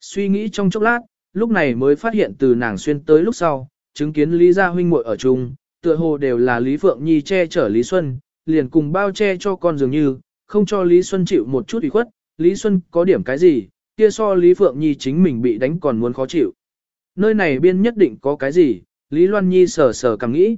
Suy nghĩ trong chốc lát, lúc này mới phát hiện từ nàng xuyên tới lúc sau, chứng kiến Lý Gia huynh muội ở chung, tựa hồ đều là Lý Phượng Nhi che chở Lý Xuân, liền cùng bao che cho con dường như, không cho Lý Xuân chịu một chút ủy khuất, Lý Xuân có điểm cái gì, kia so Lý Phượng Nhi chính mình bị đánh còn muốn khó chịu. Nơi này biên nhất định có cái gì, Lý Loan Nhi sờ sờ càng nghĩ.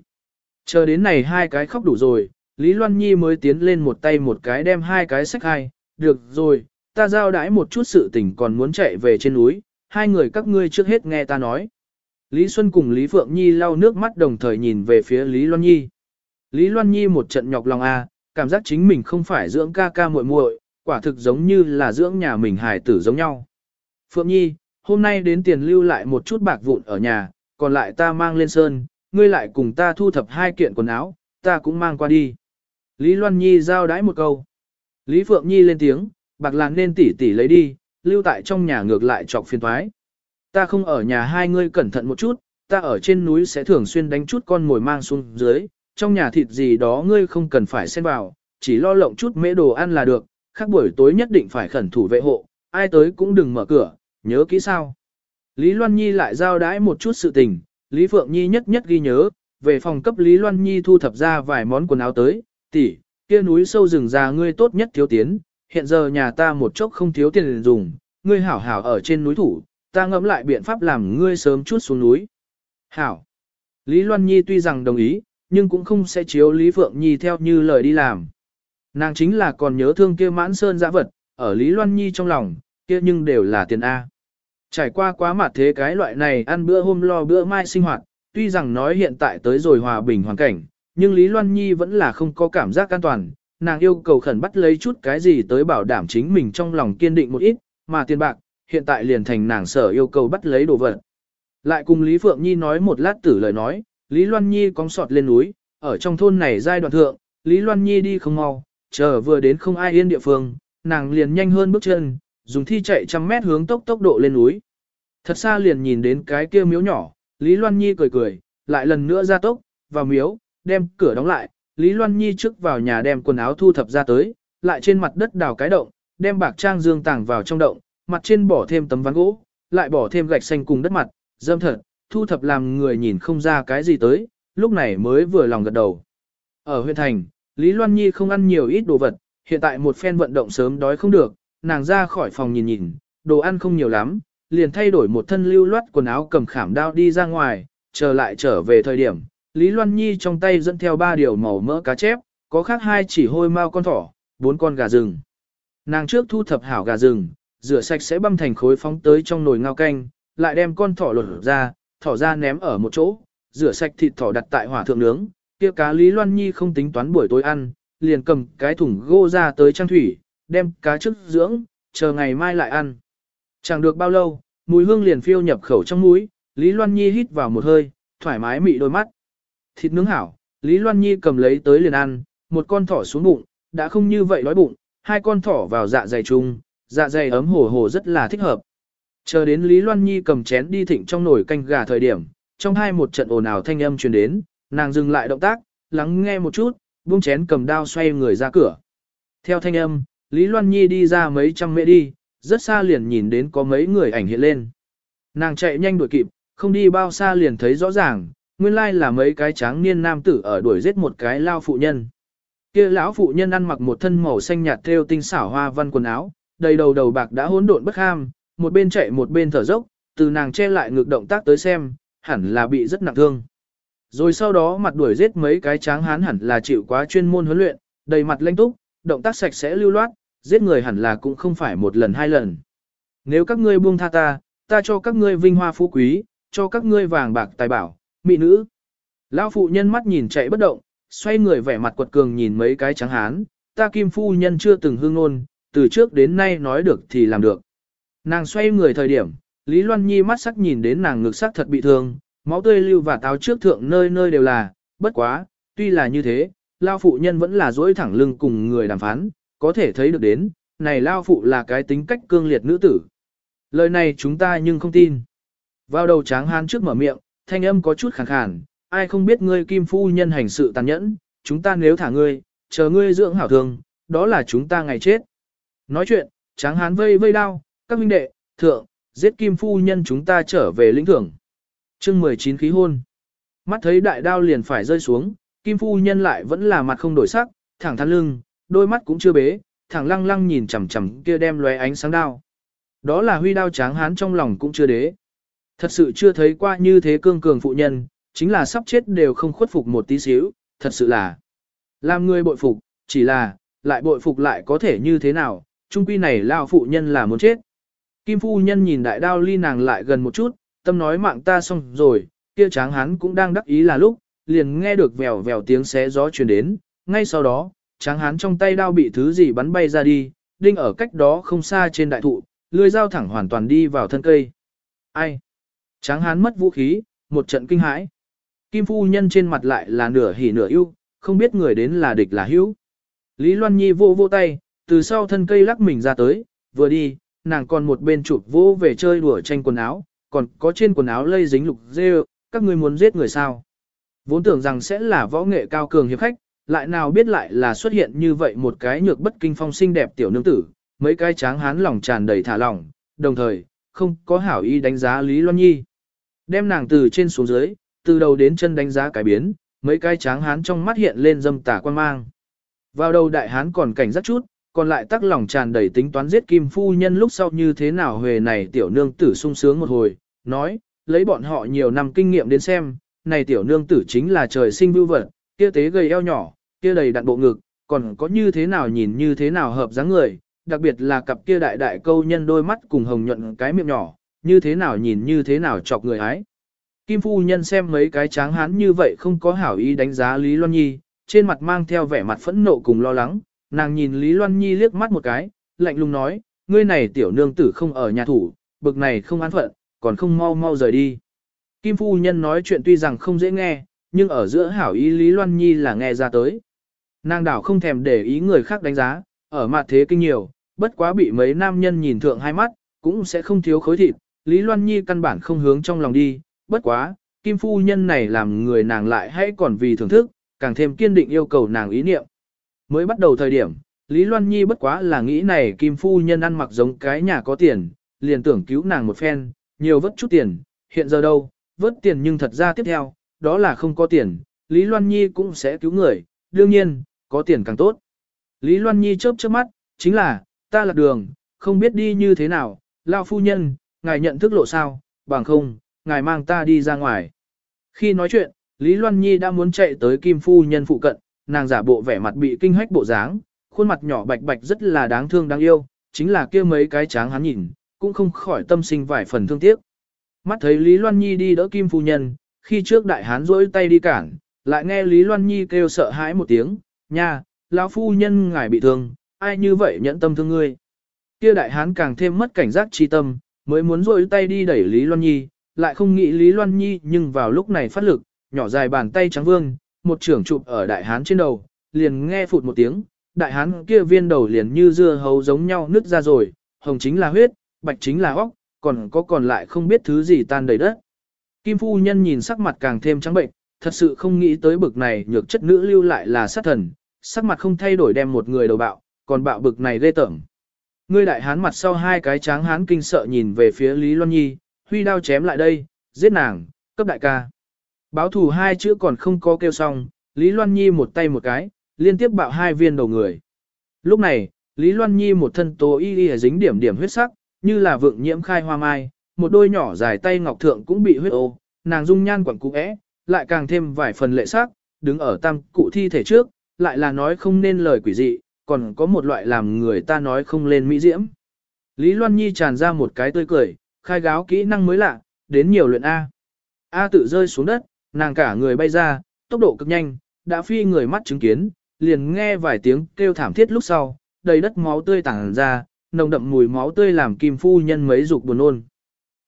Chờ đến này hai cái khóc đủ rồi, Lý Loan Nhi mới tiến lên một tay một cái đem hai cái sách hai, được rồi, ta giao đãi một chút sự tình còn muốn chạy về trên núi, hai người các ngươi trước hết nghe ta nói. Lý Xuân cùng Lý Phượng Nhi lau nước mắt đồng thời nhìn về phía Lý Loan Nhi. Lý Loan Nhi một trận nhọc lòng a, cảm giác chính mình không phải dưỡng ca ca muội muội, quả thực giống như là dưỡng nhà mình hài tử giống nhau. Phượng Nhi, hôm nay đến tiền lưu lại một chút bạc vụn ở nhà, còn lại ta mang lên sơn, ngươi lại cùng ta thu thập hai kiện quần áo, ta cũng mang qua đi. Lý Loan Nhi giao đái một câu. Lý Phượng Nhi lên tiếng, bạc làng nên tỉ tỉ lấy đi, lưu tại trong nhà ngược lại trọc phiền thoái. Ta không ở nhà hai ngươi cẩn thận một chút, ta ở trên núi sẽ thường xuyên đánh chút con mồi mang xuống dưới, trong nhà thịt gì đó ngươi không cần phải xen vào, chỉ lo lộng chút mễ đồ ăn là được, khác buổi tối nhất định phải khẩn thủ vệ hộ, ai tới cũng đừng mở cửa, nhớ kỹ sao. Lý Loan Nhi lại giao đái một chút sự tình, Lý Phượng Nhi nhất nhất ghi nhớ, về phòng cấp Lý Loan Nhi thu thập ra vài món quần áo tới, tỷ, kia núi sâu rừng già ngươi tốt nhất thiếu tiến, hiện giờ nhà ta một chốc không thiếu tiền dùng, ngươi hảo hảo ở trên núi thủ, ta ngẫm lại biện pháp làm ngươi sớm chút xuống núi. Hảo. Lý Loan Nhi tuy rằng đồng ý, nhưng cũng không sẽ chiếu Lý Phượng Nhi theo như lời đi làm. Nàng chính là còn nhớ thương kia mãn sơn giã vật, ở Lý Loan Nhi trong lòng, kia nhưng đều là tiền A. Trải qua quá mặt thế cái loại này ăn bữa hôm lo bữa mai sinh hoạt, tuy rằng nói hiện tại tới rồi hòa bình hoàn cảnh, nhưng Lý Loan Nhi vẫn là không có cảm giác an toàn, nàng yêu cầu khẩn bắt lấy chút cái gì tới bảo đảm chính mình trong lòng kiên định một ít, mà tiền bạc, hiện tại liền thành nàng sở yêu cầu bắt lấy đồ vật. Lại cùng Lý Phượng Nhi nói một lát tử lời nói, Lý Loan Nhi cong sọt lên núi, ở trong thôn này giai đoạn thượng, Lý Loan Nhi đi không mau, chờ vừa đến không ai yên địa phương, nàng liền nhanh hơn bước chân, dùng thi chạy trăm mét hướng tốc tốc độ lên núi. Thật xa liền nhìn đến cái kia miếu nhỏ, Lý Loan Nhi cười cười, lại lần nữa ra tốc, vào miếu, đem cửa đóng lại, Lý Loan Nhi trước vào nhà đem quần áo thu thập ra tới, lại trên mặt đất đào cái động, đem bạc trang dương tàng vào trong động, mặt trên bỏ thêm tấm ván gỗ, lại bỏ thêm gạch xanh cùng đất mặt, dâm thật, thu thập làm người nhìn không ra cái gì tới, lúc này mới vừa lòng gật đầu. Ở huyện thành, Lý Loan Nhi không ăn nhiều ít đồ vật, hiện tại một phen vận động sớm đói không được, nàng ra khỏi phòng nhìn nhìn, đồ ăn không nhiều lắm, liền thay đổi một thân lưu loát quần áo cầm khảm đao đi ra ngoài, chờ lại trở về thời điểm, Lý Loan Nhi trong tay dẫn theo ba điều màu mỡ cá chép, có khác hai chỉ hôi mao con thỏ, bốn con gà rừng. Nàng trước thu thập hảo gà rừng, rửa sạch sẽ băm thành khối phóng tới trong nồi ngao canh, lại đem con thỏ lột ra, thỏ ra ném ở một chỗ, rửa sạch thịt thỏ đặt tại hỏa thượng nướng, kia cá Lý Loan Nhi không tính toán buổi tối ăn, liền cầm cái thùng gô ra tới trang thủy, đem cá trước dưỡng, chờ ngày mai lại ăn. Chẳng được bao lâu, mùi hương liền phiêu nhập khẩu trong mũi, Lý Loan Nhi hít vào một hơi, thoải mái mị đôi mắt. Thịt nướng hảo, Lý Loan Nhi cầm lấy tới liền ăn, một con thỏ xuống bụng, đã không như vậy đói bụng, hai con thỏ vào dạ dày chung, dạ dày ấm hồ hồ rất là thích hợp. Chờ đến Lý Loan Nhi cầm chén đi thịnh trong nồi canh gà thời điểm, trong hai một trận ồn ào thanh âm truyền đến, nàng dừng lại động tác, lắng nghe một chút, buông chén cầm đao xoay người ra cửa. Theo thanh âm, Lý Loan Nhi đi ra mấy trăm mễ đi, rất xa liền nhìn đến có mấy người ảnh hiện lên. Nàng chạy nhanh đuổi kịp, không đi bao xa liền thấy rõ ràng, nguyên lai là mấy cái tráng niên nam tử ở đuổi giết một cái lao phụ nhân. Kia lão phụ nhân ăn mặc một thân màu xanh nhạt thêu tinh xảo hoa văn quần áo, đầy đầu đầu bạc đã hỗn độn bất ham, một bên chạy một bên thở dốc, từ nàng che lại ngược động tác tới xem, hẳn là bị rất nặng thương. Rồi sau đó mặt đuổi giết mấy cái tráng hán hẳn là chịu quá chuyên môn huấn luyện, đầy mặt lanh túc, động tác sạch sẽ lưu loát, giết người hẳn là cũng không phải một lần hai lần. Nếu các ngươi buông tha ta, ta cho các ngươi vinh hoa phú quý, cho các ngươi vàng bạc tài bảo, mỹ nữ. Lão phụ nhân mắt nhìn chạy bất động, xoay người vẻ mặt quật cường nhìn mấy cái trắng hán, ta kim phu nhân chưa từng hương ngôn, từ trước đến nay nói được thì làm được. Nàng xoay người thời điểm, Lý Loan Nhi mắt sắc nhìn đến nàng ngực sắc thật bị thương, máu tươi lưu và táo trước thượng nơi nơi đều là, bất quá, tuy là như thế, Lao phụ nhân vẫn là dỗi thẳng lưng cùng người đàm phán, có thể thấy được đến, này Lao phụ là cái tính cách cương liệt nữ tử. Lời này chúng ta nhưng không tin. Vào đầu tráng hán trước mở miệng, thanh âm có chút khàn khàn, ai không biết ngươi kim phu nhân hành sự tàn nhẫn, chúng ta nếu thả ngươi, chờ ngươi dưỡng hảo thường, đó là chúng ta ngày chết. Nói chuyện, tráng hán vây vây đao, các huynh đệ, thượng, giết kim phu nhân chúng ta trở về lĩnh thưởng. chương 19 khí hôn. Mắt thấy đại đao liền phải rơi xuống, kim phu nhân lại vẫn là mặt không đổi sắc, thẳng thắn lưng, đôi mắt cũng chưa bế, thẳng lăng lăng nhìn chằm chằm kia đem lóe ánh sáng đao. Đó là huy đao tráng hán trong lòng cũng chưa đế. Thật sự chưa thấy qua như thế cương cường phụ nhân, chính là sắp chết đều không khuất phục một tí xíu, thật sự là. Làm người bội phục, chỉ là, lại bội phục lại có thể như thế nào, trung quy này lao phụ nhân là muốn chết. Kim phu nhân nhìn đại đao ly nàng lại gần một chút, tâm nói mạng ta xong rồi, kia tráng hắn cũng đang đắc ý là lúc, liền nghe được vèo vèo tiếng xé gió truyền đến, ngay sau đó, tráng hắn trong tay đao bị thứ gì bắn bay ra đi, đinh ở cách đó không xa trên đại thụ, lưỡi dao thẳng hoàn toàn đi vào thân cây. Ai? Tráng hán mất vũ khí, một trận kinh hãi. Kim phu nhân trên mặt lại là nửa hỉ nửa ưu, không biết người đến là địch là hữu. Lý Loan Nhi vô vô tay, từ sau thân cây lắc mình ra tới, vừa đi, nàng còn một bên chụp vô về chơi đùa tranh quần áo, còn có trên quần áo lây dính lục dê, các ngươi muốn giết người sao. Vốn tưởng rằng sẽ là võ nghệ cao cường hiệp khách, lại nào biết lại là xuất hiện như vậy một cái nhược bất kinh phong xinh đẹp tiểu nương tử, mấy cái tráng hán lòng tràn đầy thả lỏng, đồng thời, không có hảo ý đánh giá Lý Loan Nhi. Đem nàng từ trên xuống dưới, từ đầu đến chân đánh giá cái biến, mấy cái tráng hán trong mắt hiện lên dâm tà quan mang. Vào đầu đại hán còn cảnh giác chút, còn lại tắc lòng tràn đầy tính toán giết kim phu nhân lúc sau như thế nào huề này tiểu nương tử sung sướng một hồi, nói, lấy bọn họ nhiều năm kinh nghiệm đến xem, này tiểu nương tử chính là trời sinh vưu vật, kia tế gầy eo nhỏ, kia đầy đặn bộ ngực, còn có như thế nào nhìn như thế nào hợp dáng người, đặc biệt là cặp kia đại đại câu nhân đôi mắt cùng hồng nhuận cái miệng nhỏ, như thế nào nhìn như thế nào chọc người ái. Kim phu nhân xem mấy cái tráng hán như vậy không có hảo ý đánh giá Lý Loan Nhi, trên mặt mang theo vẻ mặt phẫn nộ cùng lo lắng, nàng nhìn Lý Loan Nhi liếc mắt một cái, lạnh lùng nói, ngươi này tiểu nương tử không ở nhà thủ, bực này không an phận, còn không mau mau rời đi. Kim phu nhân nói chuyện tuy rằng không dễ nghe, nhưng ở giữa hảo ý Lý Loan Nhi là nghe ra tới. Nàng đảo không thèm để ý người khác đánh giá, ở mặt thế kinh nhiều, bất quá bị mấy nam nhân nhìn thượng hai mắt, cũng sẽ không thiếu khối thịt, Lý Loan Nhi căn bản không hướng trong lòng đi, bất quá, Kim phu nhân này làm người nàng lại hay còn vì thưởng thức, càng thêm kiên định yêu cầu nàng ý niệm. Mới bắt đầu thời điểm, Lý Loan Nhi bất quá là nghĩ này Kim phu nhân ăn mặc giống cái nhà có tiền, liền tưởng cứu nàng một phen, nhiều vất chút tiền, hiện giờ đâu, vớt tiền nhưng thật ra tiếp theo, đó là không có tiền, Lý Loan Nhi cũng sẽ cứu người, đương nhiên, có tiền càng tốt. Lý Loan Nhi chớp chớp mắt, chính là, ta lạc đường, không biết đi như thế nào, lao phu nhân, ngài nhận thức lộ sao, bằng không, ngài mang ta đi ra ngoài. Khi nói chuyện, Lý Loan Nhi đã muốn chạy tới Kim Phu Nhân phụ cận, nàng giả bộ vẻ mặt bị kinh hách bộ dáng, khuôn mặt nhỏ bạch bạch rất là đáng thương đáng yêu, chính là kia mấy cái tráng hắn nhìn, cũng không khỏi tâm sinh vài phần thương tiếc. Mắt thấy Lý Loan Nhi đi đỡ Kim Phu Nhân, khi trước đại hán rỗi tay đi cản, lại nghe Lý Loan Nhi kêu sợ hãi một tiếng, nha, lão phu nhân ngài bị thương, ai như vậy nhẫn tâm thương ngươi. Kia đại hán càng thêm mất cảnh giác chi tâm, mới muốn rôi tay đi đẩy Lý Loan Nhi, lại không nghĩ Lý Loan Nhi nhưng vào lúc này phát lực, nhỏ dài bàn tay trắng vương, một trưởng chụp ở đại hán trên đầu, liền nghe phụt một tiếng, đại hán kia viên đầu liền như dưa hấu giống nhau nứt ra rồi, hồng chính là huyết, bạch chính là óc, còn có còn lại không biết thứ gì tan đầy đất. Kim phu nhân nhìn sắc mặt càng thêm trắng bệnh, thật sự không nghĩ tới bực này nhược chất nữ lưu lại là sát thần, sắc mặt không thay đổi đem một người đầu bạo, còn bạo bực này ghê tởm. Ngươi đại hán mặt sau hai cái tráng hán kinh sợ nhìn về phía Lý Loan Nhi, huy đao chém lại đây, giết nàng, cấp đại ca. Báo thù hai chữ còn không có kêu xong, Lý Loan Nhi một tay một cái, liên tiếp bạo hai viên đầu người. Lúc này, Lý Loan Nhi một thân tố y y dính điểm điểm huyết sắc, như là vượng nhiễm khai hoa mai, một đôi nhỏ dài tay ngọc thượng cũng bị huyết ô, nàng dung nhan quẳng cũ é, lại càng thêm vài phần lệ sắc, đứng ở tam cụ thi thể trước, lại là nói không nên lời quỷ dị, còn có một loại làm người ta nói không lên mỹ diễm. Lý Loan Nhi tràn ra một cái tươi cười, khai gáo kỹ năng mới lạ, đến nhiều luyện A. A tự rơi xuống đất, nàng cả người bay ra, tốc độ cực nhanh, đã phi người mắt chứng kiến, liền nghe vài tiếng kêu thảm thiết lúc sau, đầy đất máu tươi tàng ra, nồng đậm mùi máu tươi làm Kim Phu Nhân mấy dục buồn nôn.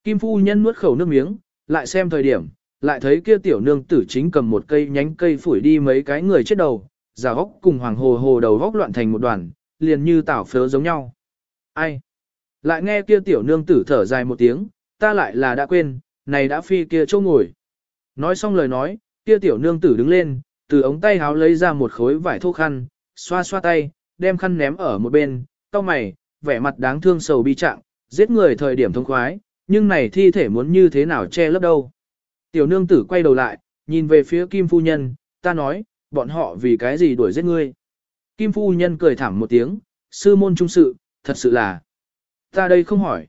Kim Phu Nhân nuốt khẩu nước miếng, lại xem thời điểm, lại thấy kia tiểu nương tử chính cầm một cây nhánh cây phủi đi mấy cái người chết đầu, giả góc cùng hoàng hồ hồ đầu góc loạn thành một đoàn, liền như tảo phớ giống nhau. Ai? Lại nghe kia tiểu nương tử thở dài một tiếng, ta lại là đã quên, này đã phi kia chỗ ngồi. Nói xong lời nói, kia tiểu nương tử đứng lên, từ ống tay háo lấy ra một khối vải thô khăn, xoa xoa tay, đem khăn ném ở một bên, cau mày, vẻ mặt đáng thương sầu bi trạng, giết người thời điểm thông khoái, nhưng này thi thể muốn như thế nào che lấp đâu. Tiểu nương tử quay đầu lại, nhìn về phía Kim Phu Nhân, ta nói, bọn họ vì cái gì đuổi giết ngươi. Kim Phu Nhân cười thảm một tiếng, sư môn trung sự, thật sự là. Ta đây không hỏi.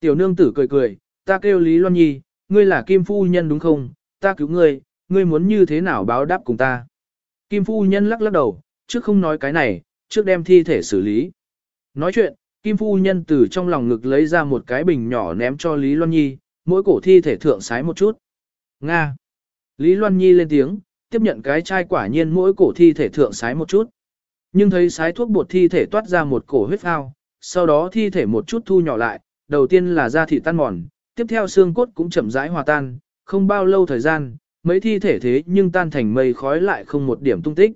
Tiểu nương tử cười cười, ta kêu Lý Loan Nhi, ngươi là Kim Phu Nhân đúng không, ta cứu ngươi, ngươi muốn như thế nào báo đáp cùng ta. Kim Phu Nhân lắc lắc đầu, trước không nói cái này, trước đem thi thể xử lý. Nói chuyện, Kim Phu Nhân từ trong lòng ngực lấy ra một cái bình nhỏ ném cho Lý Loan Nhi, mỗi cổ thi thể thượng sái một chút. Nga. Lý Loan Nhi lên tiếng, tiếp nhận cái chai quả nhiên mỗi cổ thi thể thượng sái một chút. Nhưng thấy sái thuốc bột thi thể toát ra một cổ huyết phao, sau đó thi thể một chút thu nhỏ lại, đầu tiên là da thịt tan mòn, tiếp theo xương cốt cũng chậm rãi hòa tan, không bao lâu thời gian, mấy thi thể thế nhưng tan thành mây khói lại không một điểm tung tích.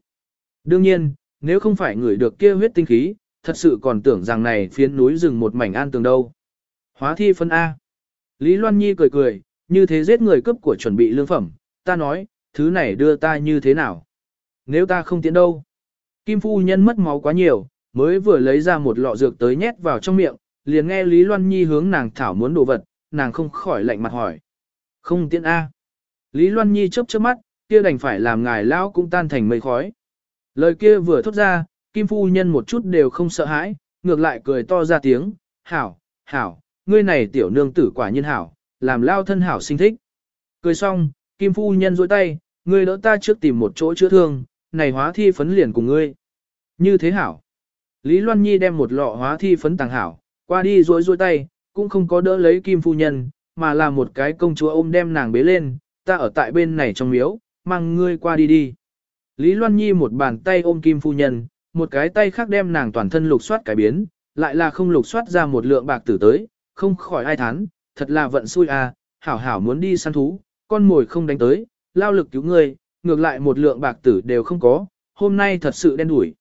Đương nhiên, nếu không phải người được kia huyết tinh khí, thật sự còn tưởng rằng này phiến núi rừng một mảnh an tường đâu. Hóa thi phân A. Lý Loan Nhi cười cười, như thế giết người cấp của chuẩn bị lương phẩm, ta nói, thứ này đưa ta như thế nào? Nếu ta không tiến đâu? Kim phu nhân mất máu quá nhiều, mới vừa lấy ra một lọ dược tới nhét vào trong miệng, liền nghe Lý Loan Nhi hướng nàng thảo muốn đồ vật, nàng không khỏi lạnh mặt hỏi. Không tiện A. Lý Loan Nhi chớp chớp mắt, kia đành phải làm ngài lão cũng tan thành mây khói. Lời kia vừa thốt ra, Kim phu nhân một chút đều không sợ hãi, ngược lại cười to ra tiếng, hảo, hảo, ngươi này tiểu nương tử quả nhiên hảo, làm lao thân hảo sinh thích. Cười xong, Kim phu nhân duỗi tay, ngươi đỡ ta trước tìm một chỗ chữa thương, này hóa thi phấn liền cùng ngươi. Như thế hảo. Lý Loan Nhi đem một lọ hóa thi phấn tàng hảo, qua đi rối rối tay, cũng không có đỡ lấy Kim phu nhân, mà là một cái công chúa ôm đem nàng bế lên, ta ở tại bên này trong miếu, mang ngươi qua đi đi. Lý Loan Nhi một bàn tay ôm Kim phu nhân, một cái tay khác đem nàng toàn thân lục soát cải biến, lại là không lục soát ra một lượng bạc tử tới, không khỏi ai thán, thật là vận xui à, hảo hảo muốn đi săn thú, con mồi không đánh tới, lao lực cứu ngươi, ngược lại một lượng bạc tử đều không có, hôm nay thật sự đen đủi.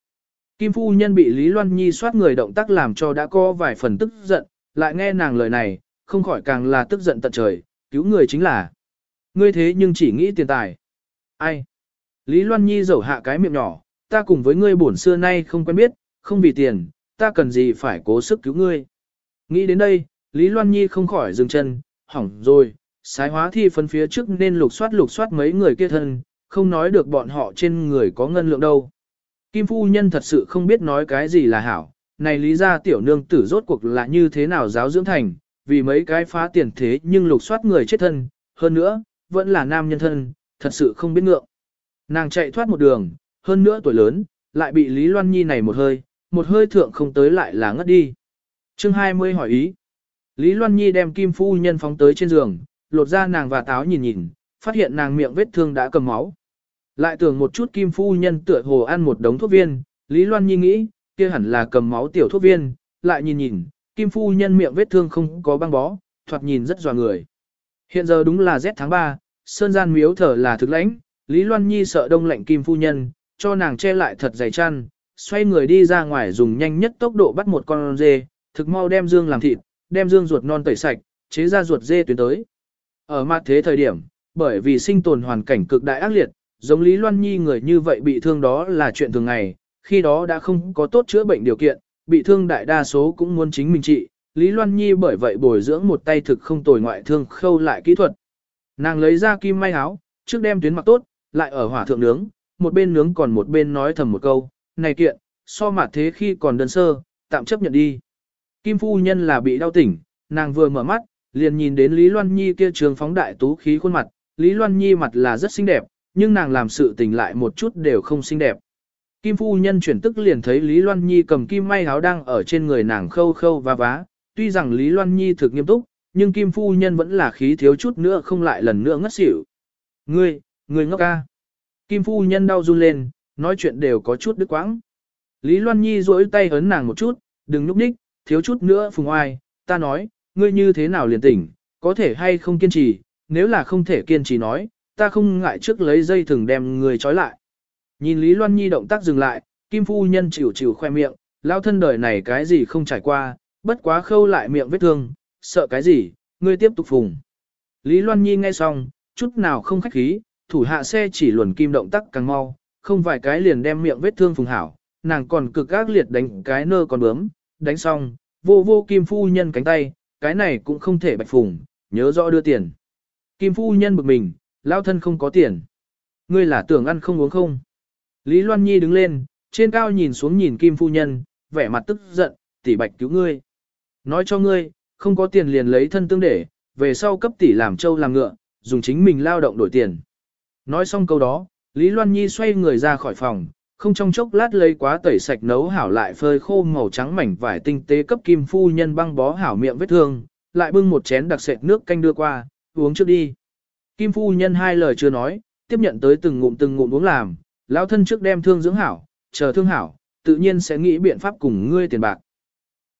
Kim phu nhân bị Lý Loan Nhi soát người động tác làm cho đã có vài phần tức giận, lại nghe nàng lời này, không khỏi càng là tức giận tận trời, cứu người chính là. Ngươi thế nhưng chỉ nghĩ tiền tài. Ai? Lý Loan Nhi dẩu hạ cái miệng nhỏ, ta cùng với ngươi bổn xưa nay không quen biết, không vì tiền, ta cần gì phải cố sức cứu ngươi. Nghĩ đến đây, Lý Loan Nhi không khỏi dừng chân, hỏng rồi, sái hóa thi phân phía trước nên lục soát lục soát mấy người kia thân, không nói được bọn họ trên người có ngân lượng đâu. Kim phu nhân thật sự không biết nói cái gì là hảo, này lý ra tiểu nương tử rốt cuộc là như thế nào giáo dưỡng thành, vì mấy cái phá tiền thế nhưng lục soát người chết thân, hơn nữa, vẫn là nam nhân thân, thật sự không biết ngượng. Nàng chạy thoát một đường, hơn nữa tuổi lớn, lại bị Lý Loan Nhi này một hơi, một hơi thượng không tới lại là ngất đi. chương 20 hỏi ý. Lý Loan Nhi đem kim phu nhân phóng tới trên giường, lột ra nàng và táo nhìn nhìn, phát hiện nàng miệng vết thương đã cầm máu. Lại tưởng một chút kim phu nhân tựa hồ ăn một đống thuốc viên, Lý Loan Nhi nghĩ, kia hẳn là cầm máu tiểu thuốc viên, lại nhìn nhìn, kim phu nhân miệng vết thương không có băng bó, thoạt nhìn rất dò người. Hiện giờ đúng là rét tháng 3, sơn gian miếu thở là thực lãnh, Lý Loan Nhi sợ đông lạnh kim phu nhân, cho nàng che lại thật dày chăn, xoay người đi ra ngoài dùng nhanh nhất tốc độ bắt một con dê, thực mau đem dương làm thịt, đem dương ruột non tẩy sạch, chế ra ruột dê tuyến tới. Ở mặt thế thời điểm, bởi vì sinh tồn hoàn cảnh cực đại ác liệt, giống Lý Loan Nhi người như vậy bị thương đó là chuyện thường ngày, khi đó đã không có tốt chữa bệnh điều kiện, bị thương đại đa số cũng muốn chính mình trị. Lý Loan Nhi bởi vậy bồi dưỡng một tay thực không tồi ngoại thương khâu lại kỹ thuật. Nàng lấy ra kim may áo, trước đem tuyến mặc tốt, lại ở hỏa thượng nướng, một bên nướng còn một bên nói thầm một câu, này kiện, so mặt thế khi còn đơn sơ, tạm chấp nhận đi. Kim phu nhân là bị đau tỉnh, nàng vừa mở mắt, liền nhìn đến Lý Loan Nhi kia trường phóng đại tú khí khuôn mặt, Lý Loan Nhi mặt là rất xinh đẹp, nhưng nàng làm sự tình lại một chút đều không xinh đẹp. Kim phu nhân chuyển tức liền thấy Lý Loan Nhi cầm kim may áo đang ở trên người nàng khâu khâu và vá, tuy rằng Lý Loan Nhi thực nghiêm túc, nhưng Kim phu nhân vẫn là khí thiếu chút nữa không lại lần nữa ngất xỉu. Ngươi, ngươi ngốc ca. Kim phu nhân đau run lên, nói chuyện đều có chút đứt quãng. Lý Loan Nhi duỗi tay ấn nàng một chút, đừng núp ních, thiếu chút nữa phùng oai, ta nói, ngươi như thế nào liền tỉnh, có thể hay không kiên trì, nếu là không thể kiên trì nói, ta không ngại trước lấy dây thừng đem người trói lại. Nhìn Lý Loan Nhi động tác dừng lại, Kim phu nhân chịu chịu khoe miệng, lao thân đời này cái gì không trải qua, bất quá khâu lại miệng vết thương, sợ cái gì, ngươi tiếp tục phùng. Lý Loan Nhi nghe xong, chút nào không khách khí, thủ hạ xe chỉ luồn kim động tác càng mau, không vài cái liền đem miệng vết thương phùng hảo, nàng còn cực ác liệt đánh cái nơ còn bướm, đánh xong, vô vô kim phu nhân cánh tay, cái này cũng không thể bạch phùng, nhớ rõ đưa tiền. Kim phu nhân bực mình, lao thân không có tiền. Ngươi là tưởng ăn không uống không? Lý Loan Nhi đứng lên, trên cao nhìn xuống nhìn kim phu nhân, vẻ mặt tức giận, tỷ bạch cứu ngươi. Nói cho ngươi, không có tiền liền lấy thân tương để, về sau cấp tỷ làm trâu làm ngựa, dùng chính mình lao động đổi tiền. Nói xong câu đó, Lý Loan Nhi xoay người ra khỏi phòng, không trong chốc lát lấy quá tẩy sạch nấu hảo lại phơi khô màu trắng mảnh vải tinh tế cấp kim phu nhân băng bó hảo miệng vết thương, lại bưng một chén đặc sệt nước canh đưa qua, uống trước đi. Kim phu nhân hai lời chưa nói, tiếp nhận tới từng ngụm từng ngụm uống làm, lão thân trước đem thương dưỡng hảo, chờ thương hảo, tự nhiên sẽ nghĩ biện pháp cùng ngươi tiền bạc.